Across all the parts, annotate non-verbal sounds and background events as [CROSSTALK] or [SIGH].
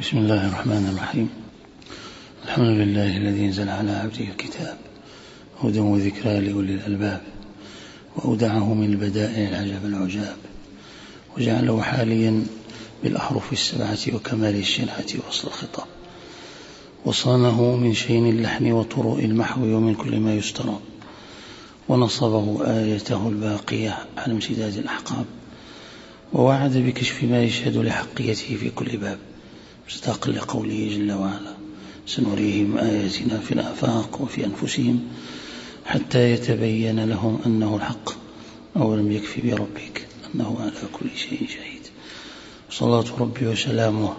بسم الله الرحمن الرحيم. الحمد لله الذي أنزل على عبده الكتاب هدى وذكرى لأولي الألباب وأودعه من البدائع العجب العجاب وجعله حاليا بالأحرف السبعة وكمال الشرعة وأصل الخطاب. وصانه من شين اللحن وطرق المحو ومن كل ما يسترى. ونصبه آيته الباقية على امتداد الأحقاب. ووعد بكشف ما يشهد لحقيته في كل باب. مصداقا لقوله جل وعلا. سنريهم آياتنا في الآفاق وفي أنفسهم حتى يتبين لهم أنه الحق. أولم يكفي بربك أنه على كل شيء شهيد. صلاة ربي وسلامه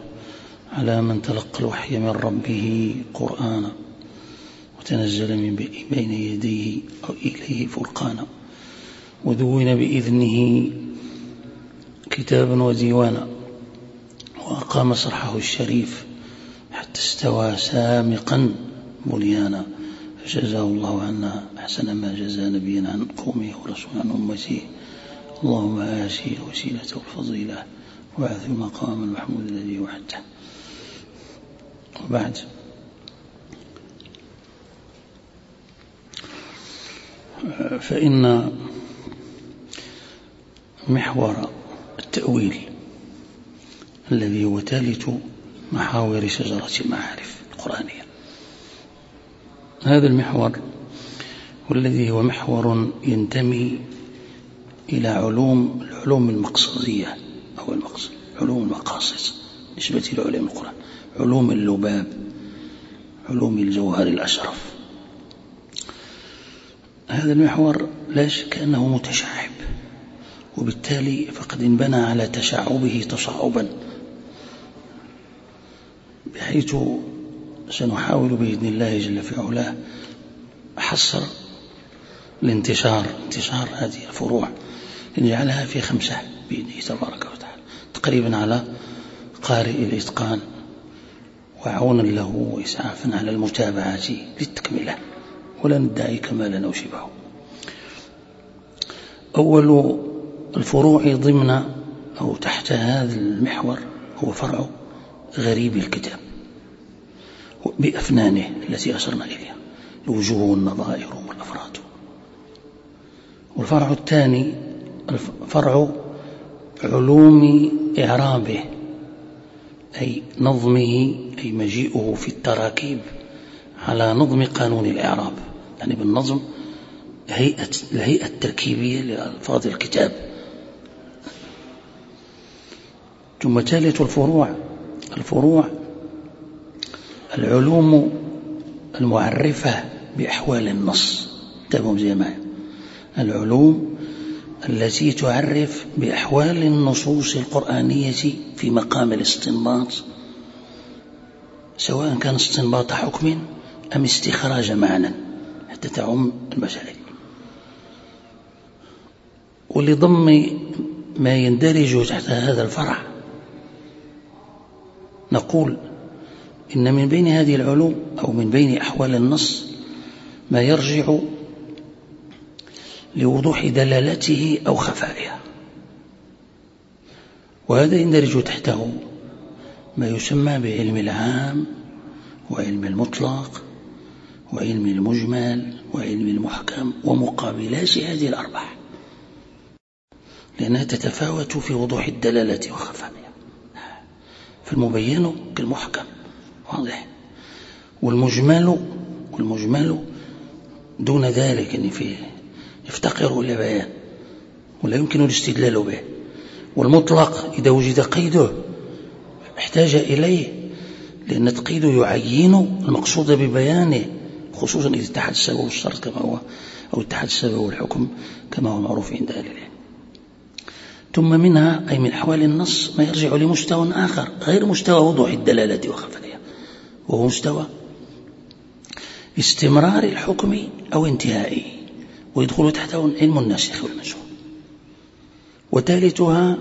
على من تلقى الوحي من ربه قرآنا وتنزل من بين يديه أو إليه فرقانا ودون بإذنه كتابا وديوانا وأقام صرحه الشريف حتى استوى سامقا بنيانا فجزاه الله عنا أحسن ما جزى نبيا عن قومه ورسولا عن أمته. اللهم آسي الوسيلة والفضيلة وبعث المقام المحمود الذي وعدته. وبعد. فإن محور التأويل الذي هو ثالث محاور شجرة المعارف القرآنية. هذا المحور والذي هو محور ينتمي إلى علوم العلوم المقصدية أو المقصد علوم المقاصد نسبة لعلوم القرآن. علوم اللباب علوم الجوهر الأشرف. هذا المحور لا شك أنه متشعب وبالتالي فقد انبنى على تشعبه تصعبا بحيث سنحاول بإذن الله جل في علاه حصر الانتشار انتشار هذه الفروع نجعلها في خمسة بإذنه تبارك وتعالى تقريبا على قارئ الإتقان وعونا له وإسعافا على المتابعة للتكملة. ولا ندعي كمالا أو شبهه. أول الفروع ضمن أو تحت هذا المحور هو فرع غريب الكتاب. بأفنانه التي أشرنا إليها. الوجوه والنظائر والأفراد والفرع الثاني فرع علوم إعرابه أي نظمه أي مجيئه في التراكيب على نظم قانون الإعراب. يعني بالنظم هيئة الهيئة التركيبية لألفاظ الكتاب. ثم ثالث الفروع الفروع العلوم المعرفة بأحوال النص. انتبهوا زي معي. العلوم التي تعرف بأحوال النصوص القرآنية في مقام الاستنباط سواء كان استنباط حكم أم استخراج معنى حتى تعم المسائل. ولضم ما يندرج تحت هذا الفرع نقول إن من بين هذه العلوم أو من بين أحوال النص ما يرجع لوضوح دلالته أو خفائها. وهذا يندرج تحته ما يسمى بعلم العام وعلم المطلق وعلم المجمل وعلم المحكم ومقابلات هذه الأربع لأنها تتفاوت في وضوح الدلالة وخفائها. فالمبين كالمحكم. واضح؟ والمجمل والمجمل دون ذلك يعني فيه يفتقر إلى بيان ولا يمكن الاستدلال به. والمطلق إذا وجد قيده احتاج إليه لأن التقييد يعين المقصود ببيانه خصوصا إذا اتحد السبب والشرط كما هو أو اتحد السبب والحكم كما هو معروف عند أهل ثم منها أي من أحوال النص ما يرجع لمستوى آخر غير مستوى وضوح الدلالة وخفائها وهو مستوى استمرار الحكم أو انتهائه ويدخل تحته علم الناسخ والمنسوخ وثالثها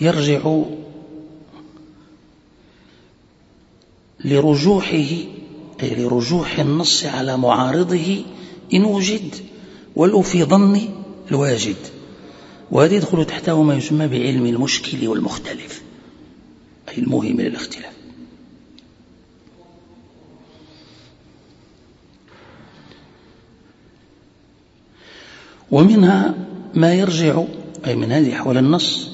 يرجع لرجوحه أي لرجوح النص على معارضه إن وجد ولو في ظن الواجد. وهذا يدخل تحته ما يسمى بعلم المشكل والمختلف أي الموهم للاختلاف ومنها ما يرجع أي من هذه حول النص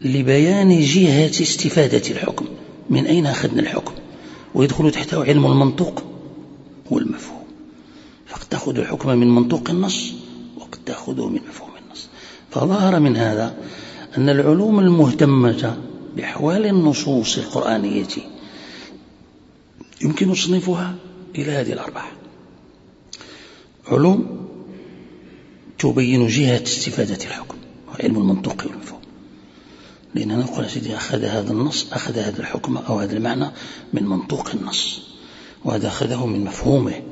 لبيان جهة استفادة الحكم من أين أخذنا الحكم؟ ويدخل تحته علم المنطوق والمفهوم. فقد تأخذ الحكم من منطوق النص تأخذه من مفهوم النص. فظهر من هذا أن العلوم المهتمة بأحوال النصوص القرآنية يمكن تصنيفها إلى هذه الأربعة علوم تبين جهة استفادة الحكم وعلم المنطوق والمفهوم. لأننا نقول سيدي أخذ هذا النص أخذ هذا الحكم أو هذا المعنى من منطوق النص وهذا أخذه من مفهومه.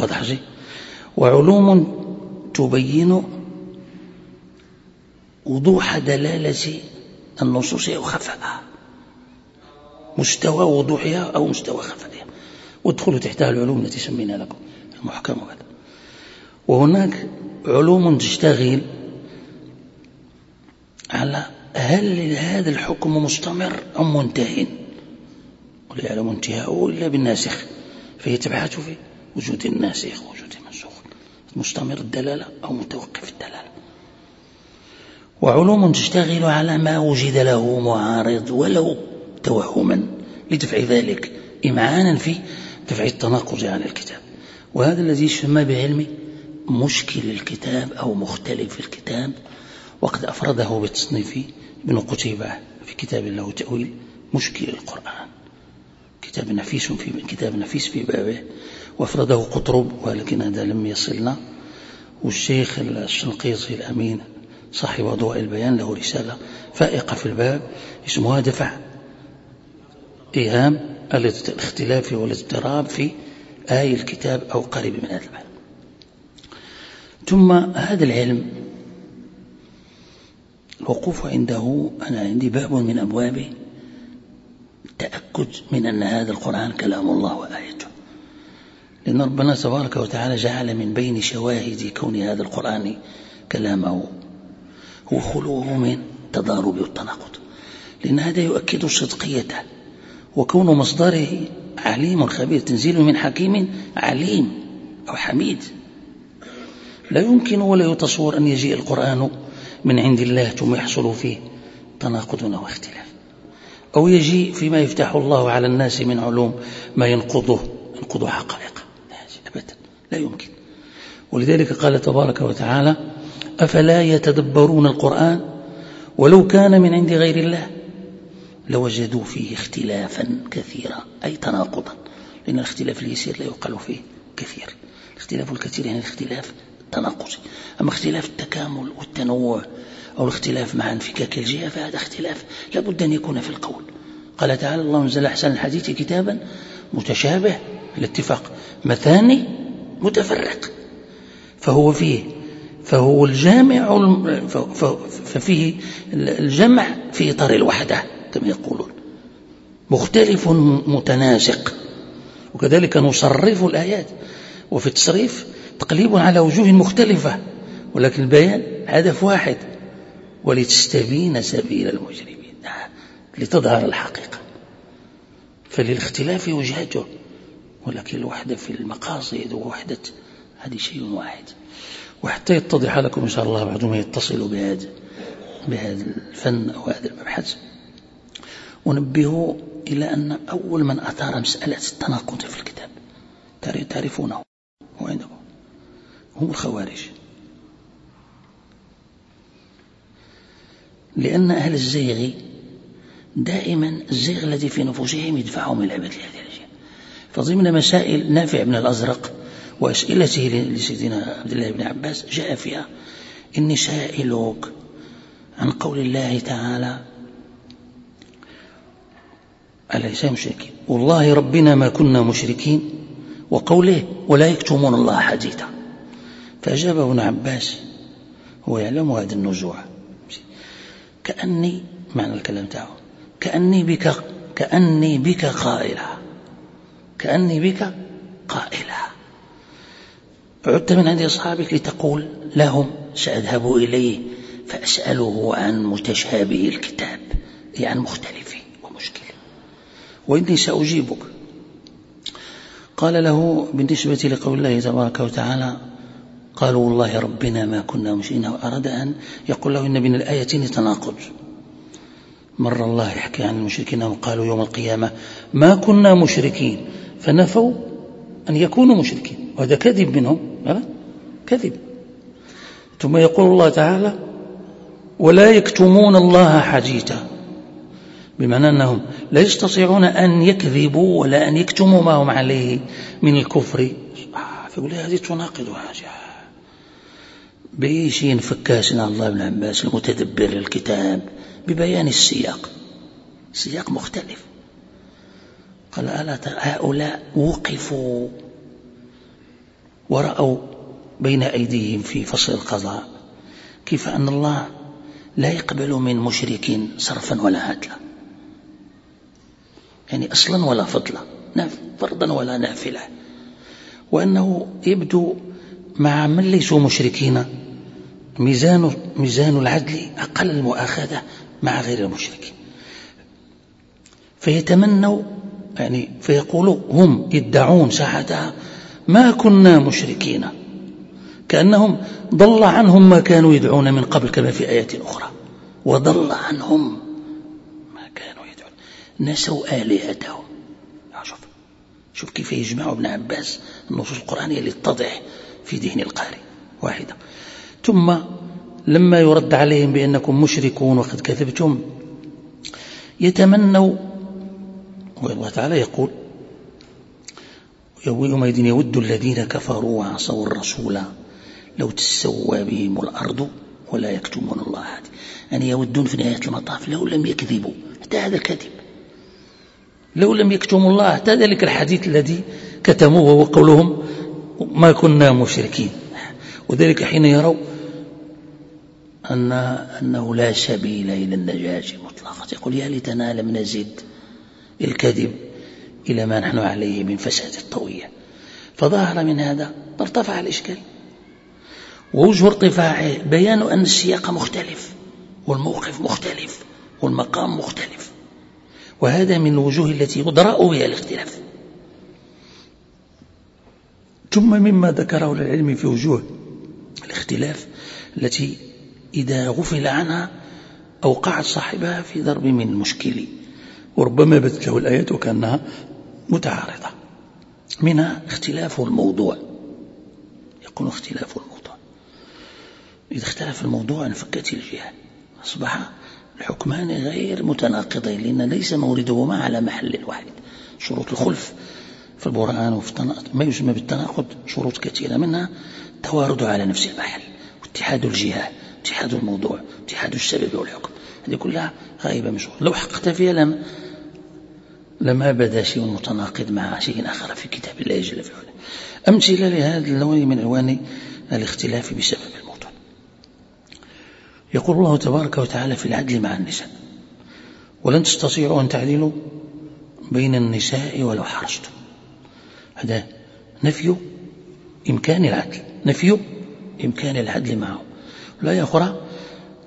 واضح وعلوم تبين وضوح دلالة النصوص أو خفاءها مستوى وضوحها أو مستوى خفائها وادخلوا تحتها العلوم التي سمينا لكم المحكم هذا وهناك علوم تشتغل على هل هذا الحكم مستمر أم منتهي ولا يعلم انتهاءه إلا بالناسخ فهي تبحث في وجود الناسخ. مستمر الدلالة أو متوقف الدلالة. وعلوم تشتغل على ما وجد له معارض ولو توهما لدفع ذلك إمعانا في دفع التناقض عن الكتاب. وهذا الذي يسمى بعلم مشكل الكتاب أو مختلف الكتاب وقد أفرده بتصنيف ابن قتيبة في كتاب له تأويل مشكل القرآن. كتاب نفيس في كتاب نفيس في بابه. وأفرده قطرب ولكن هذا لم يصلنا. والشيخ الشنقيطي الأمين صاحب أضواء البيان له رسالة فائقة في الباب اسمها دفع إيهام الاختلاف والاضطراب في آي الكتاب أو قريب من هذا الباب. ثم هذا العلم الوقوف عنده أنا عندي باب من أبواب التأكد من أن هذا القرآن كلام الله وآيته. لأن ربنا تبارك وتعالى جعل من بين شواهد كون هذا القرآن كلامه هو خلوه من تضارب والتناقض. لأن هذا يؤكد صدقيته وكون مصدره عليم خبير تنزيل من حكيم عليم أو حميد. لا يمكن ولا يتصور أن يجيء القرآن من عند الله ثم يحصل فيه تناقض أو اختلاف. أو يجيء فيما يفتح الله على الناس من علوم ما ينقضه ينقض حقائق. لا يمكن. ولذلك قال تبارك وتعالى أفلا يتدبرون القرآن ولو كان من عند غير الله؟ لوجدوا فيه اختلافا كثيرا أي تناقضا. لأن الاختلاف اليسير لا يقال فيه كثير. الاختلاف الكثير يعني الاختلاف التناقض أما اختلاف التكامل والتنوع أو الاختلاف مع انفكاك الجهة فهذا اختلاف. لابد أن يكون في القول. قال تعالى الله أنزل أحسن الحديث كتابا متشابه الاتفاق مثاني متفرق. فهو فيه فهو الجامع ففيه الجمع في إطار الوحدة كما يقولون. مختلف متناسق. وكذلك نصرف الآيات. وفي التصريف تقليب على وجوه مختلفة. ولكن البيان هدف واحد. ولتستبين سبيل المجرمين. لتظهر الحقيقة. فللاختلاف وجهته ولكن الوحدة في المقاصد ووحدة هذه شيء واحد. وحتى يتضح لكم إن شاء الله بعد ما يتصل بهذا بهذا الفن أو هذا المبحث. أنبه إلى أن أول من أثار مسألة التناقض في الكتاب تعرفونه وعندكم هم الخوارج. لأن أهل الزيغ دائما الزيغ الذي في نفوسهم يدفعهم إلى عبادة هذه فضمن مسائل نافع بن الأزرق وأسئلته لسيدنا عبد الله بن عباس جاء فيها. إني سائلوك عن قول الله تعالى أليس مشركين والله ربنا ما كنا مشركين وقوله ولا يكتمون الله حديثا. فأجاب ابن عباس هو يعلم هذا النزوع. كأني معنى الكلام تاعه كأني بك كأني بك قائلة. كأني بك قائلة عدت من عند أصحابك لتقول لهم سأذهب إليه فأسأله عن متشابه الكتاب يعني مختلف ومشكل. وإني سأجيبك. قال له بالنسبة لقول الله تبارك وتعالى قالوا والله ربنا ما كنا مشركين وأراد أن يقول له إن من الآيتين تناقض مر الله يحكي عن المشركين وقالوا يوم القيامة ما كنا مشركين. فنفوا أن يكونوا مشركين. وهذا كذب منهم كذب. ثم يقول الله تعالى ولا يكتمون الله حديثا. بمعنى أنهم لا يستطيعون أن يكذبوا ولا أن يكتموا ما هم عليه من الكفر. فيقول هذه تناقض حاجة بأي شيء الله بن عباس المتدبر للكتاب؟ ببيان السياق. سياق مختلف. قال ألا هؤلاء وقفوا ورأوا بين أيديهم في فصل القضاء. كيف أن الله لا يقبل من مشرك صرفا ولا عدلا يعني أصلا ولا فضلا فرضا ولا نافلة. وأنه يبدو مع من ليسوا مشركين ميزان ميزان العدل أقل المؤاخذة مع غير المشركين. فيتمنوا يعني فيقولوا هم يدعون ساعتها ما كنا مشركين. كأنهم ضل عنهم ما كانوا يدعون من قبل كما في آيات أخرى. وضل عنهم ما كانوا يدعون. نسوا آلهتهم. شوف. شوف كيف يجمع ابن عباس النصوص القرآنية اللي تتضح في ذهن القارئ واحدة. ثم لما يرد عليهم بأنكم مشركون وقد كذبتم يتمنوا والله تعالى يقول يومئذ يود الذين كفروا وعصوا الرسول لو تسوى بهم الأرض ولا يكتمون الله هذه يعني يودون في نهاية المطاف لو لم يكذبوا حتى هذا الكذب. لو لم يكتموا الله حتى ذلك الحديث الذي كتموه وهو قولهم ما كنا مشركين. وذلك حين يروا أن أنه لا سبيل إلى النجاة مطلقة. يقول يا ليتنا لم نزد الكذب إلى ما نحن عليه من فساد الطوية. فظهر من هذا ارتفع الإشكال. ووجه ارتفاعه بيان أن السياق مختلف والموقف مختلف والمقام مختلف. وهذا من الوجوه التي يدرأ بها الاختلاف. ثم مما ذكره العلم في وجوه الاختلاف التي إذا غفل عنها أوقعت صاحبها في ضرب من المشكل وربما له الآيات وكأنها متعارضة. منها اختلاف الموضوع. يكون اختلاف الموضوع. إذا اختلف الموضوع انفكت الجهة أصبح الحكمان غير متناقضين لأن ليس موردهما على محل واحد. شروط الخلف في البرهان وفي ما يسمى بالتناقض شروط كثيرة منها توارد على نفس المحل واتحاد الجهة اتحاد الموضوع اتحاد السبب والحكم. هذه كلها غائبة شروط لو حققت فيها لم لما بدا شيء متناقض مع شيء آخر في كتاب الله جل في علاه أمثلة لهذا النوع من ألوان الاختلاف بسبب الموضوع. يقول الله تبارك وتعالى في العدل مع النساء ولن تستطيعوا أن تعدلوا بين النساء ولو حرجتم. هذا نفي إمكان العدل نفي إمكان العدل معه. لا أخرى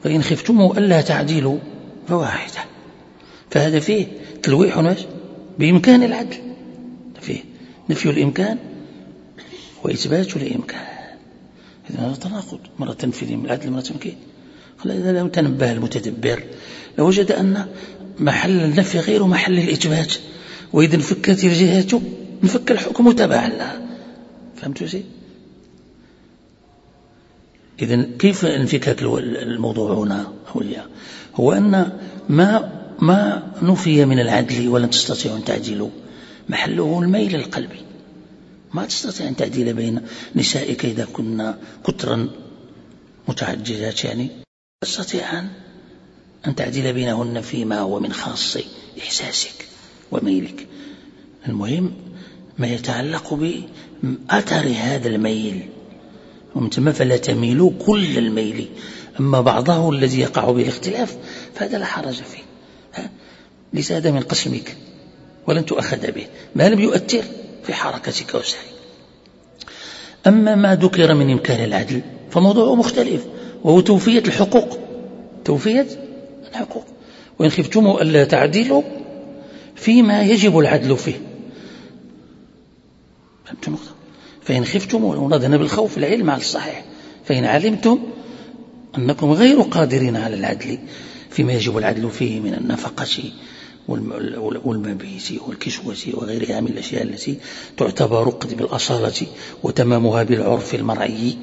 فإن خفتم ألا تعدلوا فواحدة. فهذا فيه تلويح بإمكان العدل. فيه نفي الإمكان وإثبات الإمكان. إذا هذا تناقض مرة في العدل مرة كيف إذا لم تنبه المتدبر لوجد أن محل النفي غير محل الإثبات. وإذا انفكت الجهة انفك الحكم تبعا لها. فهمت شيء إذا كيف انفكاك الموضوع هنا هو أن ما ما نفي من العدل ولن تستطيع أن تعدلوا محله الميل القلبي. ما تستطيع أن تعدل بين نسائك إذا كنا كترا متعجزات يعني. تستطيع أن تعدل بينهن فيما هو من خاص إحساسك وميلك. المهم ما يتعلق بأثر هذا الميل. ومن ثم فلا تميلوا كل الميل. أما بعضه الذي يقع به الاختلاف فهذا لا حرج فيه. ليس هذا من قسمك ولن تؤخذ به ما لم يؤثر في حركتك وسعيك أما ما ذكر من إمكان العدل فموضوع مختلف وهو توفية الحقوق. توفية الحقوق. وإن خفتم ألا تعدلوا فيما يجب العدل فيه. فإن خفتم ونظن بالخوف العلم على الصحيح. فإن علمتم أنكم غير قادرين على العدل فيما يجب العدل فيه من النفقة والمبيت والكسوة وغيرها من الأشياء التي تعتبر قد بالأصالة وتمامها بالعرف المرعي.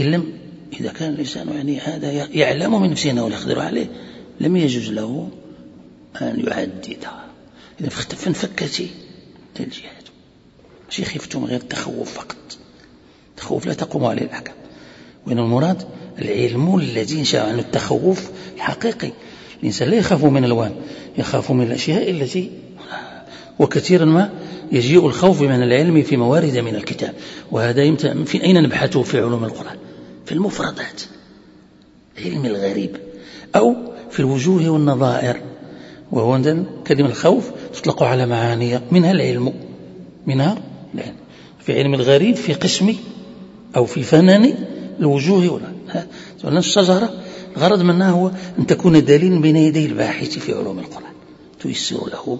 إن لم إذا كان الإنسان يعني هذا يعلم من نفسه أنه لا يقدر عليه لم يجوز له أن يعددها إذا فانفكت الجهاد. ماشي خفتم غير التخوف فقط. التخوف لا تقوم عليه الأحكام. وإن المراد العلم الذي ينشأ عنه التخوف الحقيقي الإنسان لا يخاف من الوان يخاف من الأشياء التي وكثيرا ما يجيء الخوف من العلم في موارد من الكتاب. وهذا في أين نبحثه في علوم القرآن؟ في المفردات علم الغريب أو في الوجوه والنظائر. وهو كلمة الخوف تطلق على معاني منها العلم منها العلم. في علم الغريب في قسم أو في فنن الوجوه ولا الشجرة الغرض منها هو أن تكون دليل بين يدي الباحث في علوم القرآن. تيسر له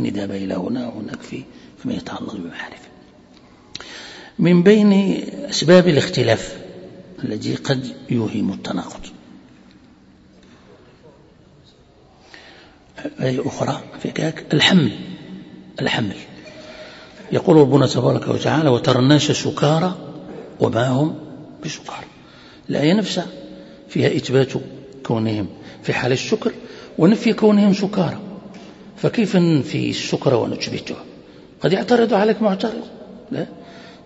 أن يذهب إلى هنا وهناك في فيما يتعلق بمعارفه من بين أسباب الاختلاف الذي قد يوهم التناقض. آية أخرى في كاك الحمل. الحمل. يقول ربنا تبارك وتعالى وترى الناس سكارى وما هم بسكارى. الآية نفسها فيها إثبات كونهم في حال الشكر ونفي كونهم سكارى. فكيف ننفي السكر ونثبته؟ قد يعترض عليك معترض. لا.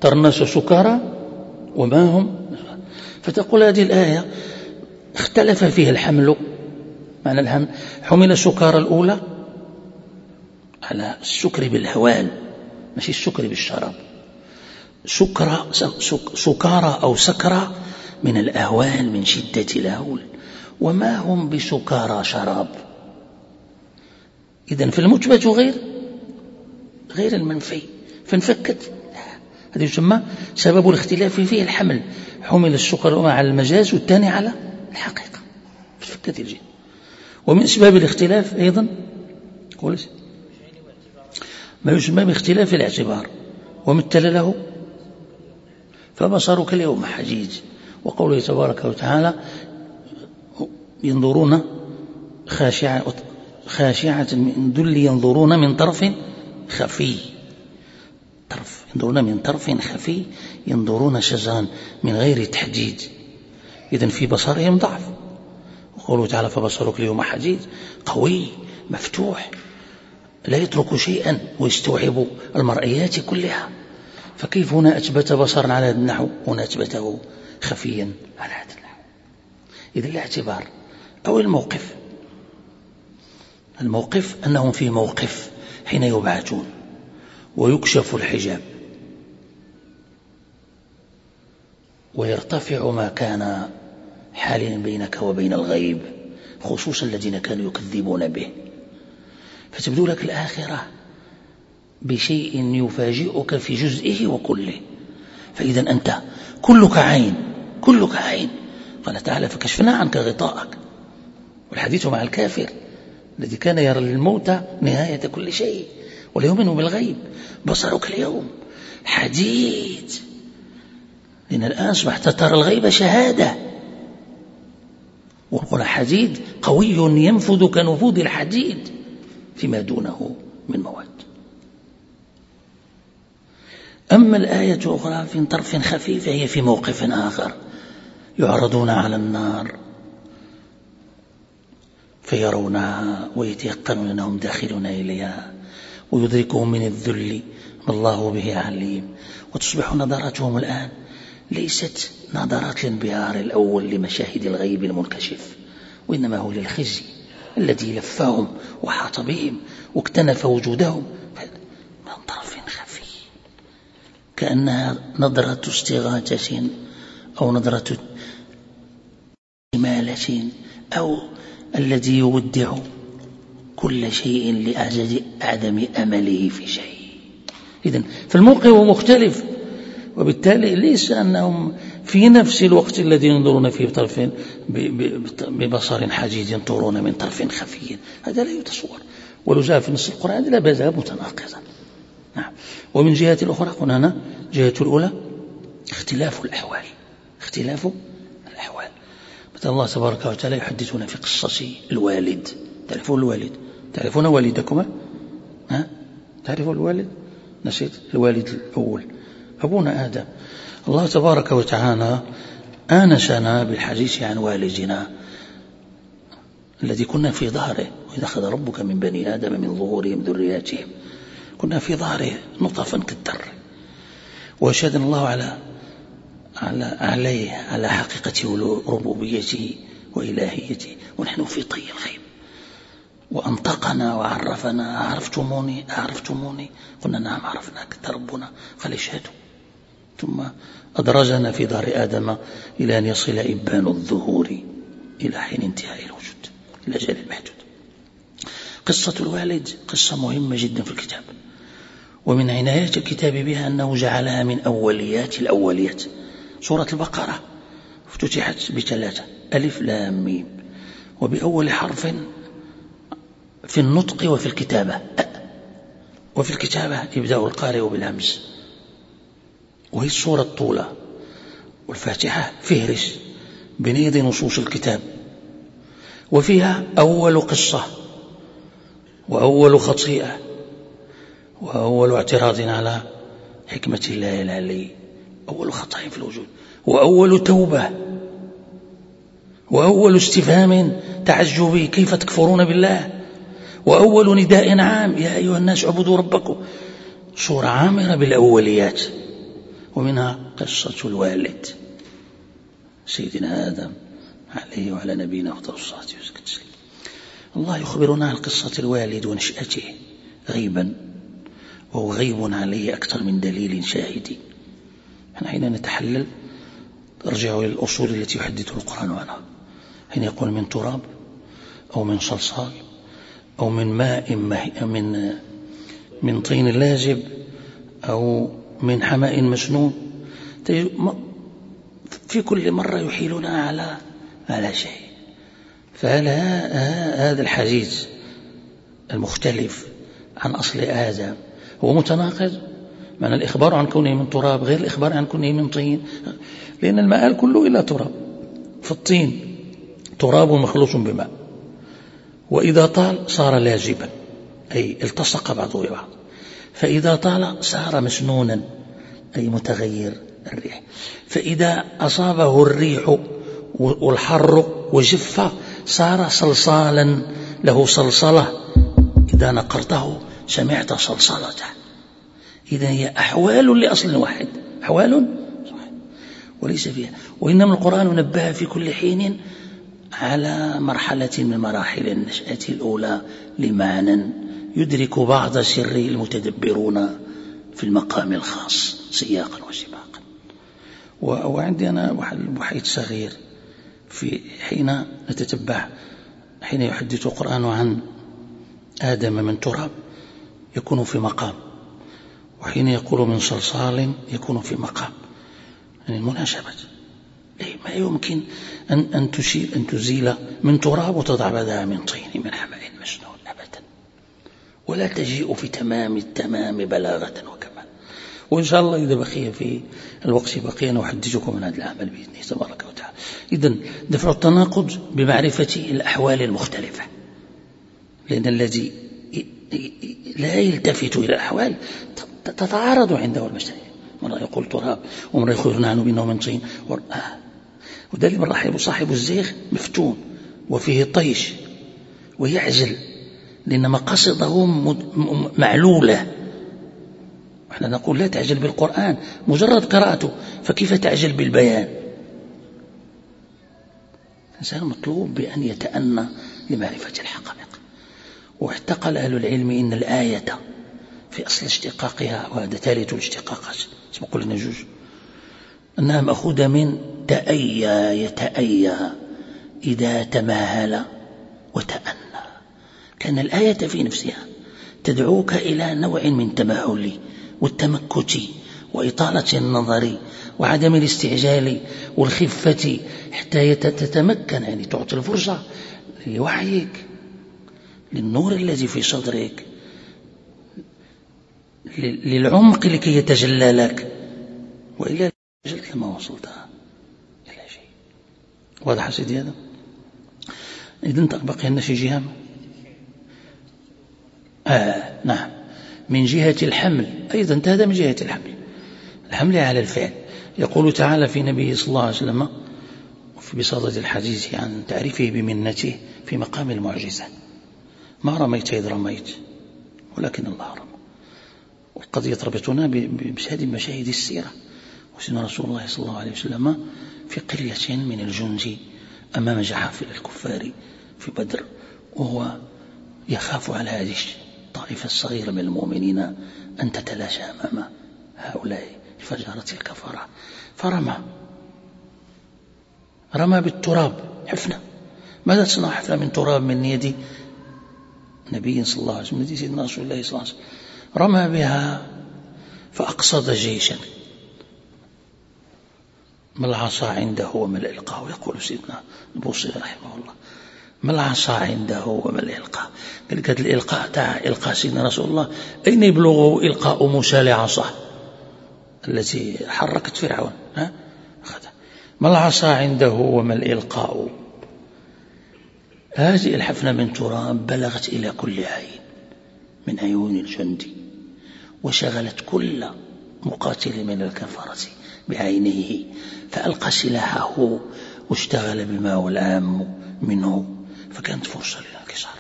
ترى الناس سكارى وما هم؟ فتقول هذه الآية اختلف فيها الحمل. معنى الحمل. حمل السكارى الأولى على السكر بالهوان ماشي السكر بالشراب. سكر سكارى أو سكرى من الأهوال من شدة الهول. وما هم بسكارى شراب؟ إذا في المثبت غير غير المنفي. فانفكت هذا يسمى سبب الاختلاف فيه الحمل. حمل السكر على المجاز والثاني على الحقيقة. فانفكت الجهة ومن أسباب الاختلاف أيضا ما يسمى باختلاف الاعتبار. ومثل له؟ فبصرك اليوم حجيج. وقوله تبارك وتعالى ينظرون خاشعة خاشعة من ذل ينظرون من طرف خفي. طرف ينظرون من طرف خفي ينظرون شزان من غير تحديد. إذا في بصرهم ضعف. وقوله تعالى فبصرك اليوم حديد. قوي مفتوح. لا يترك شيئا ويستوعب المرئيات كلها. فكيف هنا أثبت بصرا على النحو؟ هنا أثبته خفيا على هذا النحو. إذا الاعتبار أو الموقف. الموقف أنهم في موقف حين يبعثون ويكشف الحجاب. ويرتفع ما كان حاليا بينك وبين الغيب خصوصا الذين كانوا يكذبون به. فتبدو لك الآخرة بشيء يفاجئك في جزئه وكله. فإذا أنت كلك عين. كلك عين. قال تعالى فكشفنا عنك غطاءك. والحديث مع الكافر الذي كان يرى الموت نهاية كل شيء وليؤمن بالغيب بصرك اليوم حديد. لأن الآن أصبحت ترى الغيب شهادة. وقل حديد قوي ينفذ كنفوذ الحديد فيما دونه من مواد. أما الآية أخرى في طرف خفيف هي في موقف آخر. يعرضون على النار فيرونها ويتيقنون أنهم داخلون إليها ويدركهم من الذل ما الله به عليم وتصبح نظراتهم الآن ليست نظرات الانبهار الأول لمشاهد الغيب المنكشف وإنما هو للخزي الذي لفهم وحاط بهم واكتنف وجودهم. من طرف خفي كأنها نظرة استغاثة أو نظرة إمالة أو الذي يودع كل شيء لأعدم أمله في شيء. إذا فالموقع مختلف وبالتالي ليس أنهم في نفس الوقت الذي ينظرون فيه بطرف ببصر حجيج ترون من طرف خفي. هذا لا يتصور. ولو جاء في نص القرآن لا بزا متناقضا. نعم. ومن جهة الأخرى قلنا جهة الأولى اختلاف الأحوال. اختلاف مثلا الله تبارك وتعالى يحدثنا في قصة الوالد. تعرفون الوالد؟ تعرفون والدكما؟ ها؟ تعرفون الوالد؟ نسيت الوالد الأول. أبونا آدم. الله تبارك وتعالى آنسنا بالحديث عن والدنا الذي كنا في ظهره وإذا أخذ ربك من بني آدم من ظهورهم ذرياتهم. كنا في ظهره نطفا كالدر. وأشهدنا الله على على عليه على حقيقة ربوبيته وإلهيته. ونحن في طي الغيب وأنطقنا وعرفنا عرفتموني أعرفتموني قلنا نعم عرفناك ربنا. قال اشهدوا. ثم أدرجنا في دار آدم إلى أن يصل إبان الظهور إلى حين انتهاء الوجود إلى أجل المحدود. قصة الوالد قصة مهمة جدا في الكتاب. ومن عناية الكتاب بها أنه جعلها من أوليات الأوليات. سورة البقرة. افتتحت بثلاثة. ألف لام ميم. وبأول حرف في النطق وفي الكتابة. وفي الكتابة يبدأ القارئ بالهمز وهي الصورة الطولة. والفاتحة فهرس بنيد نصوص الكتاب. وفيها أول قصة. وأول خطيئة. وأول اعتراض على حكمة الله العلي. أول خطأ في الوجود وأول توبة وأول استفهام تعجبي كيف تكفرون بالله وأول نداء عام يا أيها الناس اعبدوا ربكم. صورة عامرة بالأوليات ومنها قصة الوالد سيدنا آدم عليه وعلى نبينا أفضل الصلاة والسلام. الله يخبرنا عن قصة الوالد ونشأته غيبا وهو غيب عليه أكثر من دليل شاهد. إحنا حين نتحلل نرجع إلى الأصول التي يحدث القرآن عنها حين يقول من تراب أو من صلصال أو من ماء من من طين لازب أو من حماء مسنون. في كل مرة يحيلنا على على شيء. فهل هذا الحديث المختلف عن أصل آدم هو متناقض؟ معنى الإخبار عن كونه من تراب غير الإخبار عن كونه من طين. لأن المآل كله إلى تراب. في الطين تراب مخلوط بماء. وإذا طال صار لاجبا. أي التصق بعضه ببعض فإذا طال صار مسنونا. أي متغير الريح. فإذا أصابه الريح والحر وجف صار صلصالا. له صلصلة. إذا نقرته سمعت صلصلته إذا هي أحوال لأصل واحد. أحوال وليس فيها. وإنما القرآن نبه في كل حين على مرحلة من مراحل النشأة الأولى لمعنى يدرك بعض سر المتدبرون في المقام الخاص سياقا وسباقا. وعندي أنا بحيث صغير في حين نتتبع حين يحدث القرآن عن آدم من تراب يكون في مقام. وحين يقول من صلصال يكون في مقام. يعني المناسبة. إيه ما يمكن أن أن تشيل أن تزيل من تراب وتضع بدها من طين من حمأ مسنون أبدا. ولا تجيء في تمام التمام بلاغة وكمال. وإن شاء الله إذا بقي في الوقت بقي أنا أحدثكم من هذا العمل بإذنه تبارك وتعالى. إذا دفع التناقض بمعرفة الأحوال المختلفة. لأن الذي لا يلتفت إلى الأحوال تتعارض عنده المسائل مرة يقول تراب ومرة يقول نحن بأنه من طين. وده اللي مرة صاحب الزيغ مفتون وفيه طيش ويعزل لأن مقاصده معلولة. إحنا نقول لا تعجل بالقرآن مجرد قراءته فكيف تعجل بالبيان؟ الإنسان مطلوب بأن يتأنى لمعرفة الحقائق. واعتقل أهل العلم إن الآية في أصل اشتقاقها وهذا ثالث الاشتقاقات سبق لنا جوج أنها مأخوذة من تأيى يتأيى إذا تماهل وتأنى. كأن الآية في نفسها تدعوك إلى نوع من تماهل والتمكت وإطالة النظر وعدم الاستعجال والخفة حتى تتمكن يعني تعطي الفرصة لوحيك للنور الذي في صدرك. للعمق لكي يتجلى لك. وإلا جلت لما وصلتها إلى شيء. واضح سيدي هذا؟ إذن بقي لنا شي جهة؟ آه نعم. من جهة الحمل. أيضا هذا من جهة الحمل. الحمل على الفعل. يقول تعالى في نبيه صلى الله عليه وسلم في بصدد الحديث عن تعريفه بمنته في مقام المعجزة. ما رميت إذ رميت ولكن الله رمى. وقد يتربطنا بهذه مشاهد السيرة. وسيدنا رسول الله صلى الله عليه وسلم في قلة من الجند أمام جحافل الكفار في بدر وهو يخاف على هذه الطائفة الصغيرة من المؤمنين أن تتلاشى أمام هؤلاء الفجارة الكفرة فرمى رمى بالتراب. حفنة. ماذا تصنع حفنة من تراب من يد نبي صلى الله عليه وسلم؟ يد سيدنا رسول الله صلى الله عليه وسلم. رمى بها فأقصد جيشا. ما العصا عنده وما الإلقاء؟ يقول سيدنا البوصيري رحمه الله. ما العصا عنده وما الإلقاء؟ قال الإلقاء تاع إلقاء سيدنا رسول الله. أين يبلغ إلقاء موسى لعصاه؟ التي حركت فرعون ها؟ ما العصا عنده وما الإلقاء؟ هذه الحفنة من تراب بلغت إلى كل عين من عيون الجند. وشغلت كل مقاتل من الكفرة بعينيه فألقى سلاحه واشتغل بالماء العام منه فكانت فرصة للانكسار.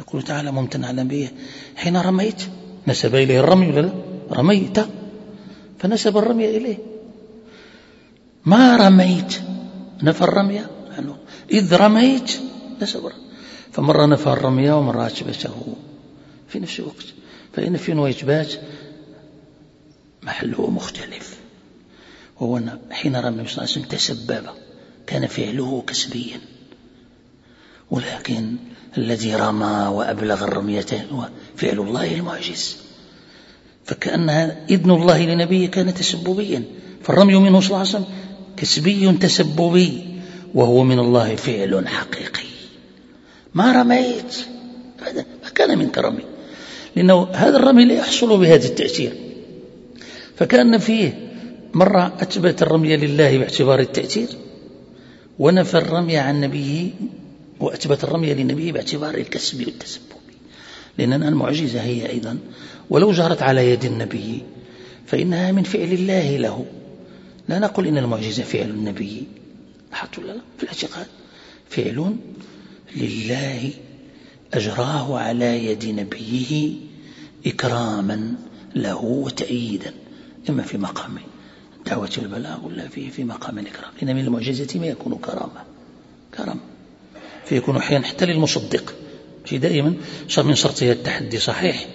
يقول تعالى ممتنع به حين رميت نسب إليه الرمي ولا لا؟ رميت. فنسب الرمي إليه. ما رميت؟ نفى الرمي. إذ رميت نسب الرمي. فمرة نفى الرمي ومرة أثبته في نفس الوقت. فإن في وإثبات محله مختلف. وهو حين رمى النبي صلى الله عليه وسلم تسبب كان فعله كسبيا. ولكن الذي رمى وأبلغ الرمية هو فعل الله المعجز. فكأن إذن الله لنبيه كان تسببيا. فالرمي منه صلى الله عليه وسلم كسبي تسببي وهو من الله فعل حقيقي. ما رميت؟ هذا ما كان منك رمي. لأنه هذا الرمي لا يحصل بهذا التأثير. فكان فيه مرة أثبت الرمي لله باعتبار التأثير ونفى الرمي عن نبيه وأثبت الرمي لنبيه باعتبار الكسب والتسبب. لأن المعجزة هي أيضا. ولو جرت على يد النبي فإنها من فعل الله له. لا نقول إن المعجزة فعل النبي. لاحظتوا لا؟ في الاعتقاد فعل لله أجراه على يد نبيه إكراما له وتأييدا. إما في مقام دعوة البلاغ ولا في في مقام الإكرام. إن من المعجزة ما يكون كرامة. كرم فيكون أحيانا حتى للمصدق. في دائما من شرطها التحدي صحيح.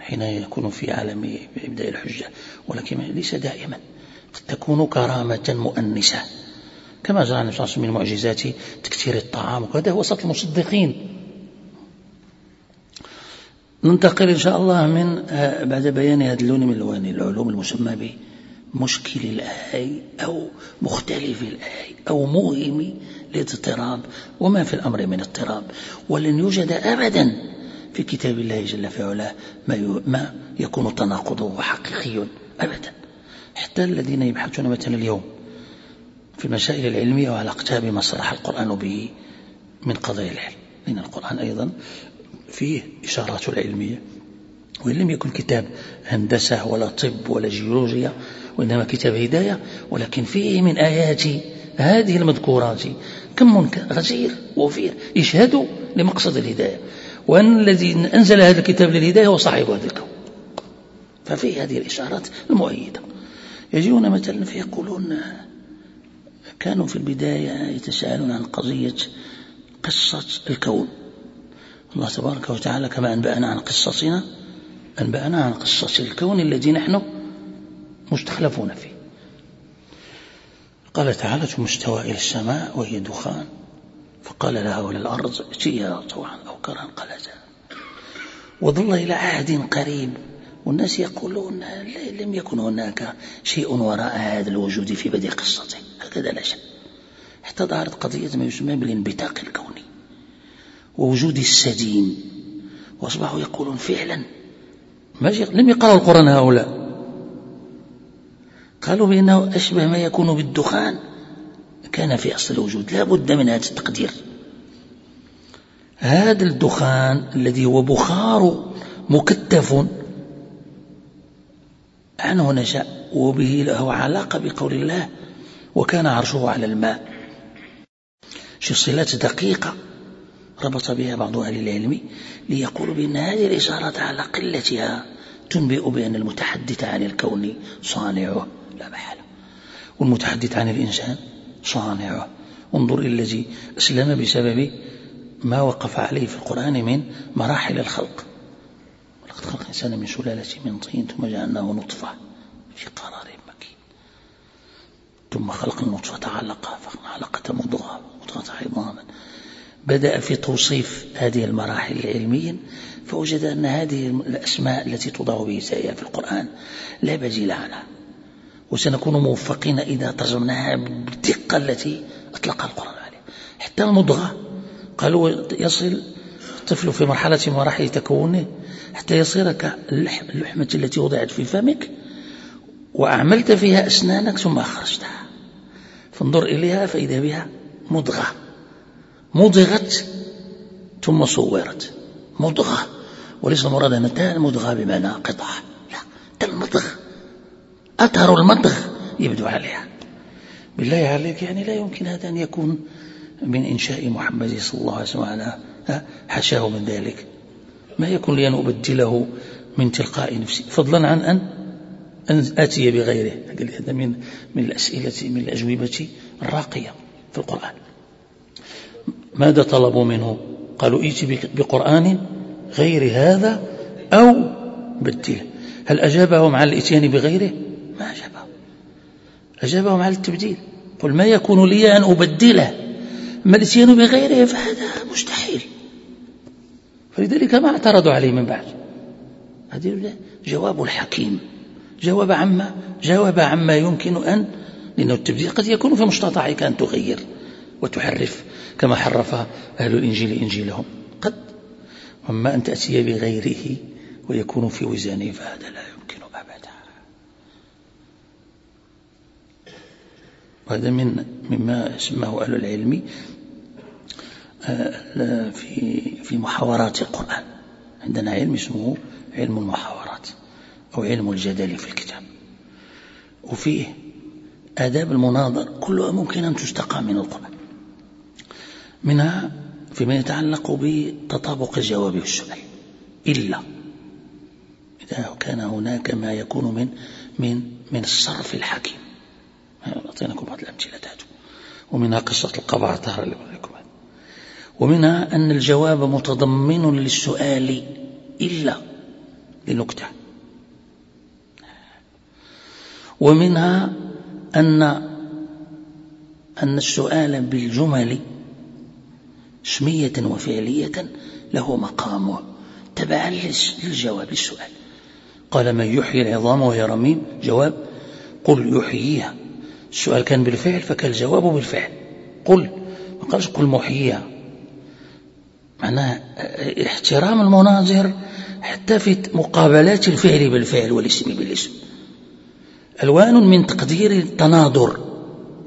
حين يكون في عالم إبداء الحجة. ولكن ليس دائما. قد تكون كرامة مؤنسة. كما جرى النبي صلى الله عليه وسلم من معجزات تكثير الطعام وهذا هو وسط المصدقين. ننتقل إن شاء الله من آه، بعد بيان هذا اللون من ألوان العلوم المسمى بمشكل الآي أو مختلف الآي أو موهم الاضطراب وما في الأمر من اضطراب. ولن يوجد أبدا في كتاب الله جل في علاه ما, ما يكون تناقضه حقيقي أبدا. حتى الذين يبحثون مثلا اليوم في المسائل العلمية وعلى أقتاب ما صرح القرآن به من قضايا العلم. لأن القرآن أيضا. فيه إشارات العلمية وإن لم يكن كتاب هندسة ولا طب ولا جيولوجيا وإنما كتاب هداية ولكن فيه من آيات هذه المذكورات كم غزير وفير يشهد لمقصد الهداية وأن الذي أنزل هذا الكتاب للهداية هو صاحب هذا الكون. ففي هذه الإشارات المؤيدة. يجيون مثلا فيقولون كانوا في البداية يتساءلون عن قضية قصة الكون. الله تبارك وتعالى كما أنبأنا عن قصصنا أنبأنا عن قصة الكون الذي نحن مستخلفون فيه. قال تعالى ثم استوى إلى السماء وهي دخان. فقال لها وللأرض ائتيا طوعا أو كرها قالتا وظل إلى عهد قريب. والناس يقولون لم يكن هناك شيء وراء هذا الوجود في بدء قصته. هكذا لا شك. حتى ظهرت قضية ما يسمى بالانبثاق الكوني. ووجود السديم وأصبحوا يقولون فعلا. لم يقرأوا القرآن هؤلاء. قالوا بأنه أشبه ما يكون بالدخان. كان في أصل الوجود. لا بد من هذا التقدير. هذا الدخان الذي هو بخار مكتف عنه نشأ وبه له علاقة بقول الله وكان عرشه على الماء. شي صلات دقيقة. ربط بها بعض أهل العلم ليقولوا بأن هذه الإشارات على قلتها تنبئ بأن المتحدث عن الكون صانعه. لا محالة. والمتحدث عن الإنسان صانعه. انظر إلى الذي أسلم بسبب ما وقف عليه في القرآن من مراحل الخلق. ولقد خلق الإنسان من سلالة من طين ثم جعلناه نطفة في قرار مكين. ثم خلق النطفة علقة فعلقة مضغة مضغة عظاما. بدأ في توصيف هذه المراحل علميا فوجد أن هذه الأسماء التي تضع بيسائها في القرآن لا بديل عنها وسنكون موفقين إذا ترجمناها بالدقة التي أطلقها القرآن عليها حتى المضغة قالوا يصل الطفل في مرحلة مراحل تكونه حتى يصير كاللحمة التي وضعت في فمك وأعملت فيها أسنانك ثم أخرجتها. فانظر إليها فإذا بها مضغة مضغت ثم صورت. مضغة. وليس المراد أن مضغة بمعنى قطعة لا المضغ. أثر المضغ يبدو عليها. بالله عليك يعني لا يمكن هذا أن يكون من إنشاء محمد صلى الله عليه وسلم. حشاه من ذلك. ما يكون لي أن أبدله من تلقاء نفسي. فضلا عن أن أن آتي بغيره. هذا من من الأسئلة من الأجوبة الراقية في القرآن. ماذا طلبوا منه؟ قالوا ائت بقرآن غير هذا أو بدله هل أجابهم على الإتيان بغيره؟ ما أجابهم. أجابهم على التبديل. قل ما يكون لي أن أبدله؟ أما الاتيان بغيره؟ فهذا مستحيل. فلذلك ما اعترضوا عليه من بعد. هذه جواب الحكيم. جواب عما جواب عما يمكن أن لأنه التبديل قد يكون في مستطاعك أن تغير وتحرف. كما حرف أهل الإنجيل إنجيلهم. قد وما أن تأتي بغيره ويكون في وزانه فهذا لا يمكن أبدا. وهذا من مما اسمه أهل العلم آه، في في محاورات القرآن. عندنا علم اسمه علم المحاورات أو علم الجدل في الكتاب. وفيه آداب المناظر كلها ممكن أن تستقى من القرآن. منها فيما يتعلق بتطابق الجواب والسؤال إلا إذا كان هناك ما يكون من من من الصرف الحكيم. أعطيناكم بعض الأمثلة ومنها قصة القبعة طهر اللي ومنها أن الجواب متضمن للسؤال إلا لنكتة. ومنها أن أن السؤال بالجمل اسمية وفعلية له مقامه تبعا للجواب السؤال. قال من يحيي العظام وهي رميم؟ جواب قل يحييها. السؤال كان بالفعل فكان الجواب بالفعل. قل ما قالش قل محييها. معناه احترام المناظر حتى في مقابلات الفعل بالفعل والاسم بالاسم. ألوان من تقدير التناظر.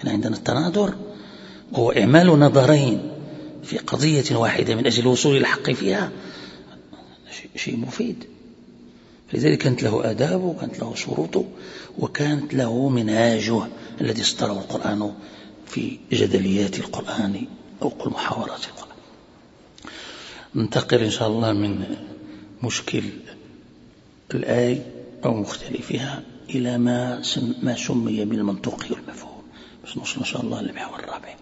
عندنا التناظر وهو إعمال نظرين. في قضية واحدة من أجل الوصول إلى الحق فيها شيء مفيد. لذلك كانت له آدابه وكانت له شروطه وكانت له منهاجه الذي استره القرآن في جدليات القرآن أو محاورات القرآن. ننتقل إن شاء الله من مشكل الآي أو مختلفها إلى ما ما سمي بالمنطوق والمفهوم. بس نوصل إن شاء الله للمحور الرابع.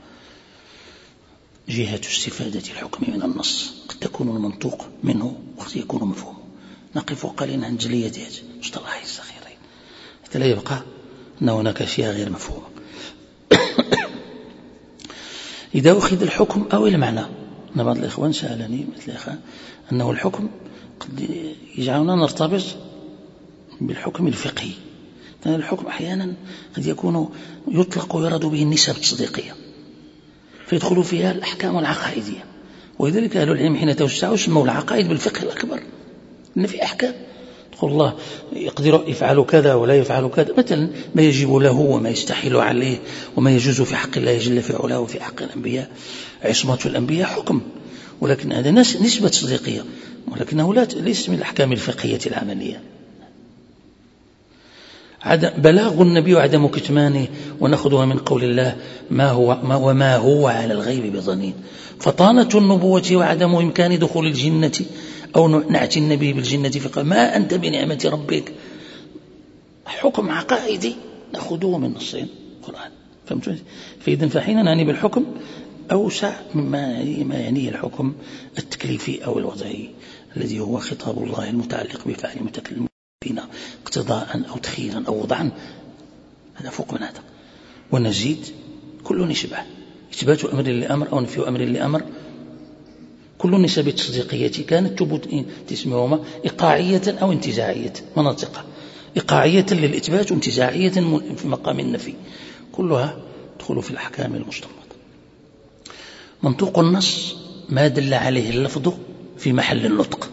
جهة استفادة الحكم من النص. قد تكون المنطوق منه وقد يكون مفهومه نقف قليلا عن جلية هذه المصطلحين الصغيرين. حتى لا يبقى أن هناك أشياء غير مفهومة. [COUGHS] إذا أخذ الحكم أو المعنى أن بعض الإخوان سألني مثل أخا أنه الحكم قد يجعلنا نرتبط بالحكم الفقهي. الحكم أحيانا قد يكون يطلق ويرد به النسب التصديقية فيدخل فيها الأحكام العقائدية. ولذلك أهل العلم حين توسعوا سموا العقائد بالفقه الأكبر. إن في أحكام. تقول الله يقدر يفعل كذا ولا يفعل كذا. مثلا ما يجب له وما يستحيل عليه وما يجوز في حق الله جل في علاه وفي حق الأنبياء. عصمة الأنبياء حكم. ولكن هذا نسبة صديقية. ولكنه ليس من الأحكام الفقهية العملية. بلاغ النبي وعدم كتمانه ونأخذها من قول الله ما هو ما وما هو على الغيب بظنين. فطانة النبوة وعدم إمكان دخول الجنة أو نعت النبي بالجنة فقال ما أنت بنعمة ربك؟ حكم عقائدي نأخذه من نصين القرآن. فهمت؟ فإذا فحين نعني بالحكم أوسع مما ما يعنيه الحكم التكليفي أو الوضعي الذي هو خطاب الله المتعلق بفعل المتكلم. فينا اقتضاء أو تخييرا أو وضعا. هذا فوق من هذا ونزيد كل نسبة. إثبات أمر لأمر أو نفي أمر لأمر كل النسب التصديقية كانت تبوت تسميهما إيقاعية أو انتزاعية. مناطق إيقاعية للإثبات وانتزاعية في مقام النفي. كلها تدخل في الأحكام المستنبطة. منطوق النص ما دل عليه اللفظ في محل النطق.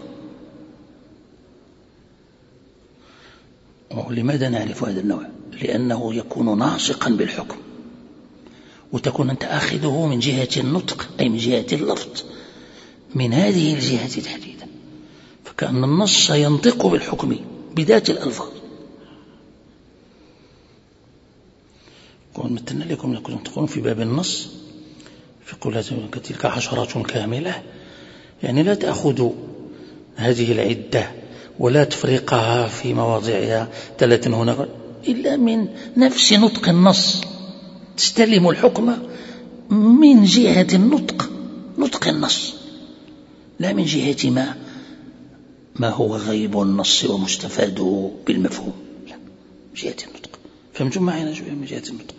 لماذا نعرف هذا النوع؟ لأنه يكون ناصقا بالحكم. وتكون أنت آخذه من جهة النطق أي من جهة اللفظ من هذه الجهة تحديدا. فكأن النص ينطق بالحكم بذات الألفاظ. قول مثلنا لكم تقولون في باب النص. في قولة تلك عشرات كاملة. يعني لا تأخذ هذه العدة ولا تفرقها في مواضعها. ثلاث هنا. إلا من نفس نطق النص. تستلم الحكم من جهة النطق. نطق النص. لا من جهة ما. ما هو غيب النص ومستفاده بالمفهوم. لا. من جهة النطق. فهمتم شوية من جهة النطق.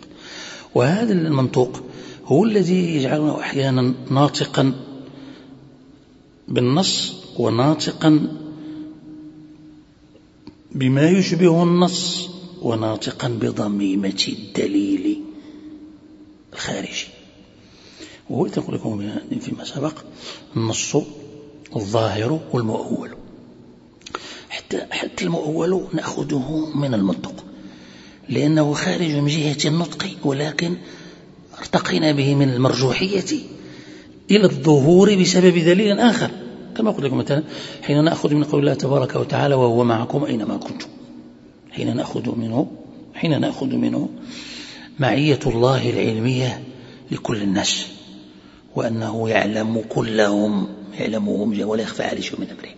وهذا المنطوق هو الذي يجعلنا أحيانا ناطقا بالنص وناطقا بما يشبه النص وناطقا بضميمة الدليل الخارجي. وهو تقول لكم فيما سبق النص الظاهر والمؤول. حتى حتى المؤول نأخذه من المنطق لأنه خارج من جهة النطق ولكن ارتقينا به من المرجوحية إلى الظهور بسبب دليل آخر. كما قلت لكم مثلا حين نأخذ من قول الله تبارك وتعالى وهو معكم أينما كنتم. حين نأخذ منه حين نأخذ منه معية الله العلمية لكل الناس وأنه يعلم كلهم يعلمهم ولا يخفى عليه شيء من أمرهم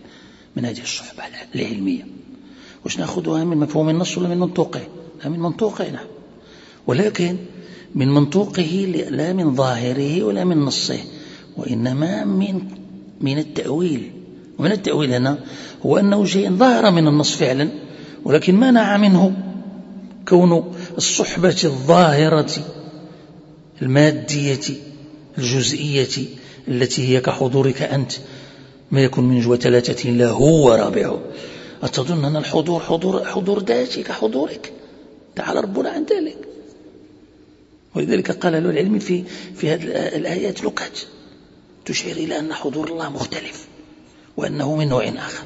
من هذه الصحبة العلمية. وش نأخذها من مفهوم النص ولا من منطوقه؟ لا من منطوقه نعم. ولكن من منطوقه لا من ظاهره ولا من نصه وإنما من من التأويل. ومن التأويل هنا هو أنه شيء ظاهر من النص فعلا ولكن منع منه كون الصحبة الظاهرة المادية الجزئية التي هي كحضورك أنت ما يكون من جوة ثلاثة لا هو رابعه. أتظن أن الحضور حضور, حضور ذاتي كحضورك؟ تعالى ربنا عن ذلك. ولذلك قال له العلم في في هذه الآيات نكت تشير إلى أن حضور الله مختلف وأنه من نوع آخر.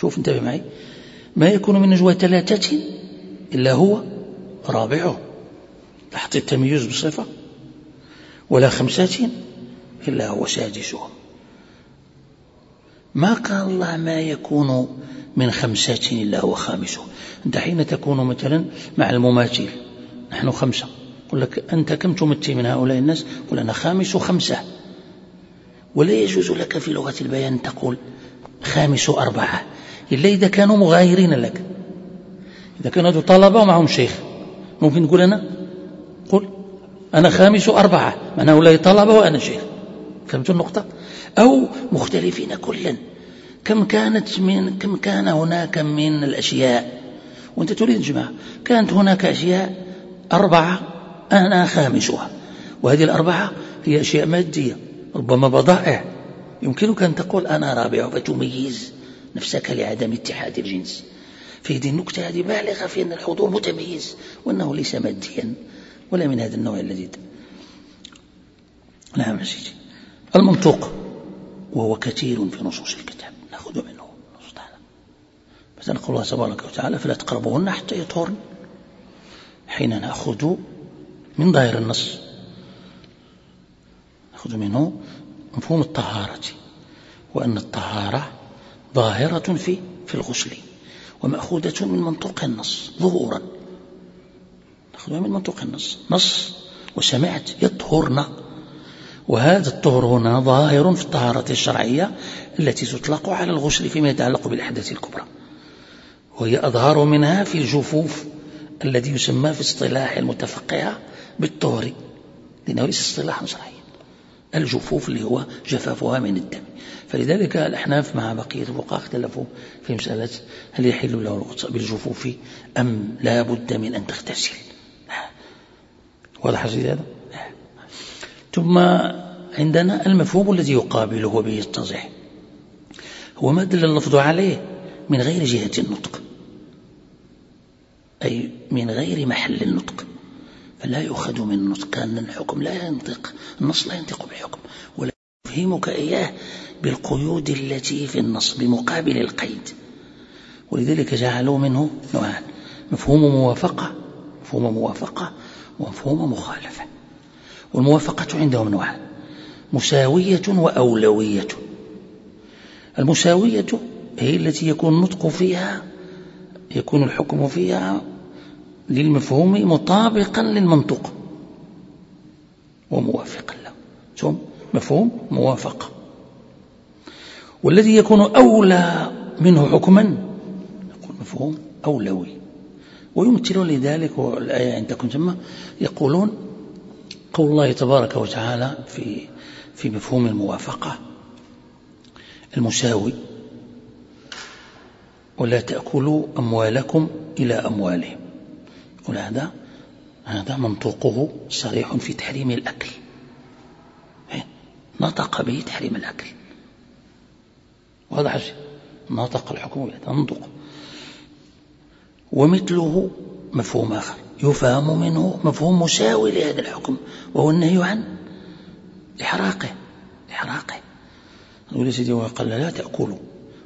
شوف انتبه معي. ما يكون من نجوى ثلاثة إلا هو رابعه تحت التمييز بصفة ولا خمسة إلا هو سادسهم ما قال الله ما يكون من خمسة إلا هو خامسه؟ أنت حين تكون مثلا مع المماثل نحن خمسة. يقول لك أنت كم تمثل من هؤلاء الناس؟ قل أنا خامس خمسة. ولا يجوز لك في لغة البيان تقول خامس أربعة. إلا إذا كانوا مغايرين لك. إذا كانوا طلبة ومعهم شيخ. ممكن تقول أنا؟ قل أنا خامس أربعة. من هؤلاء طلبة وأنا شيخ. فهمت النقطة؟ أو مختلفين كلا. كم كانت من كم كان هناك من الأشياء؟ وأنت تريد جماعة كانت هناك أشياء أربعة أنا خامسها. وهذه الأربعة هي أشياء مادية. ربما بضائع. يمكنك أن تقول أنا رابع فتميز نفسك لعدم اتحاد الجنس. في هذه النكتة هذه بالغة في أن الحضور متميز وأنه ليس ماديا ولا من هذا النوع الذي نعم سيدي. المنطوق وهو كثير في نصوص الكتاب. نأخذ منه. نصوص تعالى مثلا قول الله تبارك وتعالى فلا تقربوهن حتى يطهرن. حين نأخذ من ظاهر النص نأخذ منه مفهوم الطهارة. وأن الطهارة ظاهرة في في الغسل ومأخوذة من منطوق النص ظهورا. نأخذها من منطوق النص. نص وسمعت يطهرن. وهذا الطهر هنا ظاهر في الطهارة الشرعية التي تطلق على الغسل فيما يتعلق بالأحداث الكبرى. وهي أظهر منها في الجفوف الذي يسمى في اصطلاح المتفقهة بالطهر لأنه ليس اصطلاحا شرعيا الجفوف اللي هو جفافها من الدم. فلذلك الأحناف مع بقية الفقهاء اختلفوا في مسألة هل يحل له الغسل بالجفوف أم لا بد من أن تغتسل. واضح هذا؟ ثم عندنا المفهوم الذي يقابله وبه يتضح هو ما دل اللفظ عليه من غير جهة النطق. أي من غير محل النطق. فلا يؤخذ من النطق كأن الحكم لا ينطق النص لا ينطق بالحكم. ولا يفهمك إياه بالقيود التي في النص بمقابل القيد. ولذلك جعلوا منه نوعان مفهوم موافقة مفهوم موافقة ومفهوم مخالفة. والموافقة عندهم نوعان مساوية وأولوية. المساوية هي التي يكون النطق فيها يكون الحكم فيها للمفهوم مطابقا للمنطق وموافقا له. ثم مفهوم موافقة. والذي يكون أولى منه حكما يقول مفهوم أولوي. ويمثلون لذلك والآية عندكم ثم يقولون قول الله تبارك وتعالى في في مفهوم الموافقة. المساوي ولا تأكلوا أموالكم إلى أموالهم. يقول هذا هذا منطوقه صريح في تحريم الأكل. إيه؟ نطق به تحريم الأكل. وهذا نطق الحكم نطق ومثله مفهوم آخر. يفهم منه مفهوم مساوي لهذا الحكم وهو النهي عن إحراقه. إحراقه. يقول سيدي قال لا تأكلوا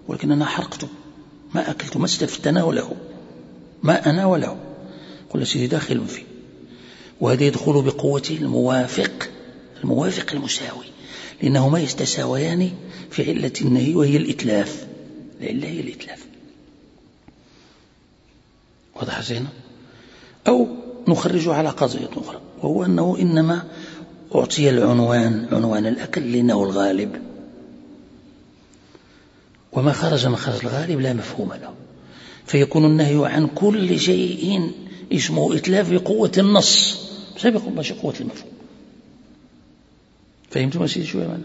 ولكن أنا حرقته ما أكلت ما استفتناوله ما أنا وله. قل سيدي داخل فيه وهذا يدخل بقوة الموافق الموافق المساوي. لأنهما يستساويان في علة النهي وهي الإتلاف. العلة هي الإتلاف. واضح زينا أو نخرج على قضية أخرى وهو أنه إنما أعطي العنوان عنوان الأكل لأنه الغالب. وما خرج مخرج الغالب لا مفهوم له. فيكون النهي عن كل شيء اسمه إتلاف بقوة النص. مش قوة المفهوم فهمتم سيدي شوية معنا؟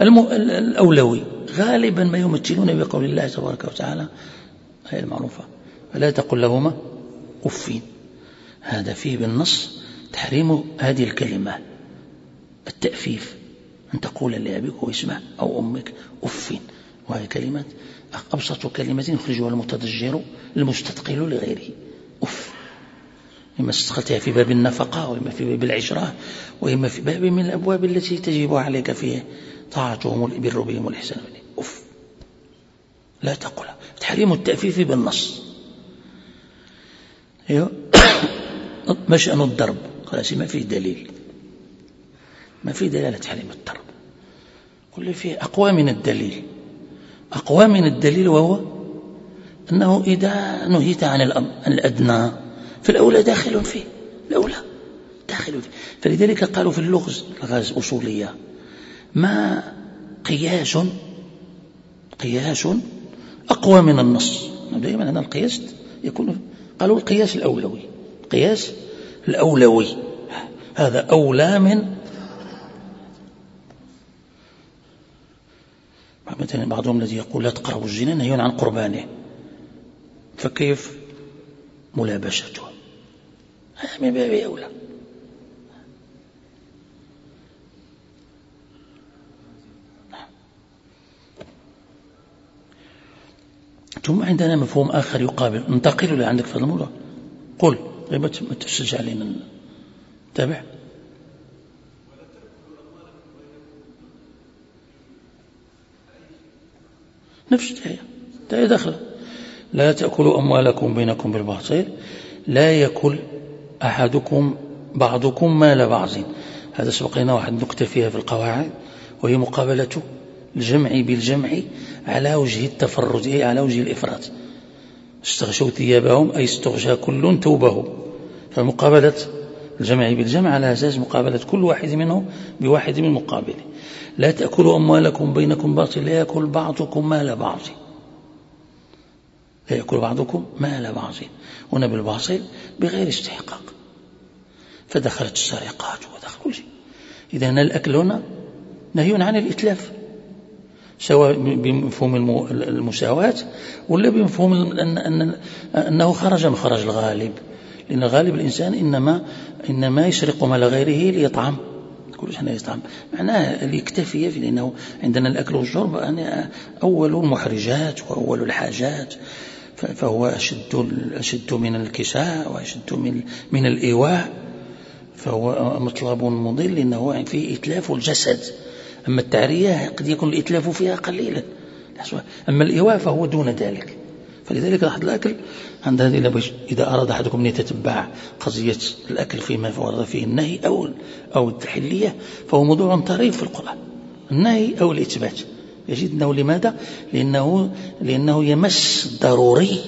المو... الأولوي. غالبا ما يمثلون بقول الله تبارك وتعالى هي المعروفة. فلا تقل لهما أفين. هذا فيه بالنص تحريم هذه الكلمة. التأفيف. أن تقول لأبيك واسمع أو أمك أفين. وهي كلمة أبسط كلمة يخرجها المتضجر المستثقل لغيره. إما استدخلتها في باب النفقة وإما في باب العشرة وإما في باب من الأبواب التي تجب عليك فيه طاعتهم البر بهم والإحسان بهم أف لا تقل. تحريم التأفيف بالنص. أيوه. [COUGHS] ما شأن الضرب. قال ما فيه دليل. ما فيه دلالة تحريم الضرب. قل فيه أقوى من الدليل. أقوى من الدليل وهو أنه إذا نهيت عن الأدنى فالأولى داخل فيه. الأولى داخل فيه. فلذلك قالوا في اللغز الغاز أصولية ما قياس قياس أقوى من النص. دائما هذا القياس يكون قالوا القياس الأولوي. القياس الأولوي. هذا أولى من مثلا بعضهم الذي يقول لا تقربوا الزنا نهي عن قربانه. فكيف؟ ملابسته. من باب أولى ثم عندنا مفهوم آخر يقابل. ننتقل إلى عندك في الموضوع. قل. ما تفسج علينا. تابع نفس الآية الآية داخلة لا تأكلوا أموالكم بينكم بالباطل. لا يأكل أحدكم بعضكم مال بعض. هذا سبق لنا واحد نكتة فيها في القواعد وهي مقابلة الجمع بالجمع على وجه التفرد أي على وجه الإفراط. استغشوا ثيابهم أي استغشى كل توبه فمقابلة الجمع بالجمع على أساس مقابلة كل واحد منه بواحد من مقابله. لا تأكلوا أموالكم بينكم باطل لا يأكل بعضكم مال بعض. لا يأكل بعضكم مال بعض. هنا بالباطل بغير استحقاق. فدخلت السرقات ودخل كل شيء. إذا الأكل هنا نهي عن الإتلاف. سواء بمفهوم المساواة ولا بمفهوم أن أن أنه خرج من خرج الغالب. لأن غالب الإنسان إنما إنما يسرق مال غيره ليطعم. كل شيء يطعم. معناه ليكتفي لأنه عندنا الأكل والشرب يعني أول المحرجات وأول الحاجات. فهو أشد أشد من الكساء وأشد من من الإيواء. فهو مطلب مضل لأنه فيه إتلاف الجسد. أما التعرية قد يكون الإتلاف فيها قليلا. أما الإيواء فهو دون ذلك. فلذلك لاحظ الأكل عند هذه إذا أراد أحدكم أن يتتبع قضية الأكل فيما ورد فيه النهي أو أو التحلية فهو موضوع طريف في القرآن. النهي أو الإثبات. يجد أنه لماذا؟ لأنه, لأنه يمس ضروري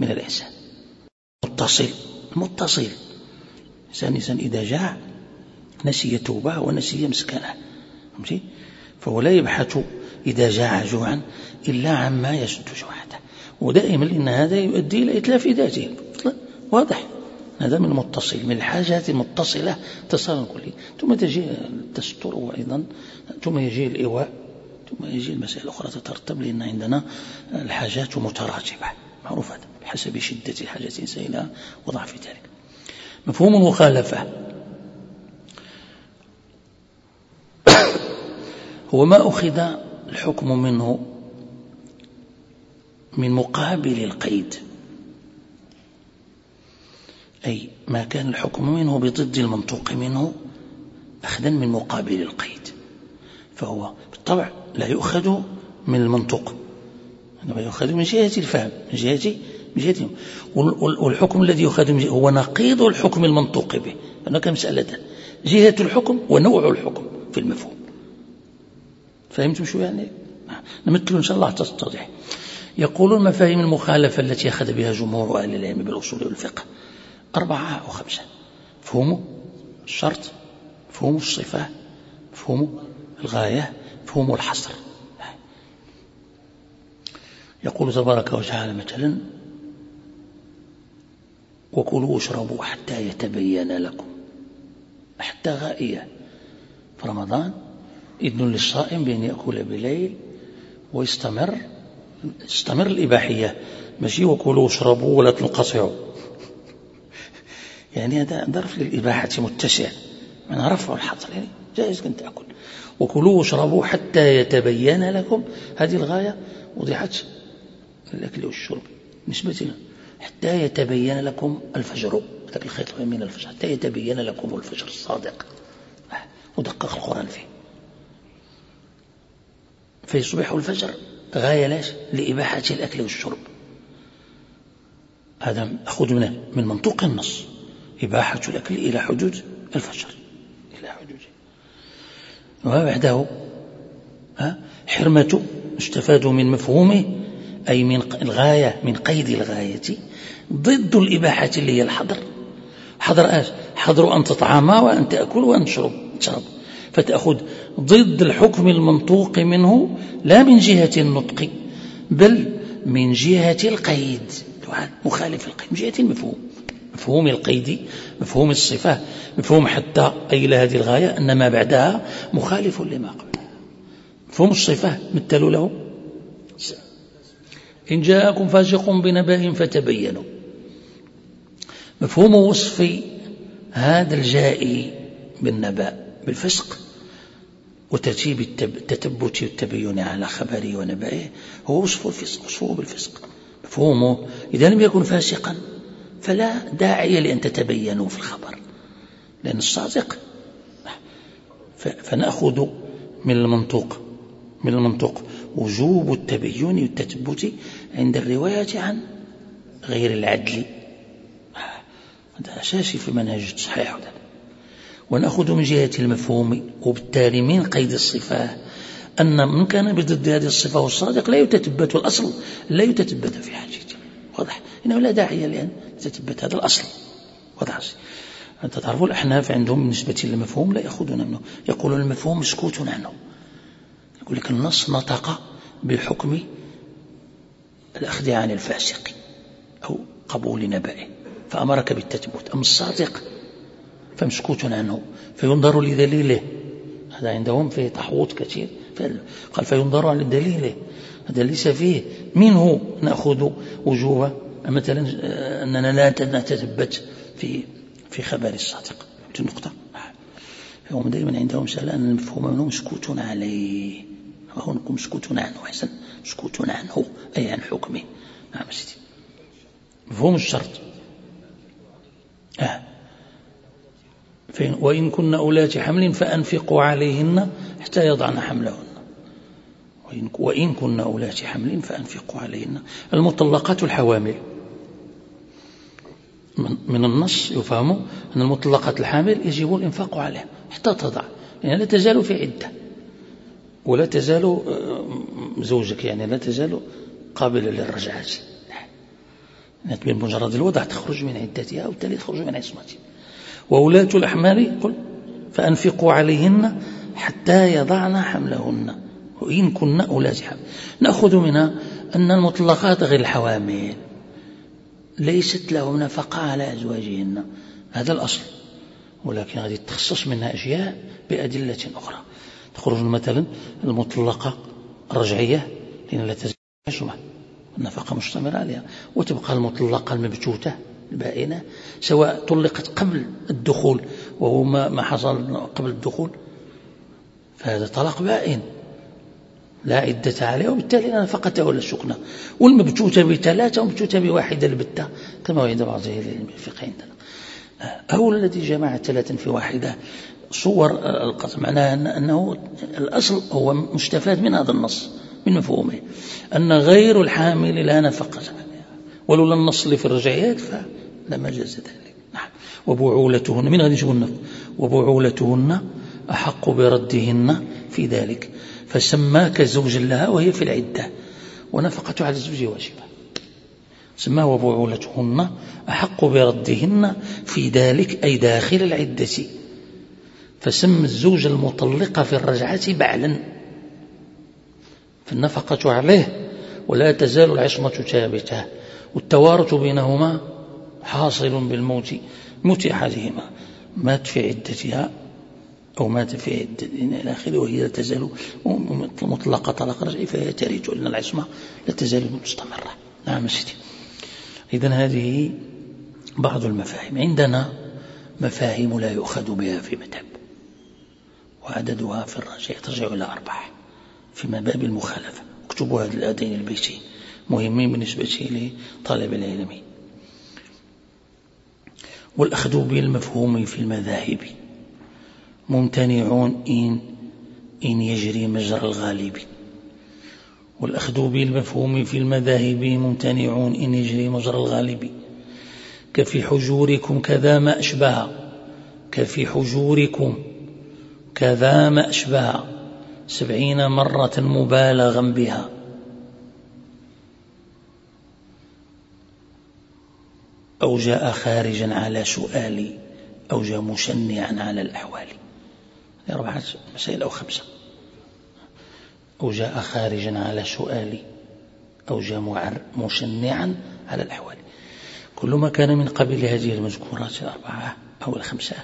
من الإنسان. متصل متصل. إنسان إنسان إذا جاع نسي توبة ونسي مسكنة. فهمتي؟ فهو لا يبحث إذا جاع جوعا إلا عما يسد جوعته. ودائما إن هذا يؤدي إلى إتلاف ذاته. واضح. هذا من متصل من الحاجات المتصلة اتصالا كلي ثم تجي التستر أيضا ثم يجي الإيواء. ثم يجي المسائل الأخرى تترتب لأن عندنا الحاجات متراجبة معروف هذا بحسب شدة الحاجة الإنسان إلى وضعف ذلك. مفهوم المخالفة [COUGHS] هو ما أخذ الحكم منه من مقابل القيد. أي ما كان الحكم منه بضد المنطوق منه أخذا من مقابل القيد. فهو بالطبع لا يؤخذ من المنطوق إنما يؤخذ من جهة الفهم من جهة من جهة والحكم الذي يؤخذ هو نقيض الحكم المنطوق به. هناك مسألتان جهة الحكم ونوع الحكم في المفهوم. فهمتم شو يعني؟ نمثل إن شاء الله تتضح. يقولون مفاهيم المخالفة التي أخذ بها جمهور أهل العلم بالأصول والفقه؟ أربعة أو خمسة. مفهوم الشرط مفهوم الصفة مفهوم الغاية مفهوم الحصر. يقول تبارك وتعالى مثلا وكلوا واشربوا حتى يتبين لكم. حتى غائية. في رمضان إذن للصائم بأن يأكل بليل ويستمر استمر الإباحية. ماشي؟ وكلوا واشربوا ولا تنقطعوا [LAUGHS] يعني هذا ظرف للإباحة متسع. من رفع الحظر يعني جائز أن تأكل. وكلوا واشربوا حتى يتبين لكم هذه الغاية. وضحت الأكل والشرب نسبة لنا. حتى يتبين لكم الفجر. ذاك الخيط من الفجر. حتى يتبين لكم الفجر الصادق. ودقق القرآن فيه. فيصبح الفجر غاية لاش لإباحة الأكل والشرب. هذا أخذ منه من منطوق النص. إباحة الأكل إلى حدود الفجر. إلى حدود وما بعده حرمة استفاد من مفهومه أي من الغاية من قيد الغاية ضد الإباحة اللي هي الحظر. حظر آش حظر أن تطعم وأن تأكل وأن تشرب تشرب. فتأخذ ضد الحكم المنطوق منه لا من جهة النطق بل من جهة القيد. مخالف القيد من جهة المفهوم. مفهوم القيد مفهوم الصفة مفهوم حتى أي إلى هذه الغاية أن ما بعدها مخالف لما قبل. مفهوم الصفة مثلوا له. إن جاءكم فاسق بنبأ فتبينوا. مفهوم وصف هذا الجائي بالنبأ بالفسق وترتيب التثبت والتبين على خبره ونبأه هو وصف الفسق وصفه بالفسق. مفهومه إذا لم يكن فاسقا. فلا داعي لأن تتبينوا في الخبر لأن الصادق. فنأخذ من المنطوق من المنطوق. وجوب التبين والتثبت عند الرواية عن غير العدل. هذا أساسي في منهج الصحيح. ونأخذ من جهة المفهوم. وبالتالي من قيد الصفة. أن من كان بضد هذه الصفة والصادق لا يتثبت الأصل لا يتثبت في حاجته. واضح. إنه لا داعي لأن يتثبت هذا الأصل. واضح أنت تعرفوا الأحناف عندهم بالنسبة للمفهوم لا يأخذون منه. يقولون المفهوم مسكوت عنه يقول لك النص نطق بالحكم الأخذ عن الفاسق أو قبول نبأه. فأمرك بالتثبت. أم الصادق فمسكوت عنه فينظر لدليله. هذا عندهم فيه تحوط كثير. قال فينظر لدليله. هذا ليس فيه. منه نأخذ وجوه مثلا أننا لا نتثبت في في خبر الصادق. النقطة هم دائما عندهم مسألة أن المفهوم منه مسكوت عليه. وهو مسكوت عنه أحسن. مسكوت عنه أي عن حكمه. نعم سيدي. مفهوم الشرط. آه. وإن كن أولات حمل فأنفقوا عليهن حتى يضعن حملهن. وإن, وإن كن أولات حمل فأنفقوا عليهن. المطلقات الحوامل. من النص يفهم أن المطلقات الحامل يجب الإنفاق عليها حتى تضع. يعني لا تزال في عدة. ولا تزال آه، زوجك يعني لا تزال قابلة للرجعات. يعني بمجرد الوضع تخرج من عدتها وبالتالي تخرج من عصمتها. وولاة الأحمال قل فأنفقوا عليهن حتى يضعن حملهن. وإن كن أولاة حمل نأخذ منها أن المطلقات غير الحوامل. ليست لهم نفقة على أزواجهن. هذا الأصل. ولكن هذه تخصص منها أشياء بأدلة أخرى. تخرج مثلا المطلقة الرجعية لأن لا تزال النفقة مشتملة عليها. وتبقى المطلقة المبتوتة البائنة. سواء طلقت قبل الدخول وهو ما حصل قبل الدخول فهذا طلاق بائن. لا عدة عليه وبالتالي لا نفقته ولا السكنة. والمبتوتة بثلاثة ومبتوتة بواحدة البتة كما عند بعض الفقه عندنا. أو الذي جمع ثلاثا في واحدة صور القطع. معناها أنه الأصل هو مستفاد من هذا النص من مفهومه. أن غير الحامل لا نفقة ولولا النص اللي في الرجعيات فلما جاز ذلك. نعم. وبعولتهن من غادي نشوف وبعولتهن أحق بردهن في ذلك. فسماك زوجا لها وهي في العدة. ونفقة على الزوج واجبة. سماه وبعولتهن أحق بردهن في ذلك أي داخل العدة. فسم الزوج المطلقة في الرجعة بعلا. فالنفقة عليه ولا تزال العصمة ثابتة. والتوارث بينهما حاصل بالموت موت أحدهما. مات في عدتها. أو مات في عدة إلى آخره وهي لا تزال مطلقة طلاق رجعي فهي ترث أن العصمة لا تزال مستمرة. نعم سيدي. إذا هذه بعض المفاهيم. عندنا مفاهيم لا يؤخذ بها في مذهب وعددها في الرجع ترجع إلى أربعة في باب المخالفة. اكتبوا هذين البيتين مهمين بالنسبة لطالب العلم. والأخذ بالمفهوم في المذاهب. ممتنعون إن إن يجري مجرى الغالب. والأخذ بالمفهوم في المذاهب ممتنعون إن يجري مجرى الغالب. كفي حجوركم كذا ما أشبه. كفي حجوركم كذا ما أشبه. سبعين مرة مبالغا بها. أو جاء خارجا على سؤالي أو جاء مشنعا على الأحوال. أربعة مسائل أو خمسة. أو جاء خارجا على سؤالي أو جاء مشنعا على الأحوال. كل ما كان من قبل هذه المذكورات الأربعة أو الخمسة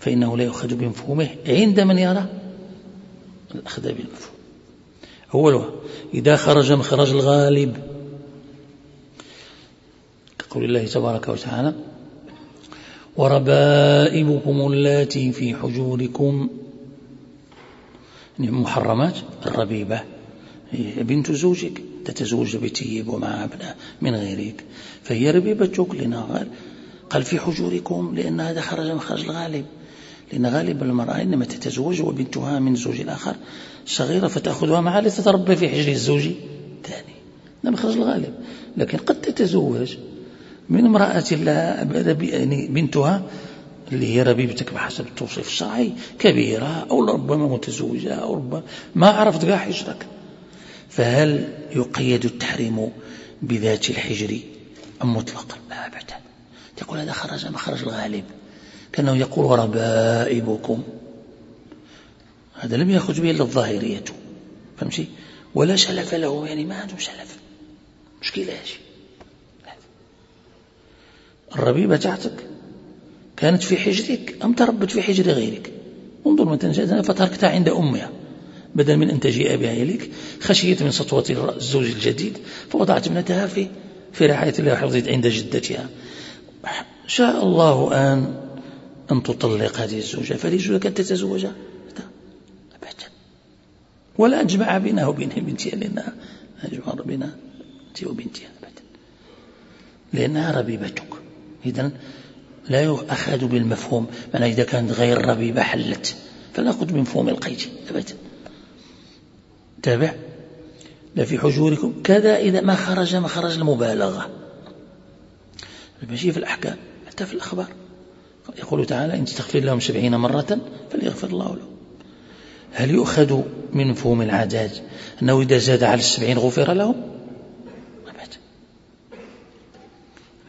فإنه لا يؤخذ بمفهومه عند من يرى الأخذ بالمفهوم. أولها إذا خرج مخرج الغالب. كقول الله تبارك وتعالى وربائبكم اللاتي في حجوركم محرمات الربيبة. بنت زوجك تتزوج بتيب ومع أبناء من غيرك. فهي ربيبتك لنا قال في حجوركم لأن هذا خرج مخرج الغالب. لأن غالب المرأة إنما تتزوج وبنتها من زوج آخر صغيرة فتأخذها معها لتتربى في حجر الزوج الثاني. هذا مخرج الغالب. لكن قد تتزوج من امرأة لا يعني بنتها اللي هي ربيبتك بحسب التوصيف. الشرعي كبيرة أو ربما متزوجة أو ربما ما عرفت كاع حجرك فهل يقيد التحريم بذات الحجر أم مطلقا؟ لا أبدا. تقول هذا خرج مخرج الغالب. كأنه يقول ربائبكم هذا لم يخرج به إلا الظاهرية. فهمتي؟ ولا شلف له يعني ما عندهم شلف. مشكلة هذه الربيبة تاعتك كانت في حجرك أم تربت في حجر غيرك؟ انظر مثلا فتركتها عند أمها. بدل من أن تجيء بها إليك خشيت من سطوة الزوج الجديد فوضعت ابنتها في في رعاية الله وحفظت عند جدتها. شاء الله أن أن تطلق هذه الزوجة. فليجوز لك أن تتزوجها أبدا. ولا أجمع بينها وبين بنتها لأنها أجمع بينها وبنتها أبدا. لأنها ربيبتك. إذا لا يؤخذ بالمفهوم معنى إذا كانت غير ربيبة حلت. فنأخذ بمفهوم القيد أبدا. تابع؟ لا في حجوركم. كذا إذا ما خرج ما خرج المبالغة. المشي في الأحكام حتى في الأخبار. يقول تعالى إن تستغفر لهم سبعين مرة فليغفر الله لهم. هل يؤخذ من مفهوم العداد أنه إذا زاد على السبعين غفر لهم؟ أبدا.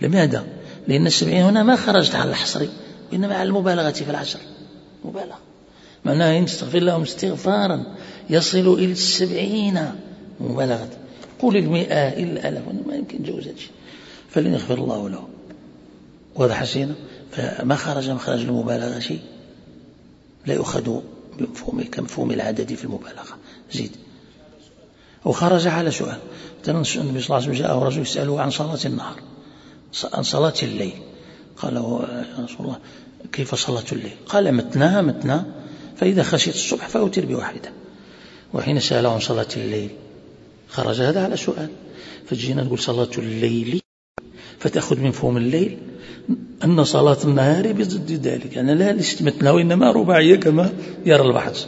لماذا؟ لأن السبعين هنا ما خرجت على الحصر وإنما على المبالغة في العشر. مبالغة. معناها إن تستغفر لهم استغفارا يصل إلى السبعين مبالغة. قول المئة إلا الألف ما يمكن جوز هذا فلن يغفر الله له. واضح سينا فما خرج مخرج المبالغة شيء. لا يؤخذ بمفهوم كمفهوم العدد في المبالغة. زيد. وخرج على سؤال. مثلا النبي صلى الله عليه وسلم جاءه رجل يسأله عن صلاة النهار. عن صلاة الليل. قال يا رسول الله كيف صلاة الليل؟ قال متنا متنا فإذا خشيت الصبح فأوتر بواحدة. وحين سأله عن صلاة الليل خرج هذا على سؤال. فجينا نقول صلاة الليل فتأخذ من فهم الليل. أن صلاة النهار بضد ذلك. يعني لا مثنى وإنما رباعية كما يرى البحث.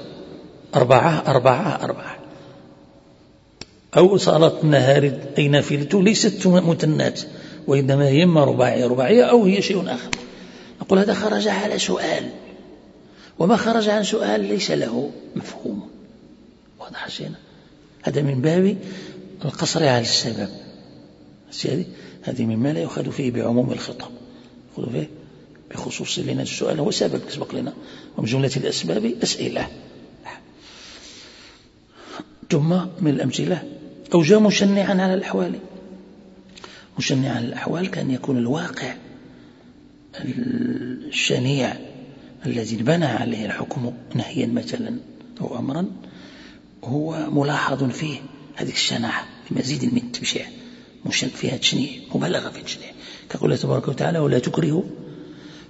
أربعة أربعة أربعة. أو صلاة النهار أي نافلة ليست متنات وإنما هي إما رباعية. رباعية أو هي شيء آخر. نقول هذا خرج على سؤال. وما خرج عن سؤال ليس له مفهوم. واضح شيئا هذا من باب القصر على السبب. هذه مما لا يؤخذ فيه بعموم الخطاب. يأخذ فيه بخصوص لنا السؤال. هو سبب سبق لنا. ومن جملة الأسباب أسئلة. ثم من الأمثلة أو جاء مشنعا على الأحوال. مشنعا على الأحوال كان يكون الواقع الشنيع الذي بنى عليه الحكم نهيا مثلا أو أمرا هو ملاحظ فيه هذه الشناعة بمزيد من التبشيع. فيها تشنيع مبالغة في التشنيع كقول الله تبارك وتعالى ولا تكرهوا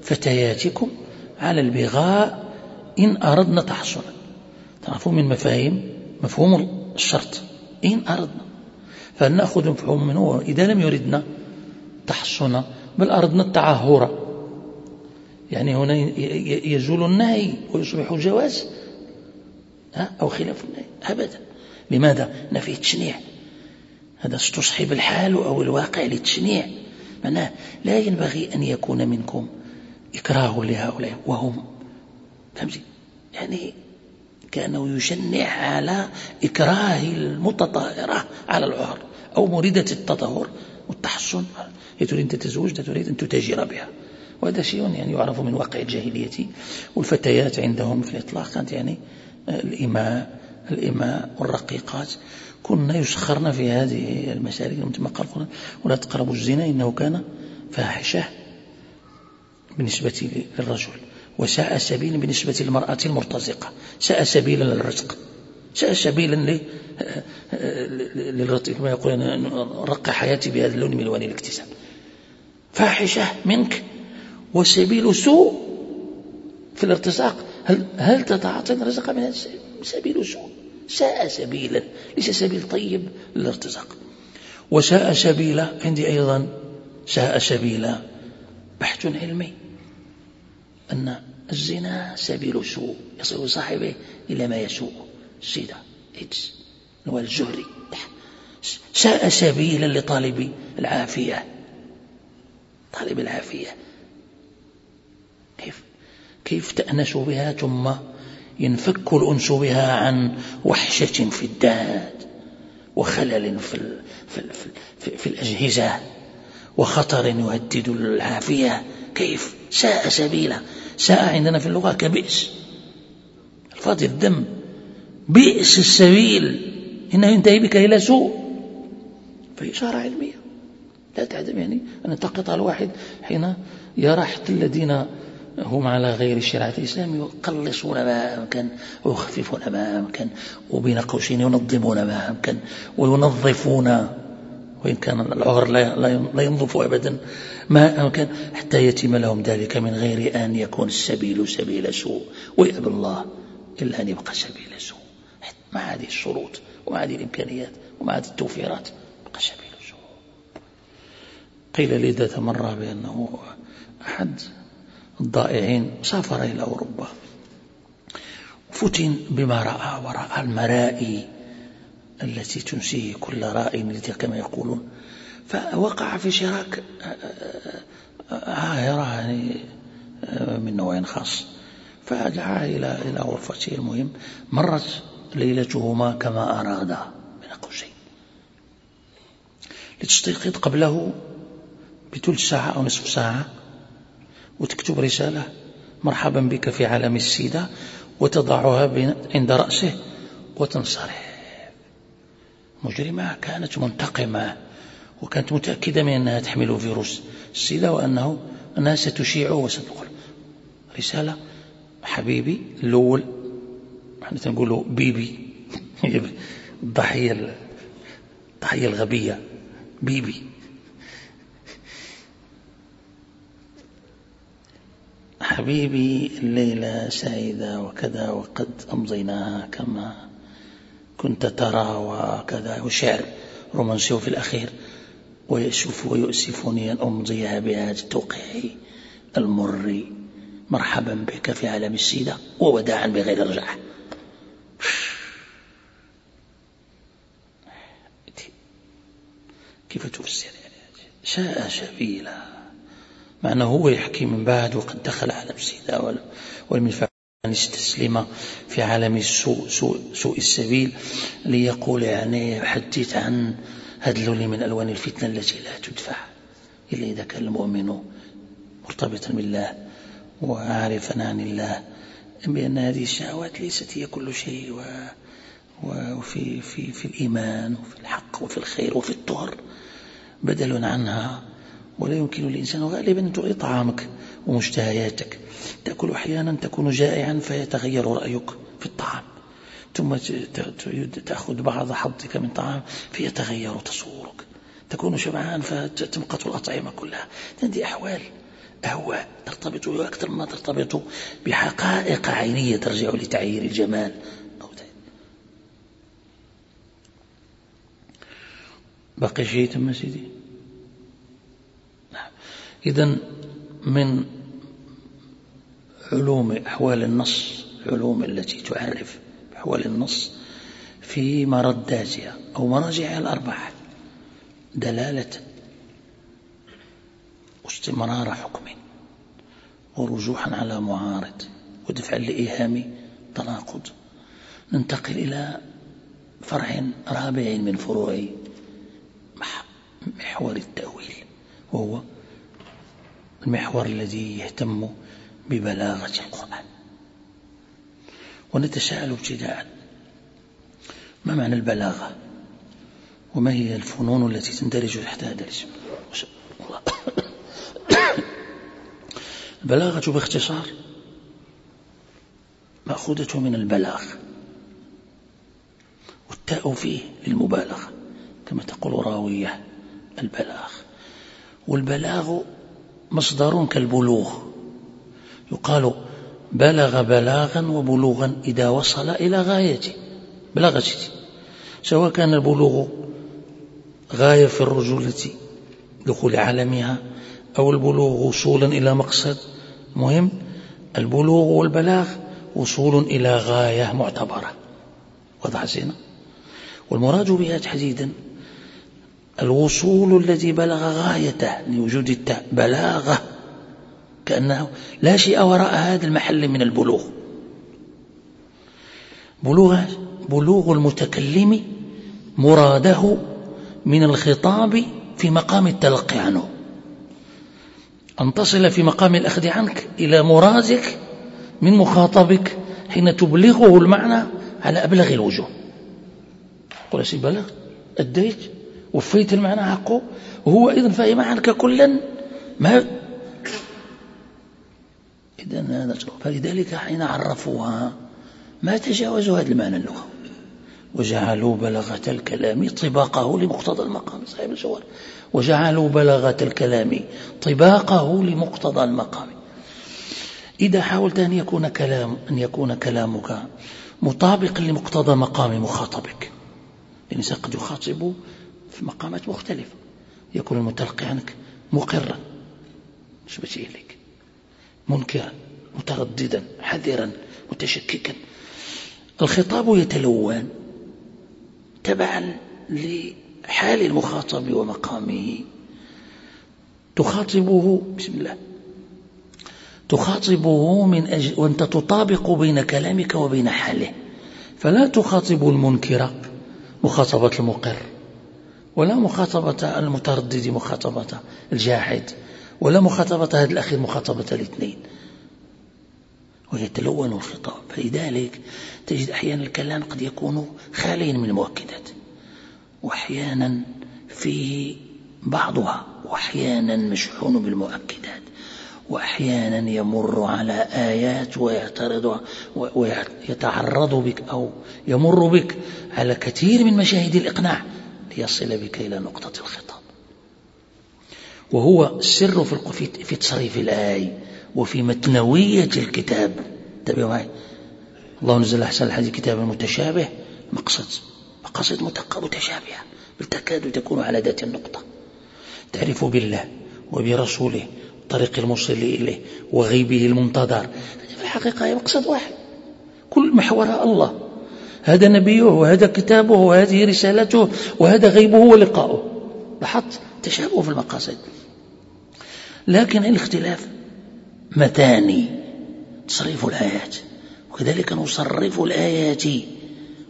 فتياتكم على البغاء إن أردنا تحصنا تعرفوا من مفاهيم مفهوم الشرط؟ إن أردنا. فنأخذ مفهوم منه إذا لم يردنا تحصنا بل أردنا التعهر. يعني هنا يزول النهي ويصبح الجواز أو خلاف النهي. أبدا. لماذا؟ نفي التشنيع هذا استصحب الحال أو الواقع للتشنيع. معناه لا ينبغي أن يكون منكم إكراه لهؤلاء وهم. فهمتي؟ يعني كأنه يشنع على إكراه المتطهرة على العهر أو مريدة التطهر والتحصن. هي تريد أن تتزوج تريد أن تتاجر بها. وهذا شيء يعني يعرف من واقع الجاهلية. والفتيات عندهم في الإطلاق كانت يعني الإماء الإماء والرقيقات. كنا يسخرن في هذه المسالك كما قال القرآن ولا تقربوا الزنا إنه كان فاحشة بالنسبة للرجل. وساء سبيلا بالنسبة للمرأة المرتزقة. ساء سبيلا للرزق. ساء سبيلا للرزق كما يقول رق حياتي بهذا اللون من ألوان الاكتساب. فاحشة منك. وسبيل سوء في الارتزاق. هل هل تتعاطى الرزق من سبيل سوء. ساء سبيلا. ليس سبيل طيب للارتزاق. وساء سبيلا عندي أيضا ساء سبيلا. بحث علمي. أن الزنا سبيل سوء يصل صاحبه إلى ما يسوء. الزنا إيدز نوال الزهري. ساء سبيلا لطالب العافية. طالب العافية. كيف؟ كيف تأنس بها ثم ينفك الأنس بها عن وحشة في الداد وخلل في, في, في, في الأجهزة وخطر يهدد العافية؟ كيف؟ ساء سبيلا ساء عندنا في اللغة كبئس. الفاظ الدم. بئس السبيل. إنه ينتهي بك إلى سوء. فإشارة علمية. لا تعدم يعني. أن تقط الواحد حين يرى حتى الذين هم على غير الشريعة الإسلام يقلصون ما أمكن ويخففون ما أمكن وبين قوسين ينظمون ما أمكن وينظفون. وإن كان العهر لا ينظف أبدا. ما أمكن حتى يتم لهم ذلك من غير أن يكون السبيل سبيل سوء. ويأبى الله إلا أن يبقى سبيل سوء. مع هذه الشروط ومع هذه الإمكانيات ومع هذه التوفيرات يبقى سبيل سوء. قيل لي ذات مرة بأنه أحد الضائعين سافر إلى أوروبا. فتن بما رأى ورأى المرائي التي تنسيه كل رائي كما يقولون فوقع في شراك عاهرة يعني من نوع خاص. فدعا إلى إلى غرفته المهم. مرت ليلتهما كما أرادا من قوسين لتستيقظ قبله بثلث ساعة أو نصف ساعة وتكتب رسالة مرحبا بك في عالم السيدة وتضعها عند رأسه وتنصرف. مجرمة كانت منتقمة. وكانت متأكدة من أنها تحمل فيروس السيدة وأنه أنها ستشيعه وستدخل رسالة حبيبي الأول إحنا تنقول بيبي. [LAUGHS] الضحية الضحية الغبية. بيبي. حبيبي الليلة سعيدة وكذا وقد أمضيناها كما كنت ترى وكذا. وشعر رومانسي في الأخير. ويشوف ويؤسفني أن أمضيها بهذا التوقيع المر. مرحبا بك في عالم السيدة ووداعا بغير رجعة كيف تفسر؟ يعني شاء شبيلا. مع أنه هو يحكي من بعد وقد دخل عالم السيدة ولم يفعل أن يستسلم في عالم السوء سوء, سوء السبيل ليقول يعني يحدث عن هدلني من ألوان الفتنة التي لا تدفع إلا إذا كان المؤمن مرتبطا بالله وعارفا عن الله بأن هذه الشهوات ليست هي كل شيء و وفي في في الإيمان وفي الحق وفي الخير وفي الطهر بدل عنها ولا يمكن للإنسان غالبا أن تعطي طعامك ومشتهياتك تأكل أحيانا تكون جائعا فيتغير رأيك في الطعام. ثم تأخذ بعض حظك من طعام فيتغير تصورك. تكون شبعان فتمقت الأطعمة كلها. هذه أحوال. أهواء ترتبط أكثر ما ترتبط بحقائق عينية ترجع لتعيير الجمال. أو بقي شيء تم سيدي؟ نعم. إذا من علوم أحوال النص علوم التي تعرف بأحوال النص في مرداتها أو مراجعها الأربعة دلالة واستمرار حكم ورجوحا على معارض ودفعا لإيهام تناقض. ننتقل إلى فرع رابع من فروع محور التأويل وهو المحور الذي يهتم ببلاغة القرآن. ونتساءل ابتداء. ما معنى البلاغة؟ وما هي الفنون التي تندرج تحت هذا الاسم البلاغة باختصار مأخوذة من البلاغ والتاء فيه للمبالغة كما تقول راوية البلاغ. والبلاغ مصدر كالبلوغ يقال بلغ بلاغا وبلوغا إذا وصل إلى غايته. بلغ سواء كان البلوغ غاية في الرجولة دخول عالمها أو البلوغ وصولا إلى مقصد مهم البلوغ والبلاغ وصول إلى غاية معتبرة. وضع زينة والمراد بها تحديدا الوصول الذي بلغ غايته لوجود التاء بلاغة. كأنه لا شيء وراء هذا المحل من البلوغ. بلوغ, بلوغ المتكلم مراده من الخطاب في مقام التلقي عنه. أن تصل في مقام الأخذ عنك إلى مرادك من مخاطبك حين تبلغه المعنى على أبلغ الوجوه. قل سي بلغ أديت وفيت المعنى حقه وهو إذن فهم عنك كلا. ما إذن فلذلك حين عرفوها ما تجاوزوا هذا المعنى اللغوي وجعلوا بلغة الكلام طباقه لمقتضى المقام. صاحب الجوار وجعلوا بلغة الكلام طباقه لمقتضى المقام. إذا حاولت أن يكون كلام أن يكون كلامك مطابقا لمقتضى مقام مخاطبك. الإنسان قد يخاطب في مقامات مختلفة. يكون المتلقي عنك مقرا. نسبة إليك؟ منكرا مترددا حذرا متشككا. الخطاب يتلون تبعا لحال المخاطب ومقامه. تخاطبه بسم الله. تخاطبه من أجل وأنت تطابق بين كلامك وبين حاله. فلا تخاطب المنكر مخاطبة المقر ولا مخاطبة المتردد مخاطبة الجاحد. ولا مخاطبة هذا الأخير مخاطبة الاثنين. ويتلون الخطاب فلذلك تجد أحيانا الكلام قد يكون خاليا من المؤكدات. وأحيانا فيه بعضها. وأحيانا مشحون بالمؤكدات. وأحيانا يمر على آيات ويعترض ويتعرض بك أو يمر بك على كثير من مشاهد الإقناع. ليصل بك إلى نقطة الخطاب. وهو السر في في تصريف الآي وفي متنوية الكتاب. انتبهوا معي؟ الله نزل أحسن الحديث كتابا متشابه مقصد مقاصد متشابهة بل تكاد تكون على ذات النقطة. تعرف بالله وبرسوله طريق الموصل إليه وغيبه المنتظر. في الحقيقة هي مقصد واحد. كل محورها الله. هذا نبيه وهذا كتابه وهذه رسالته وهذا غيبه ولقاؤه. لاحظت تشابه في المقاصد. لكن الاختلاف متاني. تصريف الآيات. وكذلك نصرف الآيات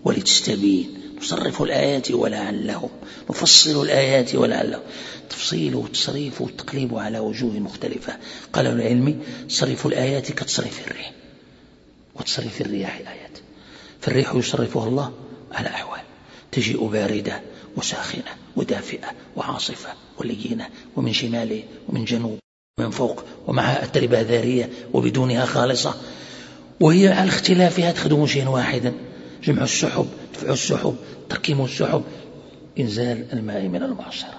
ولتستبين نصرف الآيات ولعلهم. نفصل الآيات ولعلهم. تفصيل وتصريف وتقليب على وجوه مختلفة. قال العلم صرف الآيات كتصريف الريح. وتصريف الرياح آيات. فالريح يصرفها الله على أحوال. تجيء باردة وساخنة ودافئة وعاصفة ولينة ومن شمال ومن جنوب ومن فوق ومعها التربة ذارية وبدونها خالصة. وهي على اختلافها تخدم شيئا واحدا جمع السحب دفع السحب تركيم السحب. إنزال الماء من المعصرات.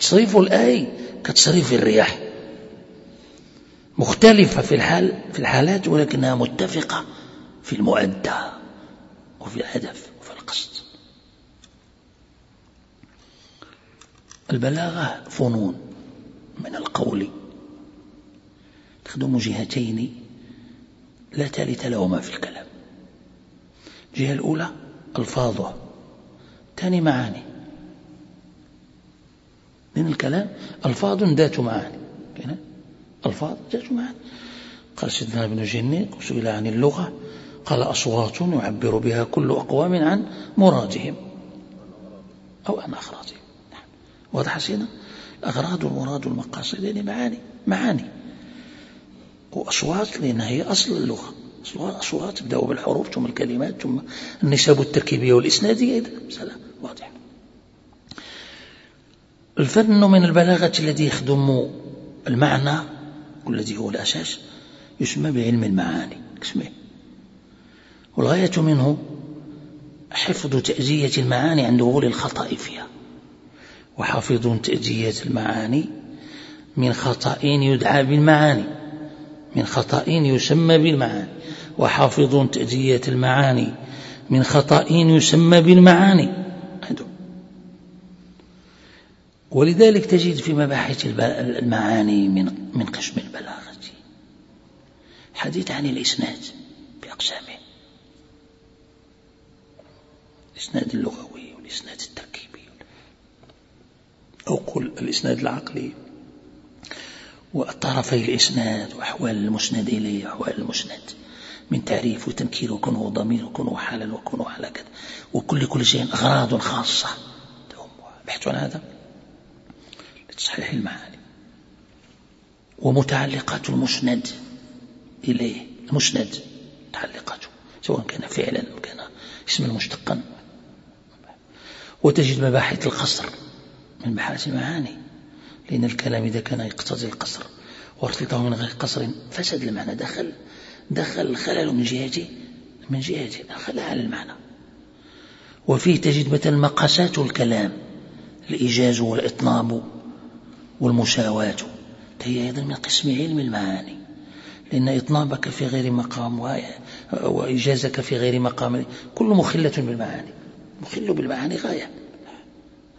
تصريف الآي كتصريف الرياح. مختلفة في الحال في الحالات ولكنها متفقة في المؤدى وفي الهدف وفي القصد. البلاغة فنون. من القول. تخدم جهتين لا ثالث لهما في الكلام. الجهة الأولى ألفاظه ثاني معاني. من الكلام ألفاظ ذات معاني. ألفاظ ذات معاني. قال سيدنا ابن جني سئل عن اللغة. قال أصوات يعبر بها كل أقوام عن مرادهم أو عن أغراضهم نعم. واضح سيدنا؟ الأغراض والمراد والمقاصد يعني معاني معاني. وأصوات لأنها هي أصل اللغة. أصوات تبدأ بالحروف ثم الكلمات ثم النسب التركيبية والإسنادية سلام واضح. الفن من البلاغة الذي يخدم المعنى والذي هو الأساس يسمى بعلم المعاني. اسمه والغاية منه حفظ تأجية المعاني عند دخول الخطأ فيها. وحفظ تأجية المعاني. من خطأ يدعى بالمعاني. من خطأ يسمى بالمعاني. وحافظ تأدية المعاني. من خطأ يسمى بالمعاني. ولذلك تجد في مباحث المعاني من من قسم البلاغة. حديث عن الإسناد بأقسامه. الإسناد اللغوي والإسناد التركيبي أو قل الإسناد العقلي وطرفي الإسناد وأحوال المسند إليه وأحوال المسند من تعريف وتنكير وكونه ضمير وكونه حالا وكونه على كذا. وكل كل شيء أغراض خاصة. بحث عن هذا؟ لتصحيح المعاني. ومتعلقات المسند إليه. المسند متعلقاته سواء كان فعلا أو كان اسما مشتقا. وتجد مباحث القصر. من بحاث المعاني لأن الكلام إذا كان يقتضي القصر وارتباطه من غير قصر فسد المعنى دخل دخل الخلل من جهة من جهة دخل على المعنى. وفيه تجد مثلا مقاسات الكلام الإيجاز والإطناب والمساواة هي أيضا من قسم علم المعاني. لأن إطنابك في غير مقام وإجازك في غير مقام كل مخلة بالمعاني مخل بالمعاني غاية.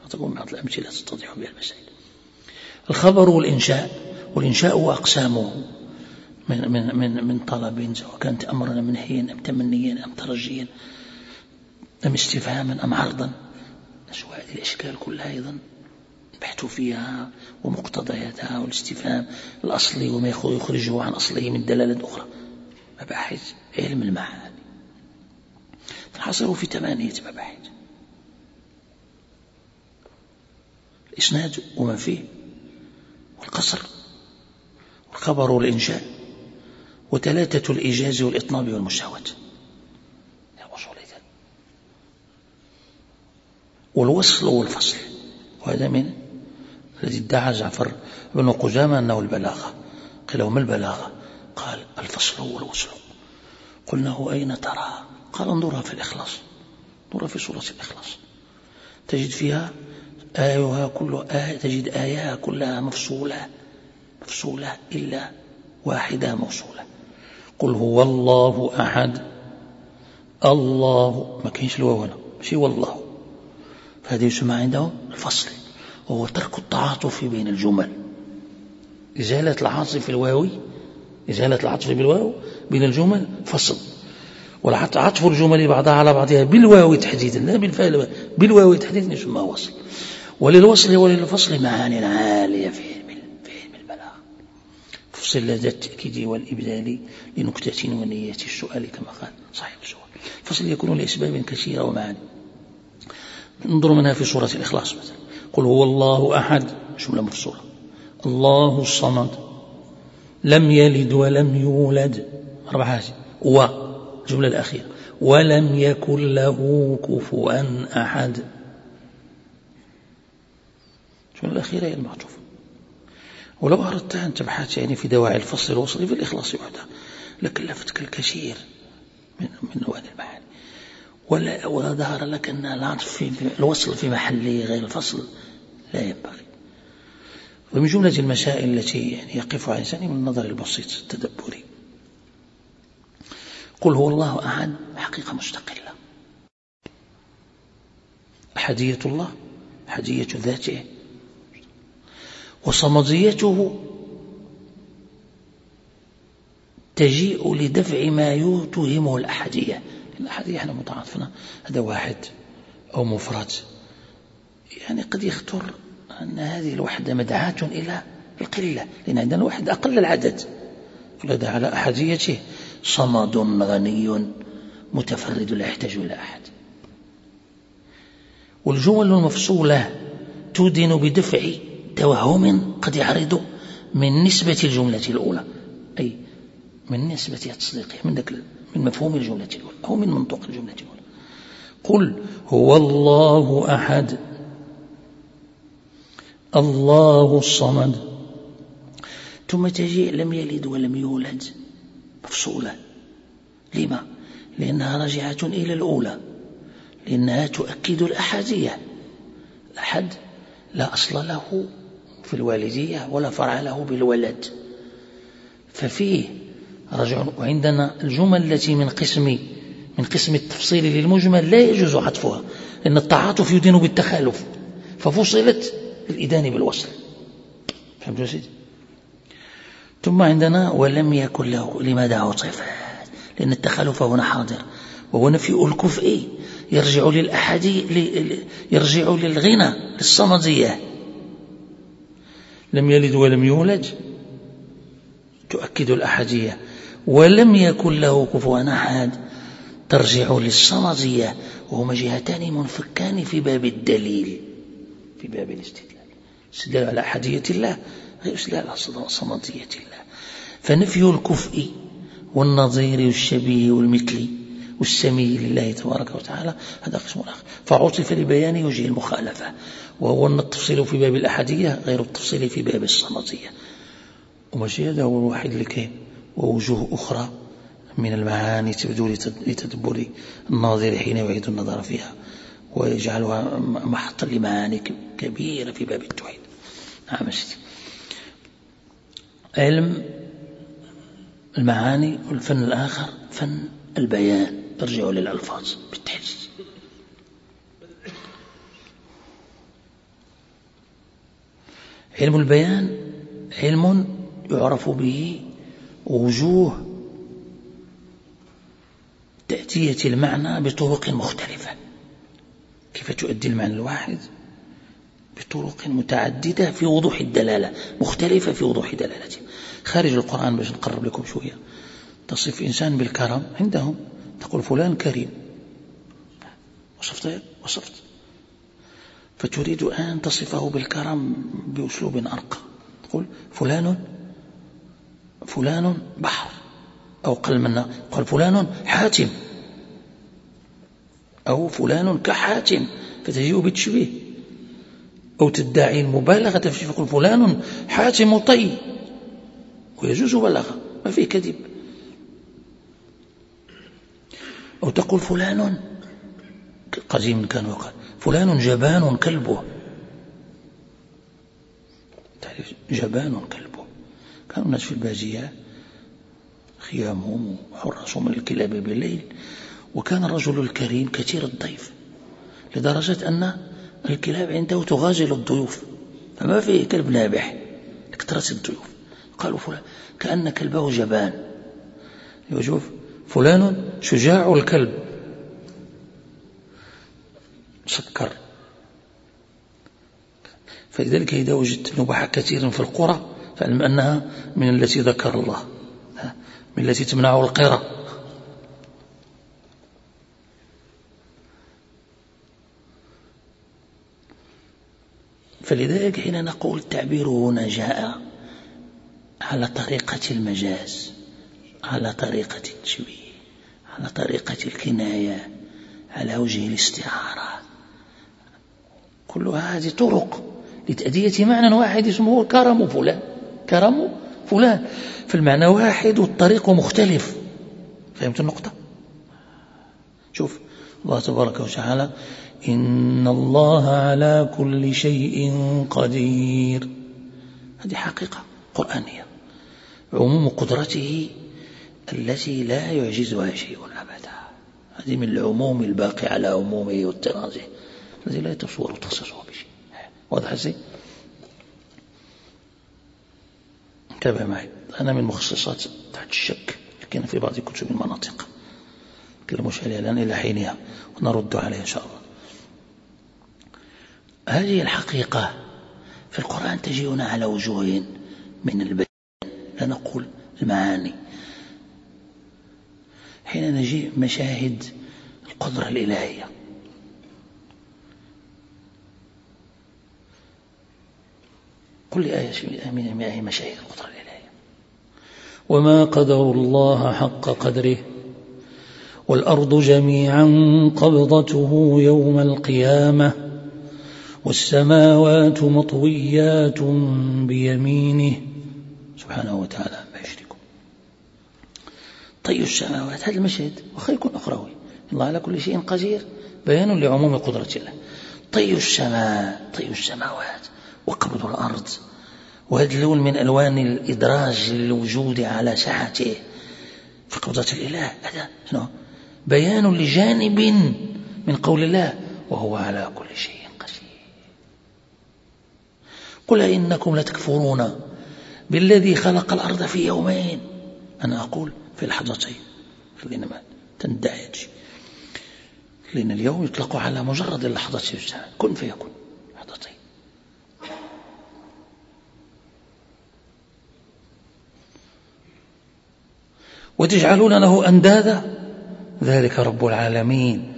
تقول بعض الأمثلة تتضح بها المسائل. الخبر والإنشاء والإنشاء وأقسامه من من من من طلب سواء كانت أمرا منهيا أم تمنيا أم ترجيا أم استفهاما أم عرضا. هذه الأشكال كلها أيضا البحث فيها ومقتضياتها والاستفهام الأصلي وما يخرجه عن أصله من دلالة أخرى. مباحث علم المعاني. تنحصر في ثمانية مباحث. الإسناد وما فيه والقصر والخبر والإنشاء وثلاثة الإيجاز والإطناب والمساواة والوصل والفصل. وهذا من الذي ادعى جعفر بن قزامة أنه البلاغة. قيل وما البلاغة؟ قال الفصل والوصل. قلنا هو أين ترى؟ قال انظرها في الإخلاص. انظرها في سورة الإخلاص. تجد فيها آيها كل آية تجد آيها كلها مفصولة مفصولة إلا واحدة موصولة. قل هو الله أحد. الله ما كاينش الواو هنا ماشي والله فهذا يسمى عندهم الفصل وهو ترك التعاطف بين الجمل. إزالة العاطف الواوي إزالة العطف بالواو بين الجمل فصل. والعطف الجمل بعضها على بعضها بالواو تحديدا لا بالفعل بالواو تحديدا يسمى وصل. وللوصل وللفصل معاني عالية في علم البلاغة فصل لدى التأكيد والإبدال لنكتة ونية السؤال كما قال صاحب السؤال فصل يكون لأسباب كثيرة ومعاني. انظروا منها في سورة الإخلاص مثلا. قل هو الله أحد. جملة مفصولة. الله الصمد. لم يلد ولم يولد. أربع حاجة. و. الجملة الأخيرة. ولم يكن له كفوا أحد. الجملة الأخيرة هي المعطوفة ولو أردت أن تبحث يعني في دواعي الفصل الوصلي في الإخلاص وحده لكلفتك الكثير من من نوادي المعاني ولا وظهر لك أن العطف في الوصل في محله غير الفصل لا ينبغي. ومن جملة المسائل التي يعني يقف على الإنسان من النظر البسيط التدبري. قل هو الله أحد حقيقة مستقلة. أحدية الله أحدية ذاته. وصمديته تجيء لدفع ما يتهمه الأحدية. الأحدية إحنا متعاطفنا. هذا واحد أو مفرد. يعني قد يخطر أن هذه الوحدة مدعاة إلى القلة. لأن عندنا الواحد أقل العدد. فلذا على أحديته. صمد غني متفرد لا يحتاج إلى أحد. والجمل المفصولة تدين بدفع توهم قد يعرض من نسبة الجملة الأولى. أي من نسبة تصديقها من, من مفهوم الجملة الأولى أو من منطوق الجملة الأولى. قل هو الله أحد. الله الصمد. ثم تجيء لم يلد ولم يولد. مفصولة. لما؟ لأنها راجعة إلى الأولى. لأنها تؤكد الأحدية الأحد لا أصل له. في الوالدية ولا فرع له بالولد. ففيه رجع وعندنا الجمل التي من قسم من قسم التفصيل للمجمل لا يجوز حذفها لأن التعاطف يدين بالتخالف ففصلت الإدان بالوصل. فهمت سيدي؟ ثم عندنا ولم يكن له لماذا عطف؟ لأن التخالف هنا حاضر. وهو نفي الكفء يرجع للأحادي يرجع للغنى للصمدية. لم يلد ولم يولد. تؤكد الأحدية ولم يكن له كفوا أحد. ترجع للصمدية وهما جهتان منفكان في باب الدليل. في باب الاستدلال. استدلال على أحدية الله. غير استدلال على صمدية الله. فنفي الكفء والنظير والشبيه والمثلي والسمي لله تبارك وتعالى. هذا قسم آخر. فعطف لبيان وجه المخالفة. وهو أن التفصيل في باب الأحدية غير التفصيل في باب الصمدية وماشي هذا هو الواحد اللي كاين ووجوه أخرى من المعاني تبدو لتدبر الناظر حين يعيد النظر فيها ويجعلها محطا لمعاني كبيرة في باب التوحيد. نعم علم المعاني والفن الآخر فن البيان. يرجع للألفاظ بالتحديد. علم البيان علم يعرف به وجوه تأتية المعنى بطرق مختلفة. كيف تؤدي المعنى الواحد؟ بطرق متعددة في وضوح الدلالة مختلفة في وضوح دلالته. خارج القرآن باش نقرب لكم شوية. تصف إنسان بالكرم عندهم تقول فلان كريم. وصفت؟ وصفت. فتريد أن تصفه بالكرم بأسلوب أرقى. تقول فلان فلان بحر أو قل منا قال فلان حاتم أو فلان كحاتم. فتجيء بالتشبيه. أو تدعي المبالغة في فقل فلان حاتم طي. ويجوز بلغة. ما فيه كذب. أو تقول فلان قديم كان يقال فلان جبان كلبه. تعرف جبان كلبه. كانوا الناس في البادية خيامهم وحرسهم الكلاب بالليل. وكان الرجل الكريم كثير الضيف لدرجة أن الكلاب عنده تغازل الضيوف. فما فيه كلب نابح؟ لكثرة الضيوف. قالوا فلان كأن كلبه جبان. يشوف فلان شجاع الكلب. سكر. فلذلك إذا وجدت نبح كثيرا في القرى فاعلم أنها من التي ذكر الله من التي تمنع القرى. فلذلك حين نقول التعبير هنا جاء على طريقة المجاز على طريقة التشبيه على طريقة الكناية على وجه الاستعارة. كل هذه طرق لتأدية معنى واحد اسمه كرم فلان كرم فلان. فالمعنى واحد والطريق مختلف. فهمت النقطة؟ شوف الله تبارك وتعالى إن الله على كل شيء قدير. هذه حقيقة قرآنية. عموم قدرته التي لا يعجزها شيء أبدا. هذه من العموم الباقي على عمومه والتنازه. الذي لا يتصور تخصصه بشيء واضح إزاي؟ انتبه معي. أنا من مخصصات تحت الشك لكن في بعض كتب المناطق. نتكلموش عليها الآن إلى حينها ونرد عليها إن شاء الله. هذه الحقيقة في القرآن تجينا على وجوه من البيان. لا نقول المعاني. حين نجي مشاهد القدرة الإلهية. لي آية من آية مشاهد القدرة الإلهية. وما قدر الله حق قدره والأرض جميعا قبضته يوم القيامة والسماوات مطويات بيمينه. سبحانه وتعالى ما يشركون طي السماوات هذا المشهد وخير أخروي الله على كل شيء قدير بيان لعموم قدرة الله طي السماء طي السماوات. وقبض الأرض وهذا اللون من ألوان الإدراج للوجود على ساحته في قبضة الإله هذا بيان لجانب من قول الله وهو على كل شيء قدير. قل إنكم لتكفرون بالذي خلق الأرض في يومين. أنا أقول في لحظتين خلينا ما تندعج لأن اليوم يطلق على مجرد اللحظة كن فيكون لحظتين وتجعلون له أندادا. ذلك رب العالمين.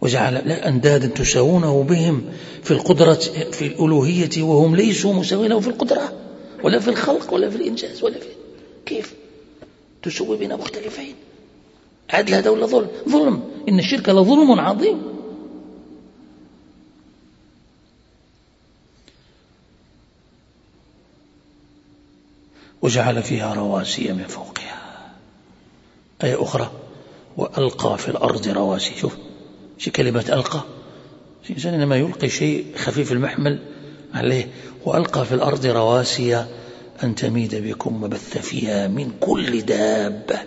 وجعل لا أندادا تساوونه بهم في القدرة في الألوهية وهم ليسوا مساوين في القدرة ولا في الخلق ولا في الإنجاز ولا في كيف؟ تسوي بين مختلفين. عدل هذا ولا ظلم؟ ظلم. إن الشرك لظلم عظيم. وجعل فيها رواسي من فوقها. آية أخرى وألقى في الأرض رواسي. شوف شي كلمة ألقى. الإنسان إنما يلقي شيء خفيف المحمل عليه. وألقى في الأرض رواسي أن تميد بكم وبث فيها من كل دابة.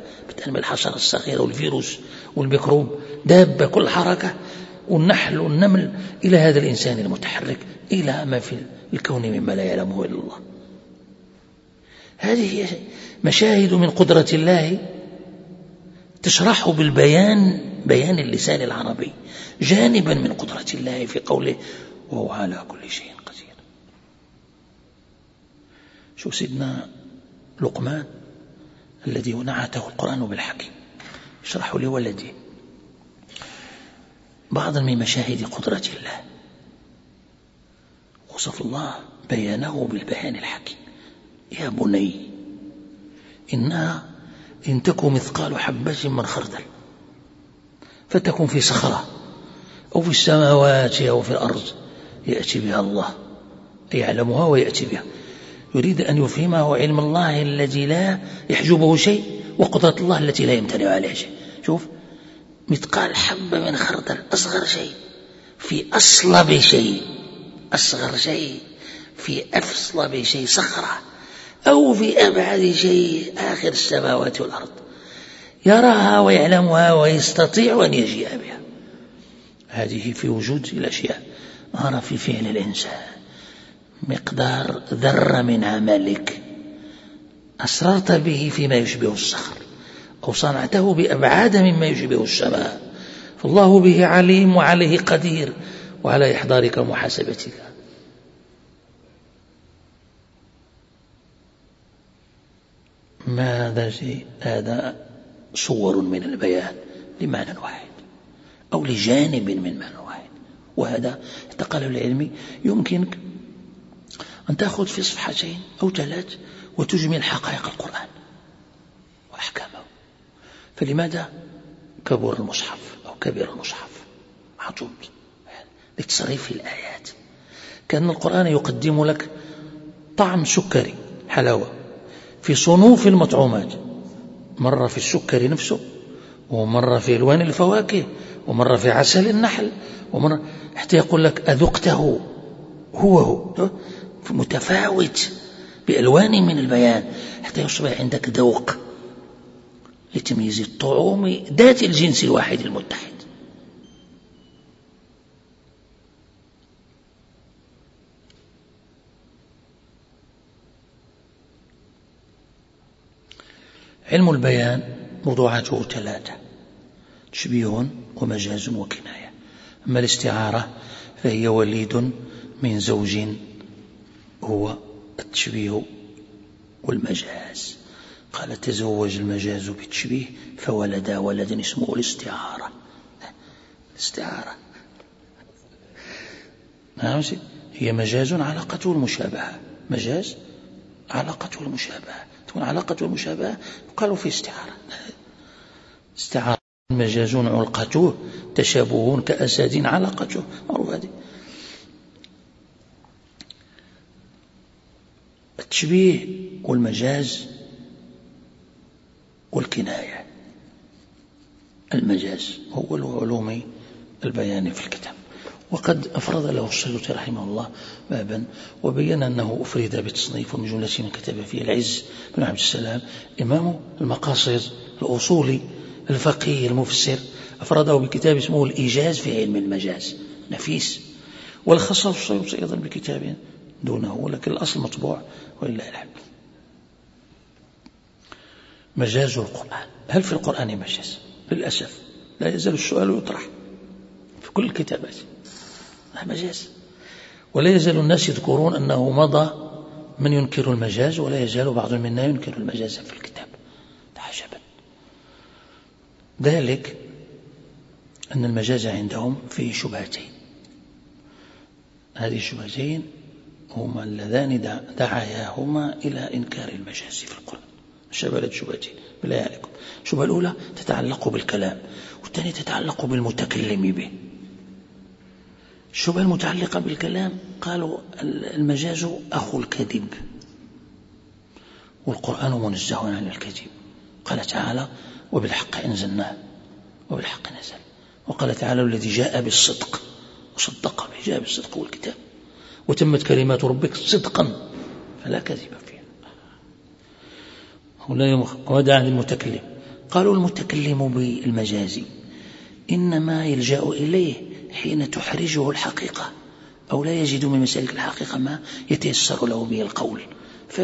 من الحشرة الصغيرة والفيروس والميكروب دابة كل حركة. والنحل والنمل إلى هذا الإنسان المتحرك إلى ما في الكون مما لا يعلمه إلا الله. هذه مشاهد من قدرة الله تشرح بالبيان بيان اللسان العربي جانبا من قدرة الله في قوله وهو على كل شيء قدير. شو سيدنا لقمان الذي نعته القرآن بالحكيم يشرح لولده بعضا من مشاهد قدرة الله. وصف الله بيانه بالبيان الحكيم يا بني إنها إن تكن مثقال حبة من خردل فتكن في صخرة أو في السماوات أو في الأرض يأتي بها الله يعلمها ويأتي بها. يريد أن يفهمه علم الله الذي لا يحجبه شيء وقدرة الله التي لا يمتنع عليها شيء. شوف مثقال حبة من خردل أصغر شيء في أصلب شيء أصغر شيء في أفصلب شيء صخرة. أو في أبعد شيء آخر السماوات والأرض. يراها ويعلمها ويستطيع أن يجيء بها. هذه في وجود الأشياء أرى في فعل الإنسان. مقدار ذرة من عملك أسررت به فيما يشبه الصخر أو صنعته بأبعاد مما يشبه السماء. فالله به عليم وعليه قدير وعلى إحضارك ومحاسبتك. ماذا شيء؟ هذا صور من البيان لمعنى واحد أو لجانب من معنى واحد وهذا انتقال العلمي يمكنك أن تأخذ في صفحتين أو ثلاث وتجمل حقائق القرآن وأحكامه. فلماذا؟ كبر المصحف أو كبر المصحف. محطوط لتصريف الآيات. كأن القرآن يقدم لك طعم سكري حلاوة. في صنوف المطعومات. مرة في السكر نفسه ومرة في ألوان الفواكه ومرة في عسل النحل ومرة حتى يقول لك أذقته هو هو متفاوت بألوان من البيان حتى يصبح عندك ذوق لتمييز الطعوم ذات الجنس الواحد المتحد. علم البيان موضوعاته ثلاثة تشبيه ومجاز وكناية. أما الاستعارة فهي وليد من زوج هو التشبيه والمجاز. قال تزوج المجاز بالتشبيه فولد ولدا اسمه الاستعارة. الاستعارة. نعم هي مجاز علاقته المشابهة. مجاز علاقته المشابهة. تكون علاقة المشابهة قالوا في استعارة. [LAUGHS] استعارة. مجاز علقته تشابه كأسد علاقته. معروف هذه. التشبيه والمجاز والكناية. المجاز هو علوم البيان في الكتاب. وقد أفرد له السيوطي رحمه الله بابا وبين أنه أفرد بتصنيف ومن جملة من كتب فيه العز بن عبد السلام. إمام المقاصد الأصولي الفقيه المفسر أفرده بكتاب اسمه الإيجاز في علم المجاز نفيس. والخصص السيوطي أيضا بكتاب دونه ولكن الأصل مطبوع ولله الحمد. مجاز القرآن. هل في القرآن مجاز؟ للأسف. لا يزال السؤال يطرح في كل الكتابات. مجاز ولا يزال الناس يذكرون أنه مضى من ينكر المجاز ولا يزال بعض منا ينكر المجاز في الكتاب. تعجبا ذلك أن المجاز عندهم فيه شبهتين. هذه الشبهتين هما اللذان دعاياهما إلى إنكار المجاز في القرآن. شبهت شبهتين. بالله عليكم الشبهة الأولى تتعلق بالكلام والثانية تتعلق بالمتكلم به. الشبهة المتعلقة بالكلام. قالوا المجاز أخو الكذب. والقرآن منزه عن الكذب. قال تعالى وبالحق أنزلناه. وبالحق نزل. وقال تعالى الذي جاء بالصدق. وصدق به جاء بالصدق والكتاب. وتمت كلمات ربك صدقا فلا كذب فيها. وهذا عن المتكلم قالوا المتكلم بالمجاز إنما يلجأ إليه. حين تحرجه الحقيقة أو لا يجد من مسالك الحقيقة ما يتيسر له به القول. ف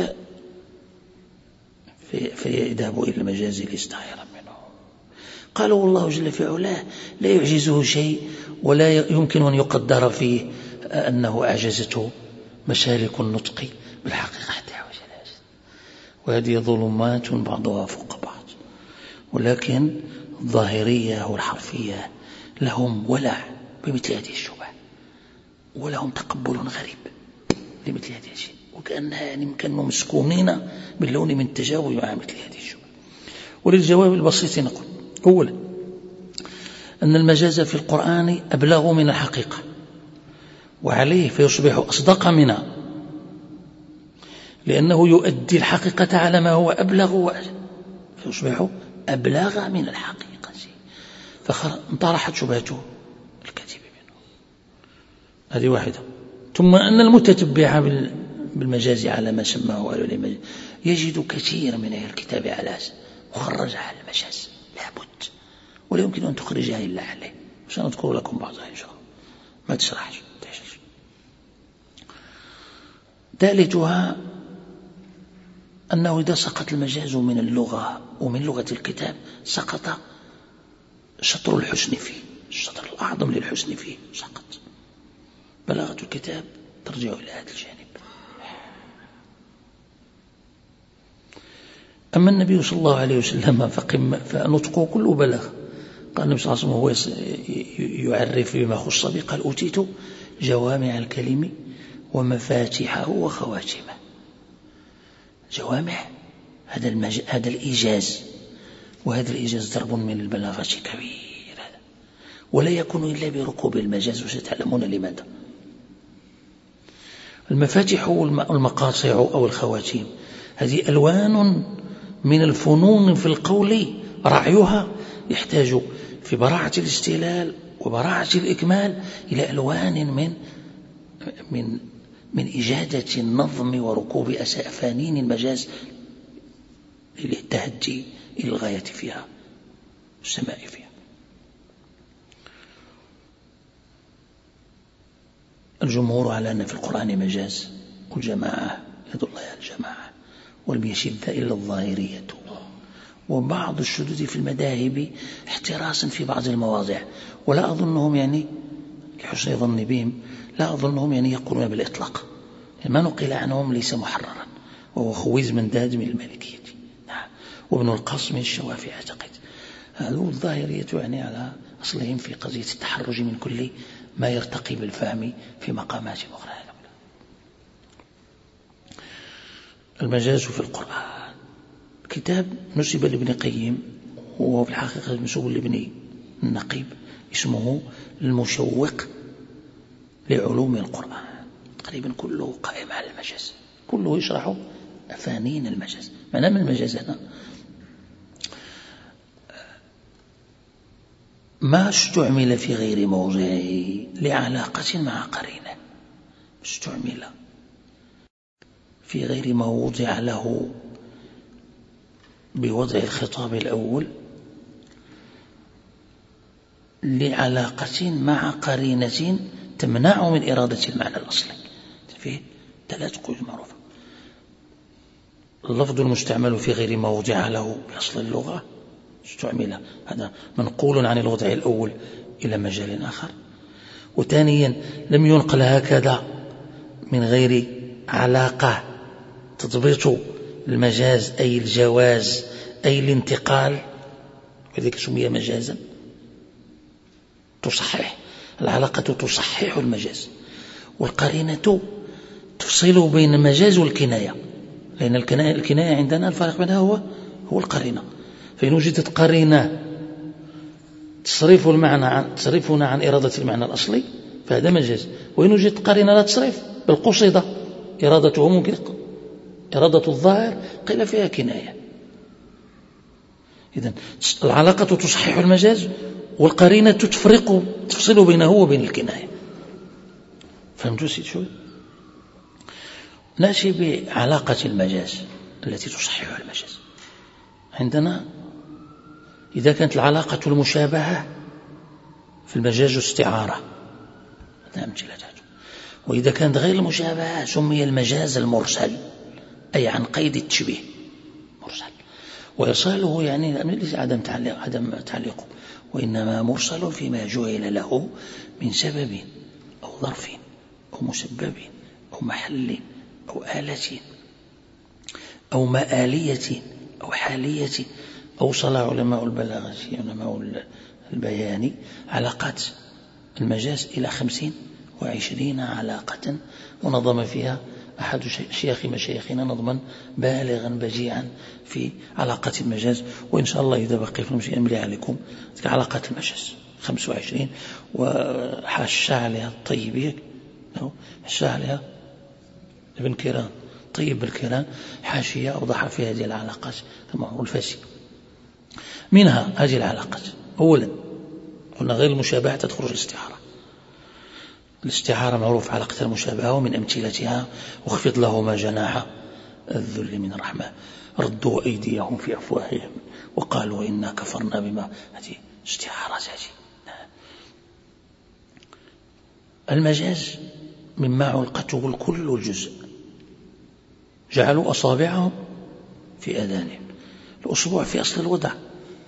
فيذهب إلى المجاز ليستعير منه. قالوا والله جل في علاه لا يعجزه شيء ولا يمكن أن يقدر فيه أنه أعجزته مسالك النطق بالحقيقة. حتى وهذه ظلمات بعضها فوق بعض ولكن الظاهرية والحرفية لهم ولع بمثل هذه الشبهة. ولهم تقبل غريب لمثل هذه الشيء. وكأنها يعني كانوا مسكونين باللون من التجاوز مع مثل هذه الشبهة. وللجواب البسيط نقول أولا أن المجاز في القرآن أبلغ من الحقيقة وعليه فيصبح أصدق منها لأنه يؤدي الحقيقة على ما هو أبلغ فيصبح أبلغ من الحقيقة فانطرحت شبهته الكذب منه. هذه واحدة. ثم أن المتتبع بالمجاز على ما سماه أهل العلم. يجد كثير من أهل الكتاب على مخرجة على المجاز. لابد. ولا يمكن أن تخرجها إلا عليه. سنذكر لكم بعضها إن شاء الله. ما تسرحش ثالثها أنه إذا سقط المجاز من اللغة ومن لغة الكتاب سقط شطر الحسن فيه. الشطر الأعظم للحسن فيه سقط بلاغة الكتاب ترجع إلى هذا الجانب. أما النبي صلى الله عليه وسلم فنطقه كله بلغ. قال النبي صلى الله عليه وسلم يعرف بما خص به قال أوتيت جوامع الكلم ومفاتحه وخواتمه. جوامع هذا المج... هذا الإيجاز. وهذا الإيجاز ضرب من البلاغة كبير. ولا يكون إلا بركوب المجاز. وستعلمون لماذا؟ المفاتح والمقاطع أو الخواتيم. هذه ألوان من الفنون في القول رعيها يحتاج في براعة الاستهلال وبراعة الإكمال إلى ألوان من من من إجادة النظم وركوب أفانين المجاز للتهجي إلى الغاية فيها. السماء فيها. الجمهور على أن في القرآن مجاز. والجماعة يد الله الجماعة ولم يشد إلا الظاهرية. وبعض الشذوذ في المذاهب احتراسا في بعض المواضع. ولا أظنهم يعني لحسن ظن بهم لا أظنهم يعني يقولون بالإطلاق. ما نقل عنهم ليس محررا. وهو خويز من داد من المالكية. نعم. وابن القاسم من الشوافع أعتقد. هذا الظاهرية يعني على أصلهم في قضية التحرج من كل ما يرتقي بالفهم في مقامات أخرى. المجاز في القرآن. كتاب نسب لابن قيم وهو في الحقيقة منسوب لابن النقيب. اسمه المشوق لعلوم القرآن. تقريبا كله قائم على المجاز. كله يشرح أفانين المجاز. ما نعم المجاز هنا ما استعمل في غير موضعه لعلاقة مع قرينة استعمل. في غير ما وضع له بوضع الخطاب الأول لعلاقة مع قرينة تمنع من إرادة المعنى الأصلي. فيه ثلاث قيود معروفة. اللفظ المستعمل في غير ما وضع له بأصل اللغة استعمل هذا منقول عن الوضع الأول إلى مجال آخر. وثانيا لم ينقل هكذا من غير علاقة تضبط المجاز أي الجواز أي الانتقال. وذلك سمي مجازا. تصحح. العلاقة تصحح المجاز. والقرينة تفصل بين المجاز والكناية. لأن الكناية عندنا الفرق بينها هو هو القرينة. فإن وجدت قرينة تصرف المعنى عن تصرفنا عن إرادة المعنى الأصلي فهذا مجاز وإن وجدت قرينة لا تصرف بالقصيدة. إرادته ممكن إرادة الظاهر قيل فيها كناية. إذا العلاقة تصحح المجاز والقرينة تفرق تفصل بينه وبين الكناية. فهمتوا سيد شوي؟ نأتي بعلاقة المجاز التي تصحح المجاز. عندنا إذا كانت العلاقة المشابهة في المجاز استعارة. هذا. أمثلة وإذا كانت غير المشابهة سمي المجاز المرسل أي عن قيد التشبيه. مرسل. وإرساله يعني ليس عدم تعليق عدم تعليقه وإنما مرسل فيما جعل له من سبب أو ظرف أو مسبب أو محل أو آلة أو مآلية أو حالية. أوصل علماء البلاغة علماء البيان علاقات المجاز إلى خمسين وعشرين علاقة ونظم فيها أحد شيخ مشايخنا نظما بالغا بجيعا في علاقة المجاز وإن شاء الله إذا بقي في المشي أملي عليكم علاقة المجاز 25 وحاشا عليها الطيبية حاشا عليها ابن كيران طيب الكيران حاشية أوضح في هذه العلاقات هو الفاسي. منها هذه العلاقات. أولا قلنا غير المشابهة تدخل الاستعارة الاستعارة معروف علاقة المشابهة ومن أمثلتها واخفض لهما جناح الذل من الرحمة ردوا أيديهم في أفواههم وقالوا إنا كفرنا بما هذه استعارة هذه. المجاز مما علقته الكل والجزء جعلوا أصابعهم في أذانهم. الأصبع في أصل الوضع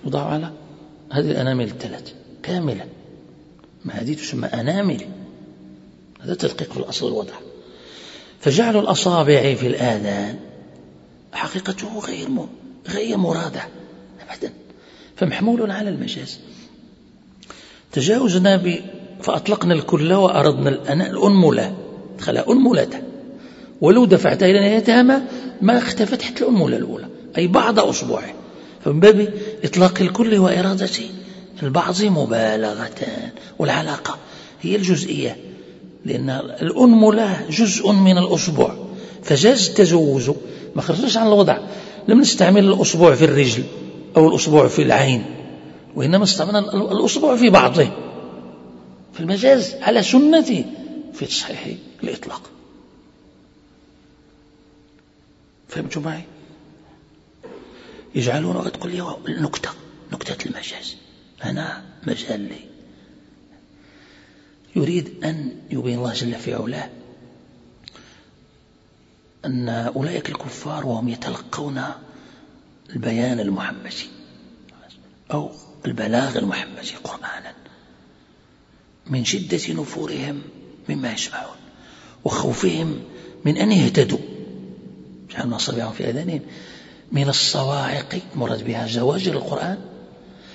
يوضع على هذه الأنامل الثلاث كاملة. ما هذه تسمى أنامل. هذا تدقيق في الأصل الوضع فجعل الأصابع في الآذان حقيقته غير غير مرادة أبدا. فمحمول على المجاز. تجاوزنا ب فأطلقنا الكل وأردنا الأنملة. دخل أنملة. ولو دفعتها إلى نهايتها ما, ما اختفت حتى الأنملة الأولى. أي بعض أصبعه. فمن باب إطلاق الكل وإرادة البعض مبالغة والعلاقة هي الجزئية لأن الأنملة جزء من الأصبع فجاز التجوز ما خرجناش عن الوضع لم نستعمل الأصبع في الرجل أو الأصبع في العين وإنما استعملنا الأصبع في بعضه في المجاز على سنة في تصحيح الإطلاق. فهمتوا معي؟ يجعلون تقول لي النكتة نكتة المجاز. أنا مجال لي. يريد أن يبين الله جل في علاه أن أولئك الكفار وهم يتلقون البيان المحمدي أو البلاغ المحمدي قرآنا من شدة نفورهم مما يسمعون وخوفهم من أن يهتدوا. جعلنا أصابعهم في أذانهم. من الصواعق مراد بها زواجر القرآن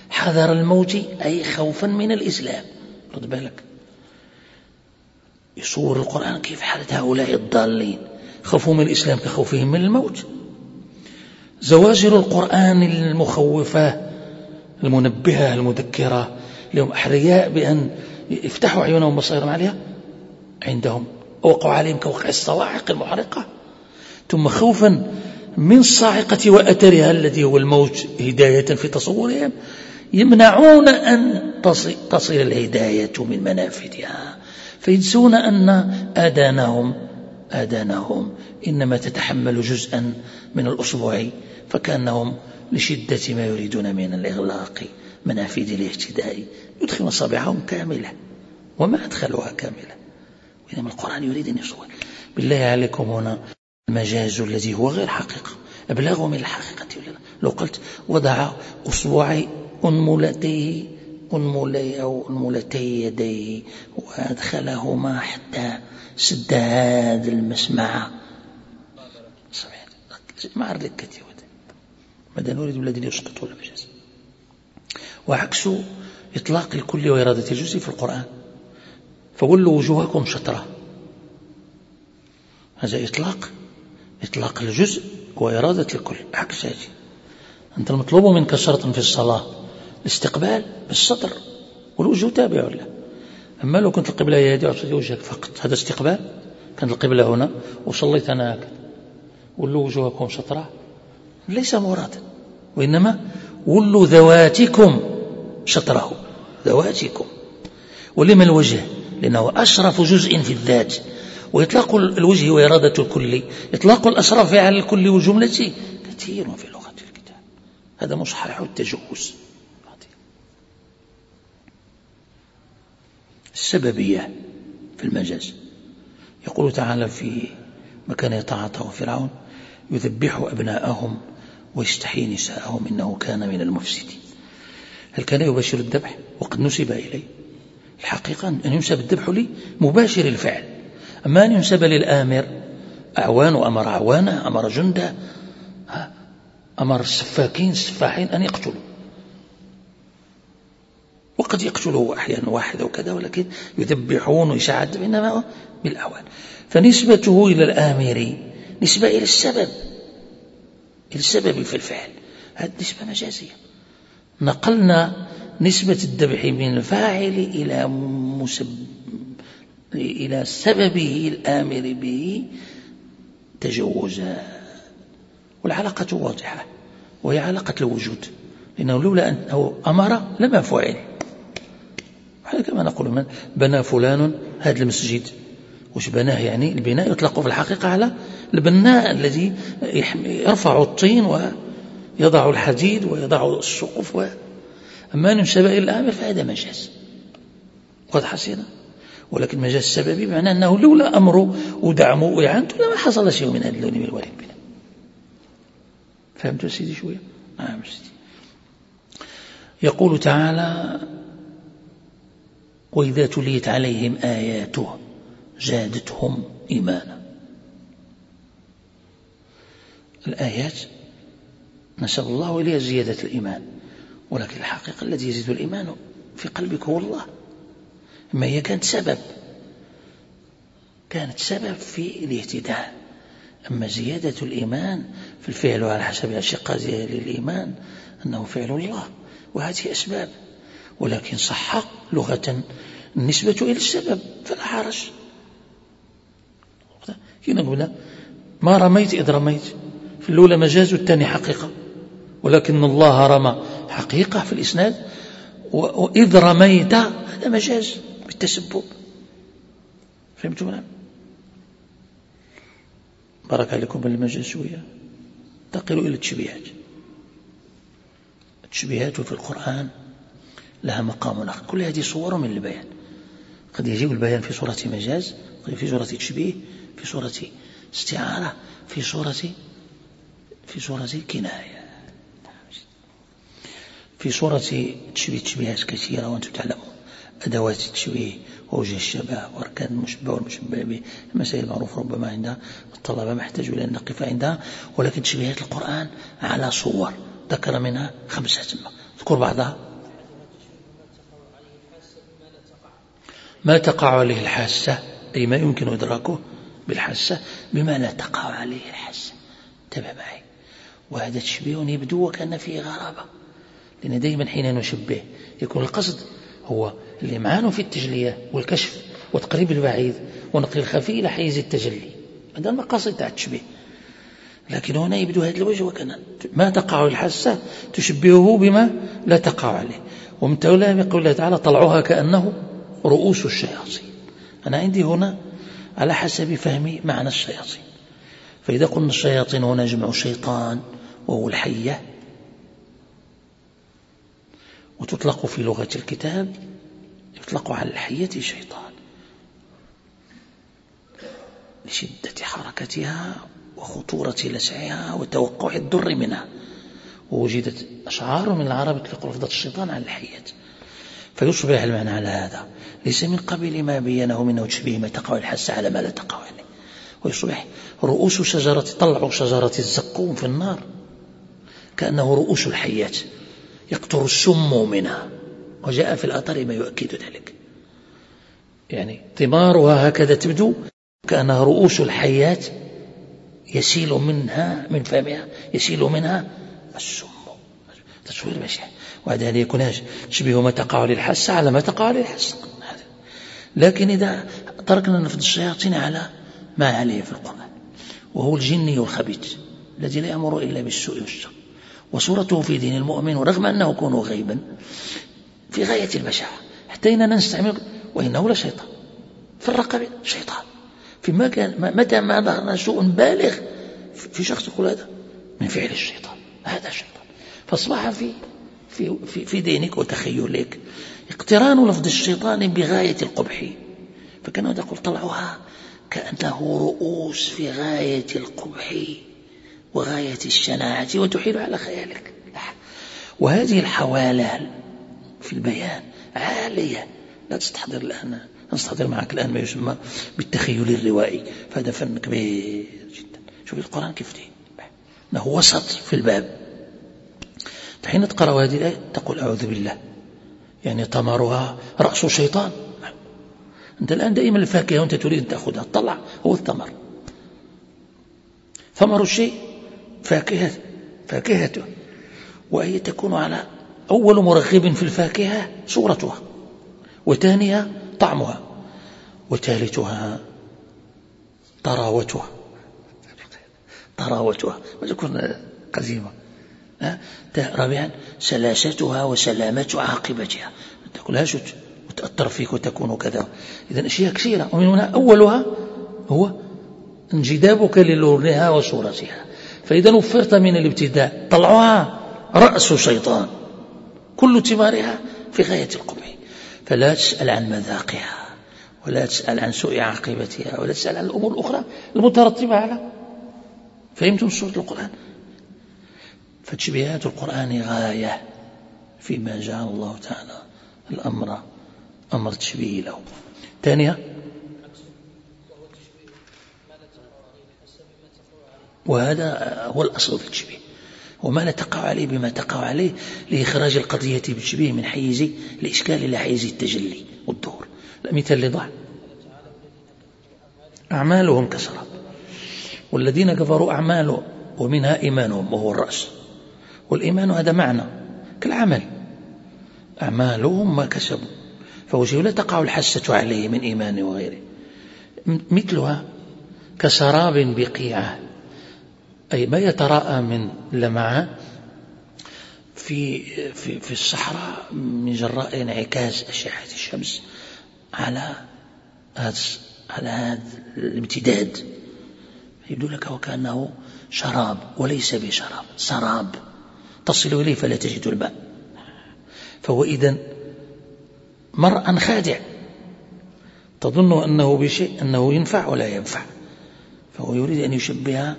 حذر الموت أي خوفا من الإسلام. رد بالك. يصور القرآن كيف حالة هؤلاء الضالين. خوفوا من الإسلام كخوفهم من الموت. زواجر القرآن المخوفة المنبهة المذكرة. لهم أحرياء بأن يفتحوا عيونهم وبصائرهم عليها عندهم. وقعوا عليهم كوقع الصواعق المحرقة. ثم خوفا من الصاعقة وأثرها الذي هو الموت هداية في تصورهم يمنعون أن تصل الهداية من منافذها. فينسون أن آذانهم آذانهم إنما تتحمل جزءا من الأسبوع فكأنهم لشدة ما يريدون من الإغلاق منافذ الاهتداء. يدخلون أصابعهم كاملة وما أدخلوها كاملة. وإنما القرآن يريد أن يصور. بالله عليكم هنا. المجاز الذي هو غير حقيقة. أبلغ من الحقيقة. لو قلت وضع أصبعي أنملتيه أنملي أو أنملتي يديه وأدخلهما حتى سد هذا المسمع. ما عرض لك كثير. ماذا نريد الذي يسقط ولا مجاز وعكس إطلاق الكل وإرادة الجزء في القرآن. فولوا وجوهكم شطرة. هذا إطلاق إطلاق الجزء وإرادة الكل عكس هذه. أنت المطلوب منك شرط في الصلاة الاستقبال بالصدر والوجه تابع له أما لو كنت القبلة هي هذه وعطيت وجهك فقط هذا استقبال؟ كانت القبلة هنا وصليت أنا هكذا ولوا وجوهكم شطرة ليس مرادا وإنما ولوا ذواتكم شطره ذواتكم. ولما الوجه؟ لأنه أشرف جزء في الذات. وإطلاق الوجه وإرادة الكل. إطلاق الأشرف على الكل والجملة كثير في لغة الكتاب. هذا مصحح التجوز. السببية في المجاز. يقول تعالى في مكان يتعاطى فرعون يذبح أبناءهم ويستحيي نساءهم إنه كان من المفسدين. هل كان يباشر الذبح؟ وقد نسب إليه. الحقيقة أن ينسب الذبح لي مباشر الفعل. أن ينسب للآمر. أعوان أمر أعوانا أمر جندا أمر السفاكين السفاحين أن يقتلوا. وقد يقتله أحيانا واحد أو كذا ولكن يذبحون ويشعد إنما بالأعوان. فنسبته إلى الآمر نسبة إلى السبب إلى السبب في الفعل. هذه نسبة مجازية. نقلنا نسبة الذبح من الفاعل إلى مسب إلى سببه الآمر به تجوزا والعلاقة واضحة وهي علاقة الوجود لأنه لولا أنه أمر لما فعل. كما نقول من بنى فلان هذا المسجد. وش بناه يعني؟ البناء يطلق في الحقيقة على البناء الذي يرفع الطين ويضع الحديد ويضع السقف و... أما ننسب إلى الآمر فهذا مجاز. قد حسنا ولكن مجاز سببي معناه أنه لولا أمره ودعمه وإعانته لما حصل شيء من هذا اللون من الوالد بنا. فهمت سيدي شوية؟ نعم سيدي. يقول تعالى وإذا تليت عليهم آياته زادتهم إيمانا. الآيات نسأل الله إليها زيادة الإيمان ولكن الحقيقة الذي يزيد الإيمان في قلبك هو الله. ما هي كانت سبب. كانت سبب في الاهتداء. أما زيادة الإيمان في الفعل على حسب أشقاء زيادة الإيمان أنه فعل الله وهذه أسباب. ولكن صح لغة النسبة إلى السبب فلا حرج. هنا قلنا ما رميت إذ رميت. في الأولى مجاز والثاني حقيقة. ولكن الله رمى حقيقة في الإسناد وإذ رميت هذا مجاز. بالتسبب. فهمتوا نعم؟ بارك عليكم بالمجاز شوية. انتقلوا إلى التشبيهات. التشبيهات في القرآن لها مقام آخر. كل هذه صور من البيان. قد يجيب البيان في صورة مجاز في صورة تشبيه في صورة استعارة في صورة في صورة كناية. في صورة تشبيه تشبيهات كثيرة وأنتم تعلمون. أدوات التشبيه ووجه الشبه وأركان المشبه والمشبه به المسائل المعروفة ربما عندها الطلبة ما يحتاجوا إلى أن نقف عندها. ولكن تشبيهات القرآن على صور ذكر منها خمسة اذكر بعضها. ما تقع عليه الحاسة أي ما يمكن إدراكه بالحاسة بما لا تقع عليه الحاسة. انتبه معي. وهذا تشبيه يبدو وكأن فيه غرابة. لأن دائما حين نشبه يكون القصد هو الإمعان في التجلية والكشف وتقريب البعيد ونقل الخفي إلى حيز التجلي. هذا المقاصد تاع التشبيه. لكن هنا يبدو هذا الوجه وكان ما تقع الحاسة تشبهه بما لا تقع عليه. ومن تولاه بقول الله تعالى طلعوها كأنه رؤوس الشياطين. أنا عندي هنا على حسب فهمي معنى الشياطين. فإذا قلنا الشياطين هنا جمع شيطان وهو الحية. وتطلق في لغة الكتاب يطلق على الحية شيطان لشدة حركتها وخطورة لسعها وتوقع الضر منها. ووجدت أشعار من العرب يطلق لفظة الشيطان على الحية. فيصبح المعنى على هذا. ليس من قبيل ما بينه منه تشبيه ما تقع الحس على ما لا تقع عليه. ويصبح رؤوس شجرة طلع شجرة الزقوم في النار. كأنه رؤوس الحيات. يقطر السم منها. وجاء في الأثر ما يؤكد ذلك. يعني ثمارها هكذا تبدو كأنها رؤوس الحيات يسيل منها من فمها يسيل منها السم. تصوير بشع وهذا يكون تشبه ما تقع للحس على ما تقع للحس. لكن إذا تركنا نفذ الشياطين على ما عليه في القرآن وهو الجني الخبيث الذي لا يأمر إلا بالسوء والشر. وصورته في دين المؤمن ورغم أنه يكون غيبا في غاية البشاعة حتى إننا نستعمل وإنه لشيطان. فرق بين شيطان. في مكان متى ما ظهر سوء بالغ في شخص يقول هذا من فعل الشيطان. هذا شيطان فأصبح في في في, في دينك وتخيلك اقتران لفظ الشيطان بغاية القبح. فكان يقول طلعها كأنه رؤوس في غاية القبح وغاية الشناعة وتحيل على خيالك. وهذه الحوالال في البيان عالية. لا تستحضر الآن. نستحضر معك الآن ما يسمى بالتخيل الروائي. فهذا فن كبير جدا. شوف القرآن كيف دي أنه وسط في الباب. حين تقرأ هذه الآية تقول أعوذ بالله. يعني ثمرها رأس شيطان أنت الآن دائما الفاكهة وأنت تريد أن تأخذها. تطلع هو الثمر ثمر الشيء فاكهة فاكهته وهي تكون على أول مرغب في الفاكهة صورتها وثانيها طعمها وثالثها طراوتها. طراوتها. وتكون قزيمة رابعا سلاستها وسلامة عاقبتها. ما تاكلهاش وتأثر فيك وتكون كذا. إذا أشياء كثيرة. ومن هنا أولها هو انجذابك للونها وصورتها. فإذا وفرت من الابتداء طلعها رأس شيطان. كل ثمارها في غاية القبح. فلا تسأل عن مذاقها ولا تسأل عن سوء عاقبتها ولا تسأل عن الأمور الأخرى المترتبة على. فهمتم سورة القرآن؟ فتشبيهات القرآن غاية فيما جعل الله تعالى الأمر أمر تشبيه له. ثانية. وهذا هو الأصل في التشبيه. وما لا تقع عليه بما تقع عليه لإخراج القضية بالتشبيه من حيز الإشكال إلى حيز التجلي والدور. المثال اللي ضع أعمالهم كسراب. والذين كفروا أعمالهم ومنها إيمانهم وهو الرأس. والإيمان هذا معنى كالعمل. أعمالهم ما كسبوا. فوجه لا تقع الحسة عليه من إيمان وغيره. مثلها كسراب بقيعة. أي ما يتراءى من لمعة في, في, في الصحراء من جراء انعكاس أشعة الشمس على هذا على هذا الامتداد. يبدو لك وكأنه شراب وليس بشراب سراب. تصل إليه فلا تجد الماء. فهو إذا مرء خادع. تظن أنه بشيء أنه ينفع ولا ينفع. فهو يريد أن يشبه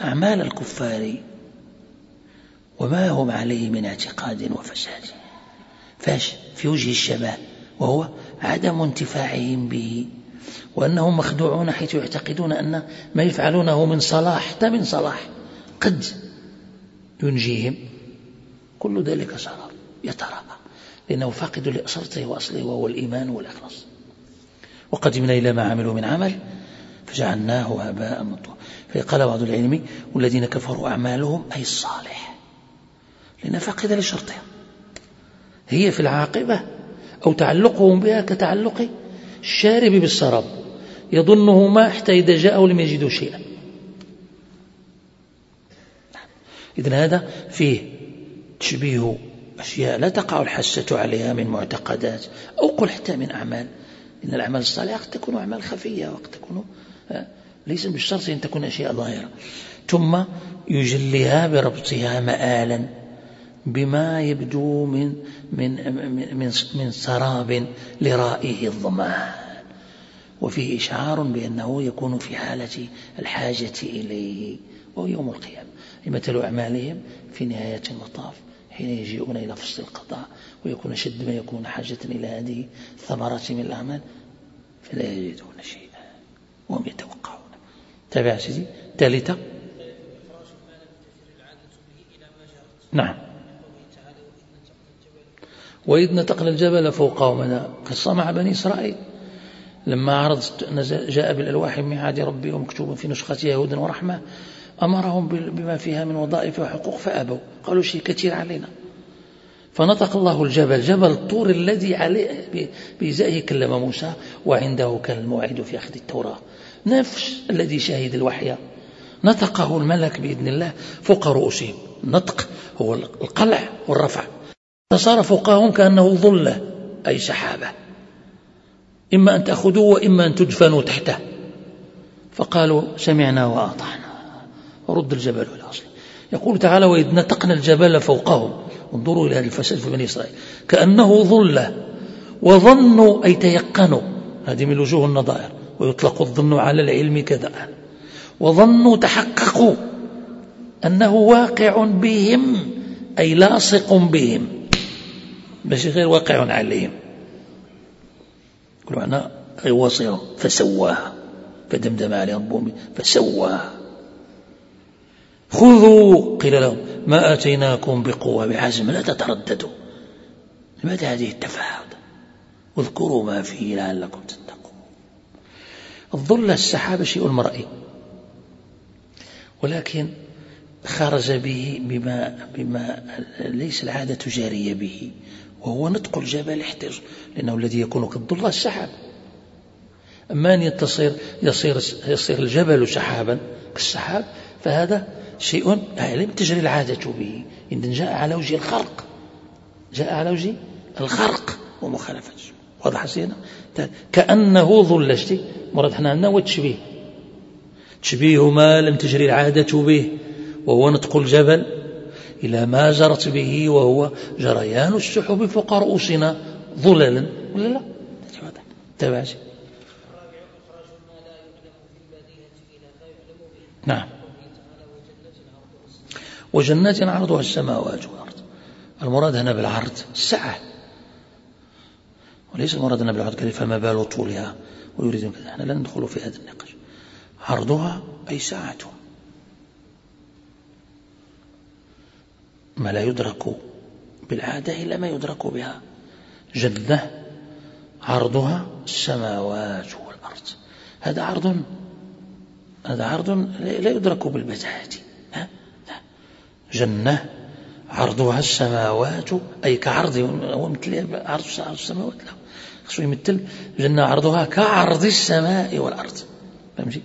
أعمال الكفار وما هم عليه من اعتقاد وفساد فاش في وجه الشبه وهو عدم انتفاعهم به وأنهم مخدوعون حيث يعتقدون أن ما يفعلونه من صلاح حتى من صلاح قد ينجيهم كل ذلك سراب يتراءى لأنه فاقد لأصلته وأصله وهو الإيمان والإخلاص. وقدمنا إلى ما عملوا من عمل فجعلناه هباء منثورا فقال بعض العلم والذين كفروا أعمالهم أي الصالح. لأنها فاقدة لشرطها هي في العاقبة أو تعلقهم بها كتعلق الشارب بالسراب. يظنه ما حتى إذا جاءه لم يجدوا شيئا. إذن هذا فيه تشبيه أشياء لا تقع الحسة عليها من معتقدات أو قل حتى من أعمال. إن الأعمال الصالحة قد تكون أعمال خفية وقد تكون ليس بالشرط أن تكون أشياء ظاهرة ثم يجليها بربطها مآلا بما يبدو من من من من سراب لرائه الظمآن. وفيه إشعار بأنه يكون في حالة الحاجة إليه وهو يوم القيامة. مثل أعمالهم في نهاية المطاف حين يجيئون إلى فصل القضاء ويكون شد ما يكون حاجة إلى هذه الثمرات من الأعمال فلا يجدون شيئا وهم يتوقعون. تابع سيدي. ثالثة نعم. وإذ نتقنا الجبل فوقهم قصة مع بني إسرائيل. لما عرض جاء بالألواح من عهد ربهم مكتوب في نسختها هدى ورحمة أمرهم بما فيها من وظائف وحقوق فأبوا. قالوا شيء كثير علينا. فنطق الله الجبل جبل الطور الذي عليه بإزائه كلم موسى وعنده كان الموعد في أخذ التوراة. نفس الذي شهد الوحي. نطقه الملك بإذن الله فوق رؤوسهم نطق هو القلع والرفع. فصار فوقهم كأنه ظلة أي سحابة. إما أن تأخذوا وإما أن تدفنوا تحته. فقالوا سمعنا وأطعنا. ورد الجبل إلى أصله يقول تعالى وإذ نتقنا الجبل فوقهم. انظروا إلى هذا الفساد في بني إسرائيل. كأنه ظلة. وظنوا أي تيقنوا. هذه من وجوه النظائر. ويطلق الظن على العلم كذا. وظنوا تحققوا أنه واقع بهم أي لاصق بهم. بس غير واقع عليهم. كل معنى واصل فسواها. فدمدم عليه ربهم فسواها. خذوا قيل لهم ما آتيناكم بقوة بعزم لا تترددوا. لماذا هذه التفاهة واذكروا ما فيه لعلكم تتقون. الظل السحاب شيء مرئي. ولكن خرج به بما, بما ليس العادة جارية به وهو نطق الجبل يحتاج لأنه الذي يكون كالظل السحاب. أما أن يتصير يصير, يصير الجبل سحابا كالسحاب فهذا شيء لم تجري العادة به. إن جاء على وجه الخرق جاء على وجه الخرق ومخالفة واضح سيدنا كأنه ظلشتي مراد حنا عندنا هو التشبيه تشبيه ما لم تجري العادة به وهو نطق الجبل إلى ما جرت به وهو جريان السحب فوق رؤوسنا. ظللا ولا لا؟ تبع نعم. وجنات عرضها السماوات والأرض. المراد هنا بالعرض. السعة وليس المراد هنا بالعرض كذلك فما بال طولها ويريدون كذا إحنا لا ندخل في هذا النقاش. عرضها أي ساعتها ما لا يدرك بالعادة إلا ما يدرك بها. جنة عرضها السماوات والأرض. هذا عرض هذا عرض لا يدرك بالبتات جنة عرضها السماوات أي كعرض عرض السماوات. لا. خصو يمثل جنة عرضها كعرض السماء والأرض. فهمتي؟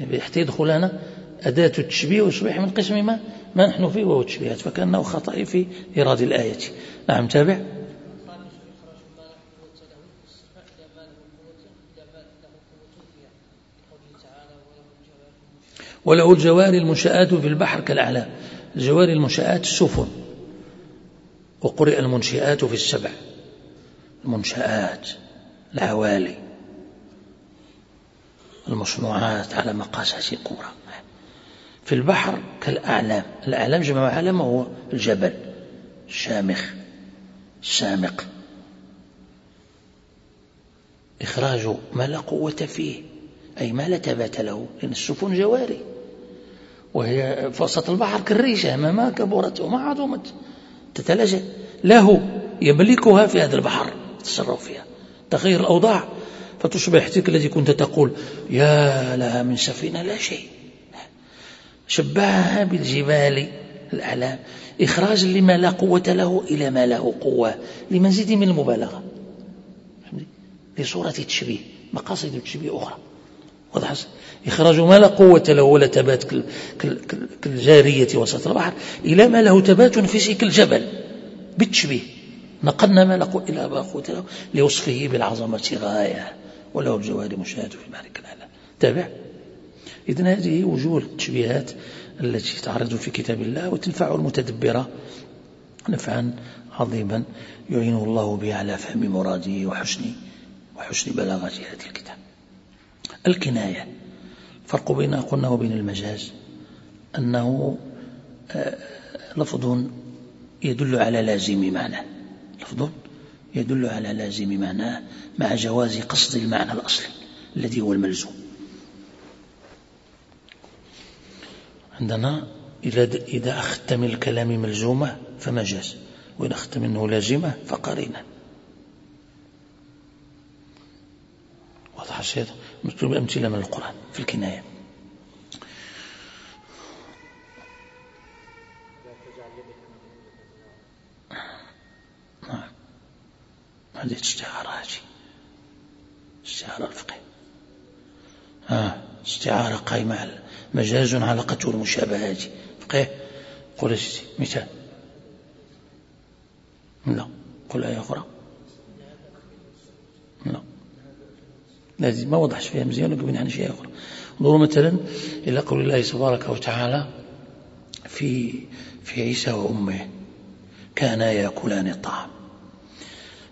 يعني حتى يدخل هنا أداة التشبيه ويصبح من قسم ما ما نحن فيه وهو التشبيهات. فكأنه خطأ في إيراد الآية. نعم تابع. وله الجواري المنشآت في البحر كالأعلام. الجواري المنشآت السفن وقرئ المنشآت في السبع. المنشآت العوالي المصنوعات على مقاسات كبرى في البحر كالأعلام. الأعلام جمع علم هو الجبل الشامخ السامق. إخراج ما لا قوة فيه أي ما لا ثبات له لأن السفن جواري. وهي في وسط البحر كالريشة مهما كبرت وما عظمت تتلاشى. له يملكها في هذا البحر. يتصرف فيها. تغير الأوضاع فتصبح تلك التي كنت تقول يا لها من سفينة. لا شيء. شبهها بالجبال الأعلام. إخراج لما لا قوة له إلى ما له قوة لمزيد من المبالغة. لصورة التشبيه مقاصد التشبيه أخرى. واضح؟ إخراج ما لا قوة له ولا تبات كالجارية وسط البحر إلى ما له تبات في كالجبل بالتشبيه. نقلنا ما نقول إلى ما له لوصفه بالعظمة غاية. وله الجوار مشاهد في مالك الأعلى تابع؟ إذن هذه وجوه التشبيهات التي تعرض في كتاب الله وتنفع المتدبرة نفعا عظيما. يعينه الله به على فهم مراده وحسن وحسن بلاغة هذا الكتاب. الكناية. فرق بين قلنا وبين المجاز. أنه آه، لفظ يدل على لازم معنى لفظ يدل على لازم معناه مع جواز قصد المعنى الأصلي الذي هو الملزوم. عندنا إذا أخذت من الكلام ملزومة فمجاز وإن أخذت منه لازمة فقرينة. واضح الشيء مكتوب أمثلة من القرآن في الكناية. هذه استعارة هذه استعارة الفقه. آه استعارة قائمة مجاز علاقته المشابهات فقه. قول سيدي مثال. لا قل آية أخرى. لا. لازم ما وضحش فيها مزيان وقبل عن شيء آخر. انظروا مثلا إلى قول الله تبارك وتعالى في في عيسى وأمه. كانا يأكلان الطعام.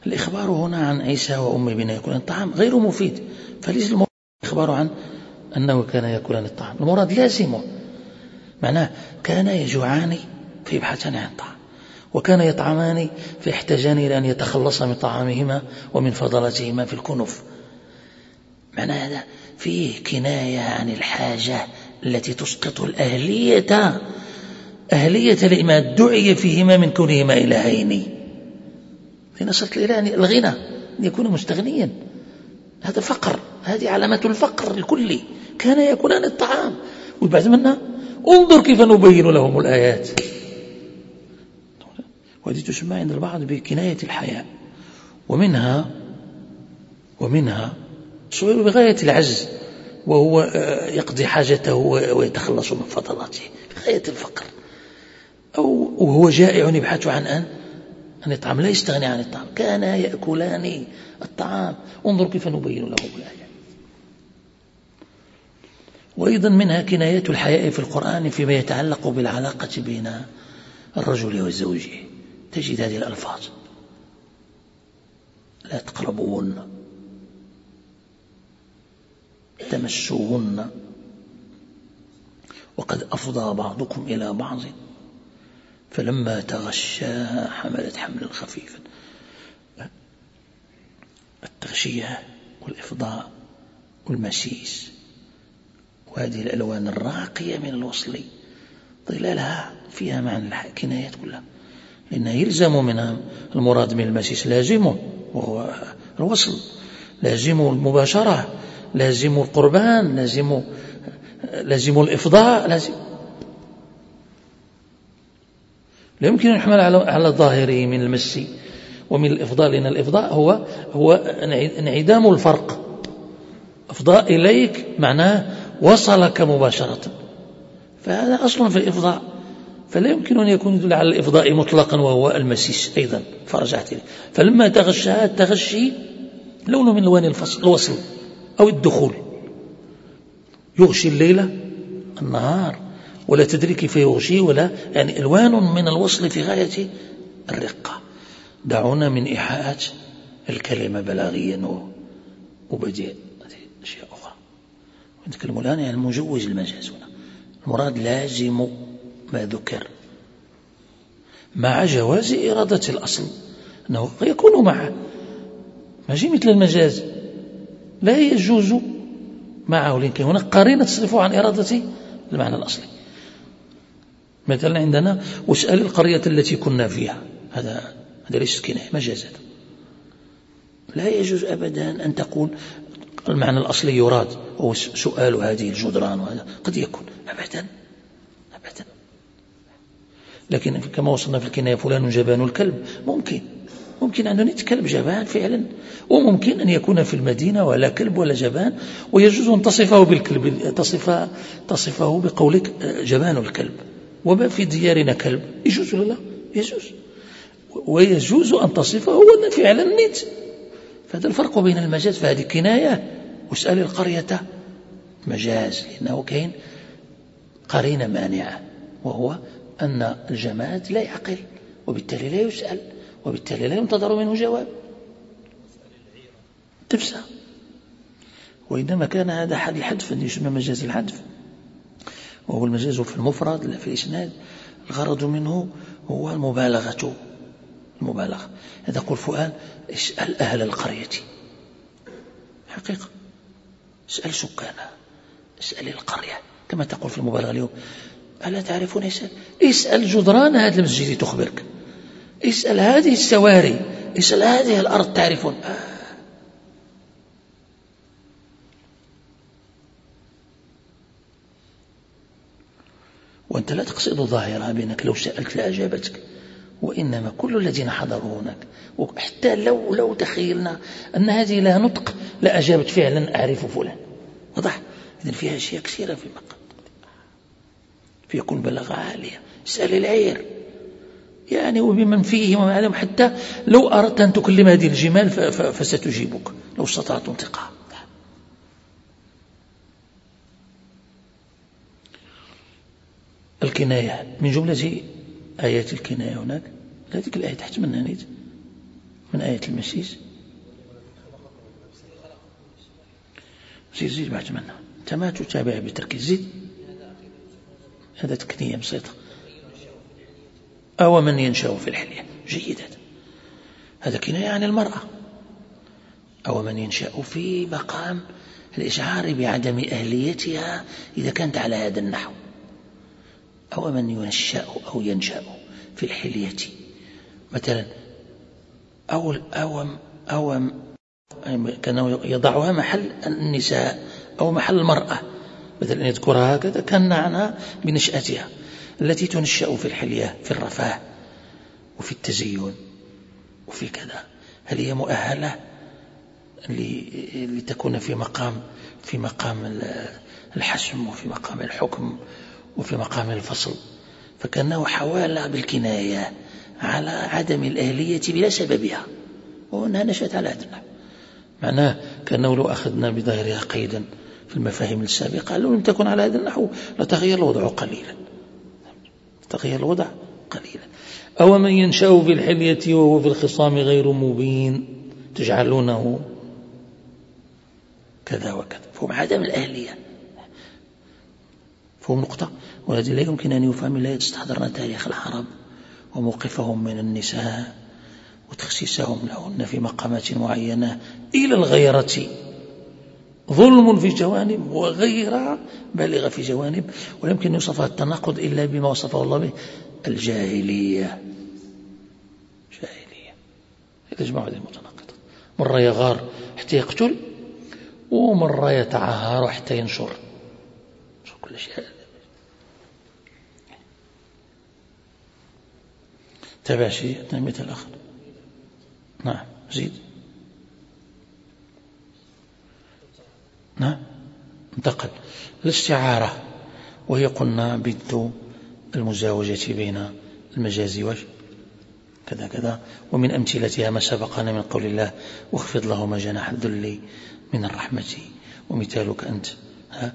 الإخبار هنا عن عيسى وأمه بنا يأكلان الطعام غير مفيد فليس المراد الإخبار عن أنه كان يأكلان الطعام المراد لازمه معناه كان يجوعان فيبحثان عن طعام وكان يطعمان فيحتاجان إلى أن يتخلصا من طعامهما ومن فضلاتهما في الكنف معنى هذا فيه كناية عن الحاجة التي تسقط الأهلية أهلية لما دعي فيهما من كونهما إلهين. هنا صرت الإله الغنى أن يكون مستغنيا. هذا فقر هذه علامة الفقر الكلي. كان يأكلان الطعام. وبعد منا انظر كيف نبين لهم الآيات. وهذه تسمى عند البعض بكناية الحياة. ومنها ومنها صور بغاية العجز. وهو آه، يقضي حاجته ويتخلص من فضلاته. بغاية الفقر. أو وهو جائع يبحث عن أن أن يطعم لا يستغني عن الطعام. كان يأكلان الطعام. انظر كيف نبين لهم الآية. وأيضا منها كناية الحياء في القرآن فيما يتعلق بالعلاقة بين الرجل وزوجه. تجد هذه الألفاظ. لا تقربون تمسوهن وقد أفضى بعضكم إلى بعض. فلما تغشاها حملت حملا خفيفا. التغشية والإفضاء والمسيس. وهذه الألوان الراقية من الوصل. ظلالها فيها معنى الكنايات كلها. لأنه يلزم منها. المراد من المسيس لازمه وهو الوصل. لازم المباشرة. لازم القربان. لازم لازم الإفضاء. لازم لا يمكن أن يحمل على ظاهره من المس ومن الإفضاء لأن الإفضاء هو هو انعدام الفرق. إفضاء إليك معناه وصلك مباشرة. فهذا أصل في الإفضاء. فلا يمكن أن يكون يدل على الإفضاء مطلقا وهو المسيس أيضا. فرجعت إليه. فلما تغشاها التغشي لون من ألوان الوصل أو الدخول. يغشي الليلة النهار. ولا تدري كيف يغشي ولا يعني ألوان من الوصل في غاية الرقة. دعونا من إيحاءات الكلمة بلاغيا وبديع هذه أشياء أخرى. نتكلم الآن يعني المجوز المجاز هنا. المراد لازم ما ذكر. مع جواز إرادة الأصل. أنه يكون معه ماشي مثل المجاز. لا يجوز معه لكن هناك قرينة تصرفه عن إرادة المعنى الأصلي. مثلا عندنا واسأل القرية التي كنا فيها. هذا هذا ليس كناية مجاز هذا. لا يجوز أبدا أن تقول المعنى الأصلي يراد هو سؤال هذه الجدران وهذا. قد يكون أبدا أبدا. لكن كما وصلنا في الكناية فلان جبان الكلب. ممكن ممكن أن كلب جبان فعلا. وممكن أن يكون في المدينة ولا كلب ولا جبان. ويجوز أن تصفه بالكلب تصف تصفه بقولك جبان الكلب. وما في ديارنا كلب يجوز ولا لا؟ يجوز. ويجوز أن تصفه فعلا نيت. فهذا الفرق بين المجاز فهذه كناية واسأل القرية. مجاز لأنه كاين قرينة مانعة. وهو أن الجماد لا يعقل. وبالتالي لا يسأل. وبالتالي لا ينتظر منه جواب. تفسى وإنما كان هذا حد الحذف يسمى مجاز الحذف وهو المجاز في المفرد لا في الإسناد الغرض منه هو المبالغة المبالغة. إذا قل فؤاد اسأل أهل القرية. حقيقة. اسأل سكانها. اسأل القرية. كما تقول في المبالغة اليوم. ألا تعرفون اسأل. اسأل جدران هذا المسجد تخبرك. اسأل هذه السواري. اسأل هذه الأرض تعرفون. آه. وأنت لا تقصد ظاهرها بأنك لو سألت لأجابتك وإنما كل الذين حضروا هناك وحتى لو لو تخيلنا أن هذه لها نطق لأجابت فعلا أعرف فلان. واضح؟ إذن فيها أشياء كثيرة في المقام. فيكون بلاغة عالية. اسأل العير. يعني وبمن فيه وما حتى لو أردت أن تكلم هذه الجمال فستجيبك لو استطعت انتقاء الكناية. من جملة آيات الكناية هناك. هذيك الآية تحت منها نيت. من آية المسيس. زيد زيد بعد منها. أنت ما تتابع بتركيز. زيد. هذا تكنية بسيطة. أو من ينشأ في الحلية. جيد هذا هذا كناية عن المرأة. أو من ينشأ في مقام الإشعار بعدم أهليتها إذا كانت على هذا النحو. أو من ينشأ أو ينشأ في الحلية. مثلا أو أو أو كان يضعها محل النساء أو محل المرأة. مثلا يذكرها هكذا كان عنها بنشأتها التي تنشأ في الحلية في الرفاه وفي التزين وفي كذا. هل هي مؤهلة لتكون في مقام في مقام الحسم وفي مقام الحكم وفي مقام الفصل فكأنه حوال بالكناية على عدم الأهلية بلا سببها وأنها نشأت على هذا معناه كأنه لو أخذنا بظاهرها قيدا في المفاهيم السابقة لو لم تكن على هذا النحو لتغير الوضع قليلا. تغير الوضع قليلا. أو من ينشأ في الحلية وهو في الخصام غير مبين تجعلونه كذا وكذا. فهم عدم الأهلية. فهم نقطة وهذه لا يمكن أن يفهم إلا تستحضرنا تاريخ العرب وموقفهم من النساء وتخصيصهم لهن في مقامات معينة إلى الغيرة. ظلم في جوانب وغيرة بالغة في جوانب ولا يمكن أن يوصف التناقض إلا بما وصفه الله به الجاهلية. جاهلية. يجمع هذه المتناقضات. مرة يغار حتى يقتل ومرة يتعهر حتى ينشر كل شيء. شيء مثل آخر. نعم زيد. نعم انتقل. الاستعارة وهي قلنا بد المزاوجة بين المجاز وش؟ كذا كذا. ومن أمثلتها ما سبقنا من قول الله واخفض لهما جناح الذل من الرحمة. ومثالك أنت. ها؟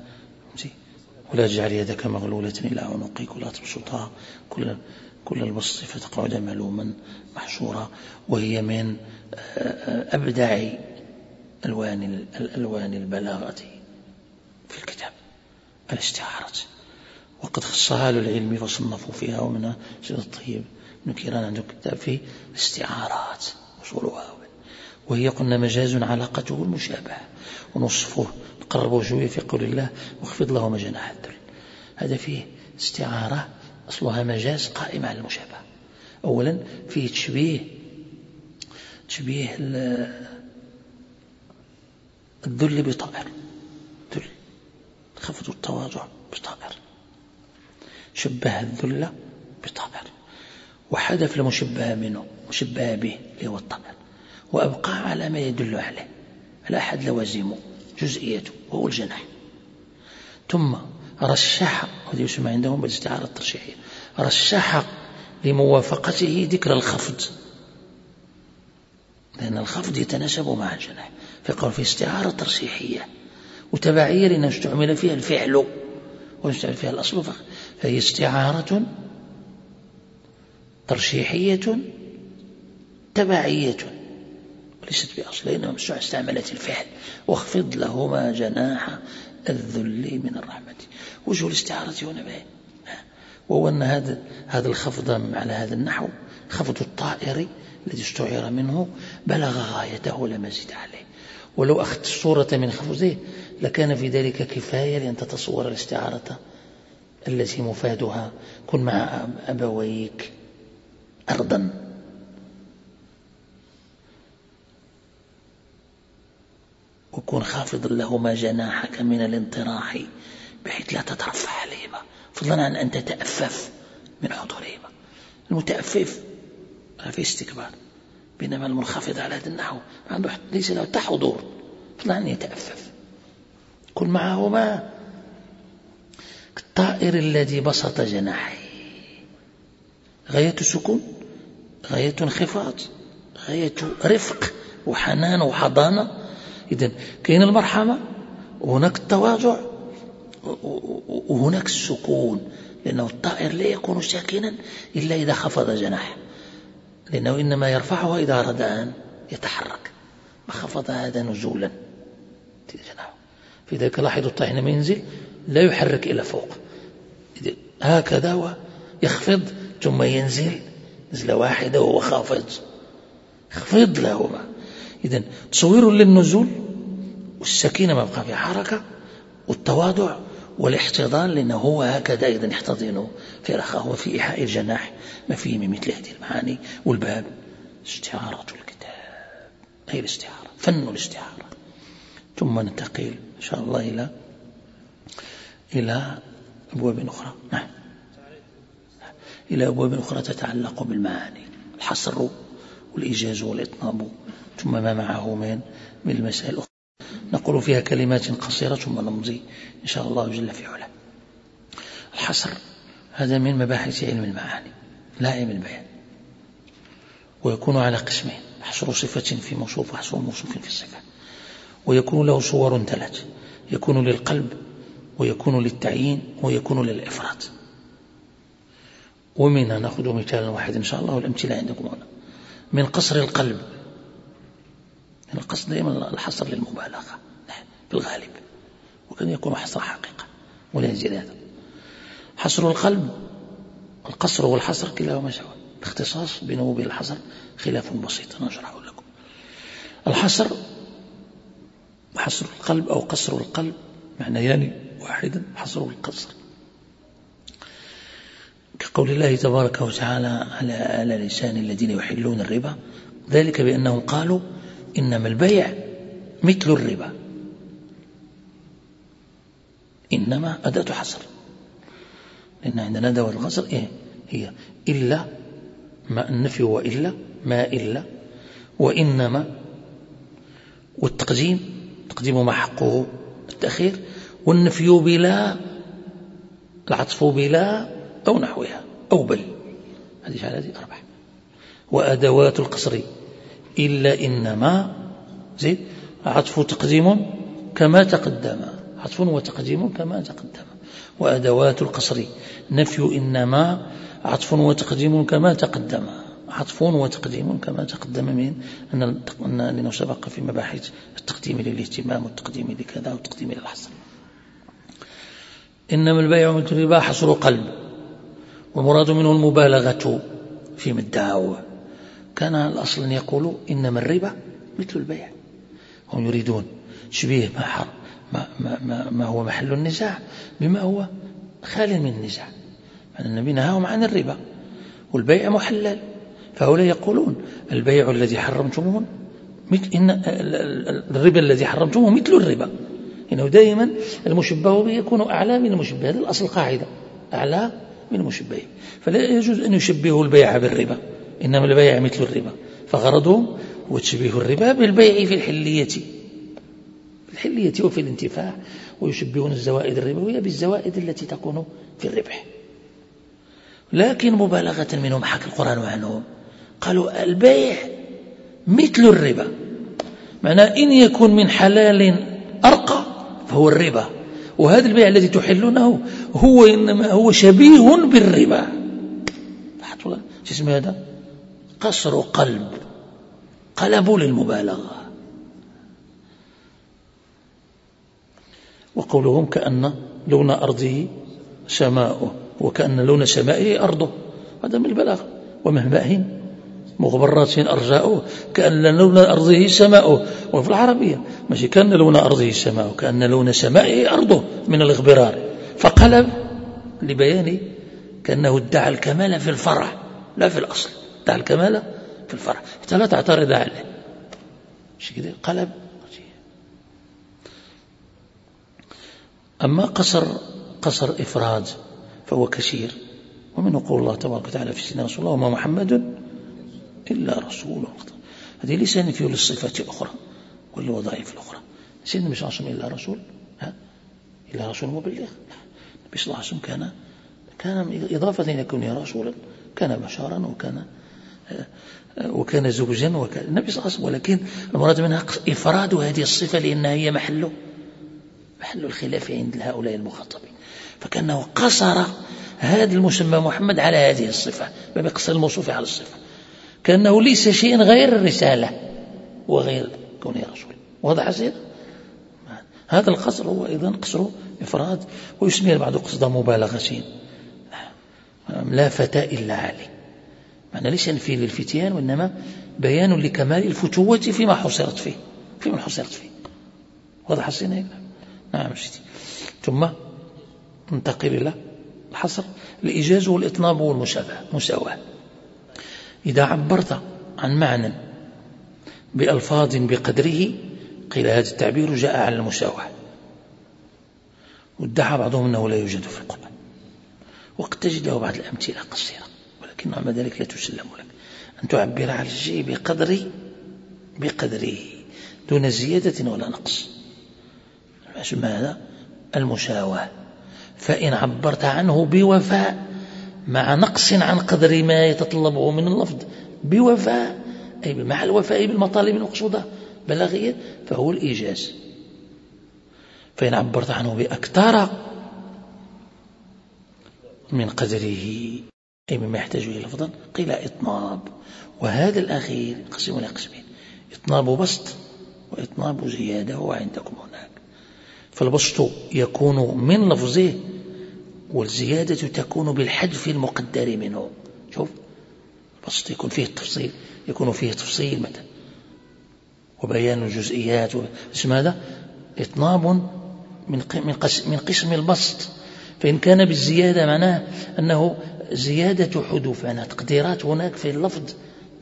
ولا تجعل يدك مغلولة إلى عنقك ولا تبسطها. كل كل البسط فتقعد ملوما محشورا وهي من أبدع ألوان الألوان البلاغة في الكتاب الاستعارة. وقد خصها العلم فصنفوا فيها ومنها سيد الطيب ابن كيران عنده كتاب فيه الاستعارات وصولها وهي قلنا مجاز علاقته المشابهة ونصفه نقربه شوية في قول الله واخفض له جناح الذل. هذا فيه استعارة أصلها مجاز قائم على المشابهة. أولا فيه تشبيه تشبيه الذل بطائر. ذل. خفض التواضع بطائر. شبه الذل بطائر. وحذف المشبه منه مشبه به اللي هو الطائر. وأبقى على ما يدل عليه. على أحد لوازمه جزئيته وهو الجناح. ثم رشح وهذا يسمى عندهم بالاستعارة الترشيحية رشح لموافقته ذكر الخفض. لأن الخفض يتناسب مع الجناح. فيقول في استعارة ترشيحية وتبعية لأنه استعمل فيها الفعل واستعمل فيها الأصل فهي استعارة ترشيحية تبعية وليست بأصل إنما استعملت الفعل. واخفض لهما جناح الذل من الرحمة. وجه الاستعارة هنا باين وهو أن هذا هذا الخفض على هذا النحو خفض الطائر الذي استعير منه بلغ غايته لم زد عليه. ولو أخذت الصورة من خفضه لكان في ذلك كفاية لأن تتصور الاستعارة التي مفادها كن مع أبويك أرضا وكن خافضا لهما جناحك من الانطراح. بحيث لا تترفع عليهما فضلا عن أن تتأفف من حضورهما المتأفف في استكبار. بينما المنخفض على هذا النحو عنده ليس له حضور. فضلا عن يتأفف. كن معهما. الطائر الذي بسط جناحيه. غاية السكون غاية انخفاض غاية رفق وحنان وحضانة. إذا كاين المرحمة وهناك التواضع وهناك السكون لأنه الطائر لا يكون ساكنا إلا إذا خفض جناحه لأنه إنما يرفعها إذا أراد أن يتحرك. وخفض هذا نزولا في ذلك لاحظوا الطائر حينما ينزل لا يحرك إلى فوق. هكذا ويخفض ثم ينزل نزلة واحدة وهو خافض. خفض لهما. إذا تصوير للنزول والسكينة ما بقى في حركة والتواضع والاحتضان لأنه هو هكذا أيضا يحتضن في رخاء وفي إيحاء الجناح ما فيه من مثل هذه المعاني. والباب استعارة الكتاب هي الاستعارة فن الاستعارة. ثم ننتقل إن شاء الله إلى إلى أبواب أخرى. نعم. إلى أبواب أخرى تتعلق بالمعاني الحصر والإيجاز والإطناب. ثم ما معه من من المسائل الأخرى نقول فيها كلمات قصيرة ثم نمضي إن شاء الله جل في علاه. الحصر هذا من مباحث علم المعاني لا علم البيان. ويكون على قسمين حصر صفة في موصوف وحصر موصوف في الصفة. ويكون له صور ثلاث يكون للقلب ويكون للتعيين ويكون للإفراد ومنها نأخذ مثالا واحد إن شاء الله والأمثلة عندكم هنا. من قصر القلب القصد دائما الحصر للمبالغة في الغالب وكان يكون حصر حقيقة ولا زيادة حصر القلب القصر والحصر كلاهما سواء الاختصاص بينه الحصر خلاف بسيط نشرحه لكم. الحصر حصر القلب أو قصر القلب معنيان واحدا حصر القصر. كقول الله تبارك وتعالى على على لسان الذين يحلون الربا ذلك بأنهم قالوا إنما البيع مثل الربا. إنما أداة حصر. لأن عندنا أداة القصر إيه؟ هي إلا ما النفي وإلا ما إلا وإنما والتقديم تقديم ما حقه التأخير والنفي بلا العطف بلا أو نحوها أو بل. هذه هذه أربعة. وأدوات القصر. إلا إنما زين؟ عطف تقديم كما تقدم. عطف وتقديم كما تقدم. وأدوات القصر. نفي إنما عطف وتقديم كما تقدم. عطف وتقديم كما تقدم من أن لأنه سبق في مباحث التقديم للاهتمام والتقديم لكذا والتقديم للحصر إنما البيع مثل الربا حصر قلب والمراد منه المبالغة في مدعاه كان الأصل أن يقولوا إنما الربا مثل البيع. هم يريدون تشبيه ما, حر ما, ما, ما, ما هو محل النزاع بما هو خال من النزاع. أن النبي نهاهم عن الربا والبيع محلل. فهؤلاء يقولون البيع الذي حرمتموه مثل إن الربا الذي حرمتموه مثل الربا. إنه دائما المشبه به يكون أعلى من المشبه. هذا الأصل قاعدة. أعلى من المشبه. فلا يجوز أن يشبهوا البيع بالربا. إنما البيع مثل الربا فغرضهم هو تشبيه الربا بالبيع في الحلية. في الحلية وفي الانتفاع ويشبهون الزوائد الربوية بالزوائد التي تكون في الربح. لكن مبالغة منهم حكى القرآن عنهم قالوا البيع مثل الربا. معنى إن يكون من حلال أرقى فهو الربا. وهذا البيع الذي تحلونه هو إنما هو شبيه بالربا. شو اسمه هذا؟ قصر قلب قلبوا للمبالغة. وقولهم كأن لون أرضه سماؤه وكأن لون سمائه أرضه. هذا من البلاغة. ومهماه مغبرات أرجاؤه كأن لون أرضه سماؤه وفي العربية ماشي كأن لون أرضه سماؤه كأن لون سمائه أرضه من الإغبرار. فقلب لبيان كأنه ادعى الكمال في الفرع لا في الأصل. ادعى الكمال في الفرع حتى لا تعترض عليه. مش كده؟ قلب. أما قصر قصر إفراد فهو كثير. ومنه قول الله تبارك وتعالى في سيدنا رسول الله وما محمد إلا رسول. هذه ليس نفي للصفات الأخرى والوظائف الأخرى. سيدنا مش عاصم إلا رسول ها؟ إلا رسول مبلغ. النبي صلى الله عليه وسلم كان كان إضافة إلى كونه رسولا كان بشارا وكان وكان زوجا وكان النبي صلى الله عليه وسلم ولكن المراد منها إفراد هذه الصفة لأنها هي محل محل الخلاف عند هؤلاء المخاطبين. فكأنه قصر هذا المسمى محمد على هذه الصفة باب قصر الموصوف على الصفة. كأنه ليس شيء غير الرسالة وغير كونه رسول واضح سيد هذا القصر هو أيضا قصر إفراد ويسمي البعض قصد مبالغة. لا فتى إلا علي معنى ليس في للفتيان وإنما بيان لكمال الفتوة فيما حصرت فيه فيما حصرت فيه. واضح السنة نعم سيدي. ثم ننتقل إلى الحصر. الإيجاز والإطناب والمساواة إذا عبرت عن معنى بألفاظ بقدره قيل هذا التعبير جاء على المساواة. وادعى بعضهم أنه لا يوجد في القرآن وقد تجد له بعض الأمثلة قصيرة. ولكن مع ذلك لا تسلم لك. أن تعبر عن الشيء بقدر بقدره دون زيادة ولا نقص. ماذا المساواة فإن عبرت عنه بوفاء مع نقص عن قدر ما يتطلبه من اللفظ بوفاء أي مع الوفاء بالمطالب المقصودة بلاغية فهو الإيجاز. فإن عبرت عنه بأكثر من قدره. أي مما يحتاج إلى لفظا قيل إطناب. وهذا الأخير قسم إلى قسمين. إطناب بسط وإطناب زيادة هو عندكم هناك. فالبسط يكون من لفظه والزيادة تكون بالحذف المقدر منه. شوف البسط يكون فيه التفصيل يكون فيه تفصيل مثلا. وبيان الجزئيات اسم هذا؟ إطناب من من قسم البسط. فإن كان بالزيادة معناه أنه زيادة حدوث. معناها تقديرات هناك في اللفظ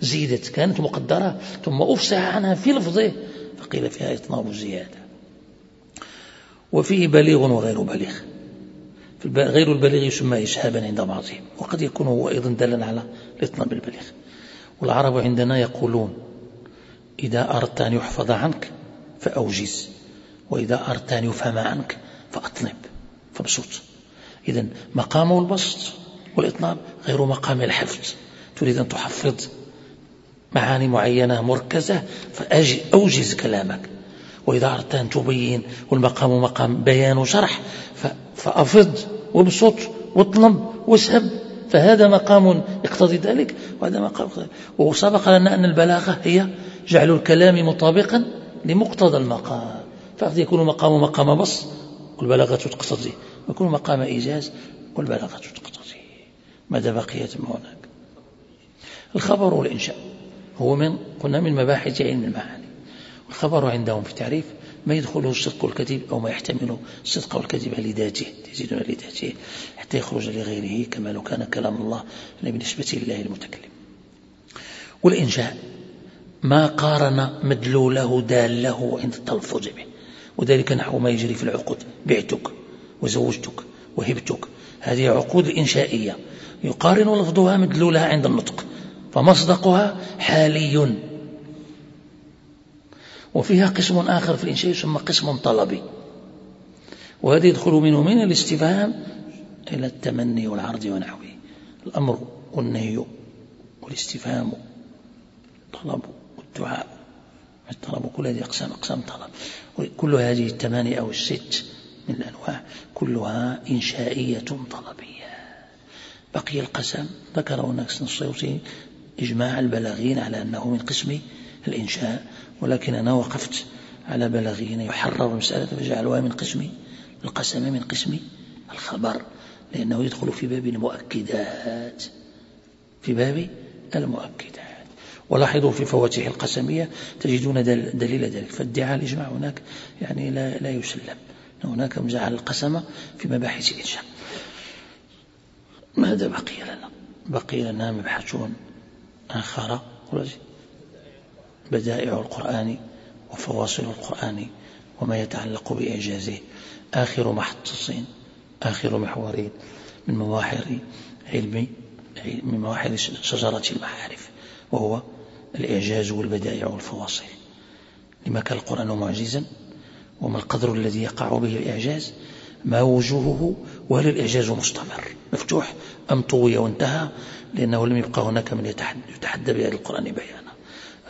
زيدت كانت مقدرة ثم أفصح عنها في لفظه فقيل فيها إطناب الزيادة وفيه بليغ وغير بليغ. غير البليغ يسمى إسحابا عند بعضهم وقد يكون هو أيضا دالا على الإطناب البليغ. والعرب عندنا يقولون إذا أردت أن يحفظ عنك فأوجز وإذا أردت أن يفهم عنك فأطنب. فابسط إذا مقام البسط والإطناب غير مقام الحفظ. تريد أن تحفظ معاني معينة مركزة فأوجز كلامك. وإذا أردت أن تبين والمقام مقام بيان وشرح فأفض وابسط واطلب واسهب. فهذا مقام يقتضي ذلك وهذا مقام يقتضي وسبق لنا أن البلاغة هي جعل الكلام مطابقا لمقتضى المقام. فقد يكون مقام مقام بص والبلاغة تقتضي. ويكون مقام إيجاز والبلاغة تقتضي. ماذا بقي ثم هناك الخبر والإنشاء هو من قلنا من مباحث علم المعاني. الخبر عندهم في تعريف ما يدخله الصدق والكذب أو ما يحتمله الصدق والكذب لذاته يزيدون لذاته حتى يخرج لغيره كما لو كان كلام الله بالنسبة لله المتكلم. والإنشاء ما قارن مدلوله داله عند التلفظ به. وذلك نحو ما يجري في العقود. بعتك وزوجتك وهبتك. هذه عقود إنشائية. يقارن لفظها مدلولها عند النطق فمصدقها حالي. وفيها قسم آخر في الإنشاء يسمى قسم طلبي. وهذا يدخل منه من الاستفهام إلى التمني والعرض ونحوه الأمر والنهي والاستفهام الطلب الدعاء الطلب وكل هذه أقسام أقسام طلب. وكل هذه الثمانية أو الست من الأنواع كلها إنشائية طلبية. بقي القسم. ذكره النكس الصيوطي إجماع البلاغين على أنه من قسم الإنشاء ولكن أنا وقفت على بلاغين. يحرر المسألة فجعلها من قسم القسم من قسم الخبر لأنه يدخل في باب المؤكدات. في باب المؤكدات. ولاحظوا في فواتح القسمية تجدون دليل ذلك. فادعاء الإجماع هناك يعني لا, لا يسلم. هناك مجعل القسم في مباحث الإنشاء. ماذا بقي لنا؟ بقي لنا مبحث آخر بدائع القرآن وفواصل القرآن وما يتعلق بإعجازه. آخر محطص آخر محور من مواحر علم من مواحر شجرة المعارف وهو الإعجاز والبدائع والفواصل. لما كان القرآن معجزا وما القدر الذي يقع به الإعجاز؟ ما وجوهه وهل الإعجاز مستمر. مفتوح أم طوي وانتهى لأنه لم يبقى هناك من يتحدى بهذا القرآن بيانا.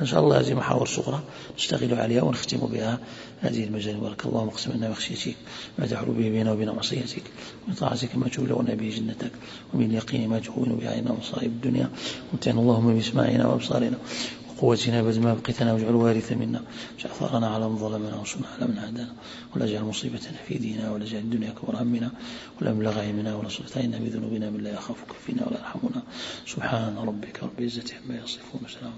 إن شاء الله هذه محاور صغرى نشتغل عليها ونختم بها هذه المجال. بارك الله مقسم لنا بخشيتك ما تحول به بيننا وبين معصيتك ومن طاعتك ما تبلغنا به جنتك ومن اليقين ما تهون به علينا مصائب الدنيا. ومتعنا اللهم بأسماعنا وأبصارنا. وقوتنا ابدا ما بقيتنا واجعل وارث منا. واجعل ثارنا على من ظلمنا وانصرنا على من عادانا. ولا اجعل مصيبتنا في ديننا ولا اجعل الدنيا كبر همنا. ولا مبلغ علمنا ولا سلطاننا بذنوبنا من لا يخافك فينا ولا يرحمنا. سبحان ربك رب العزة عما يصفون. وسلام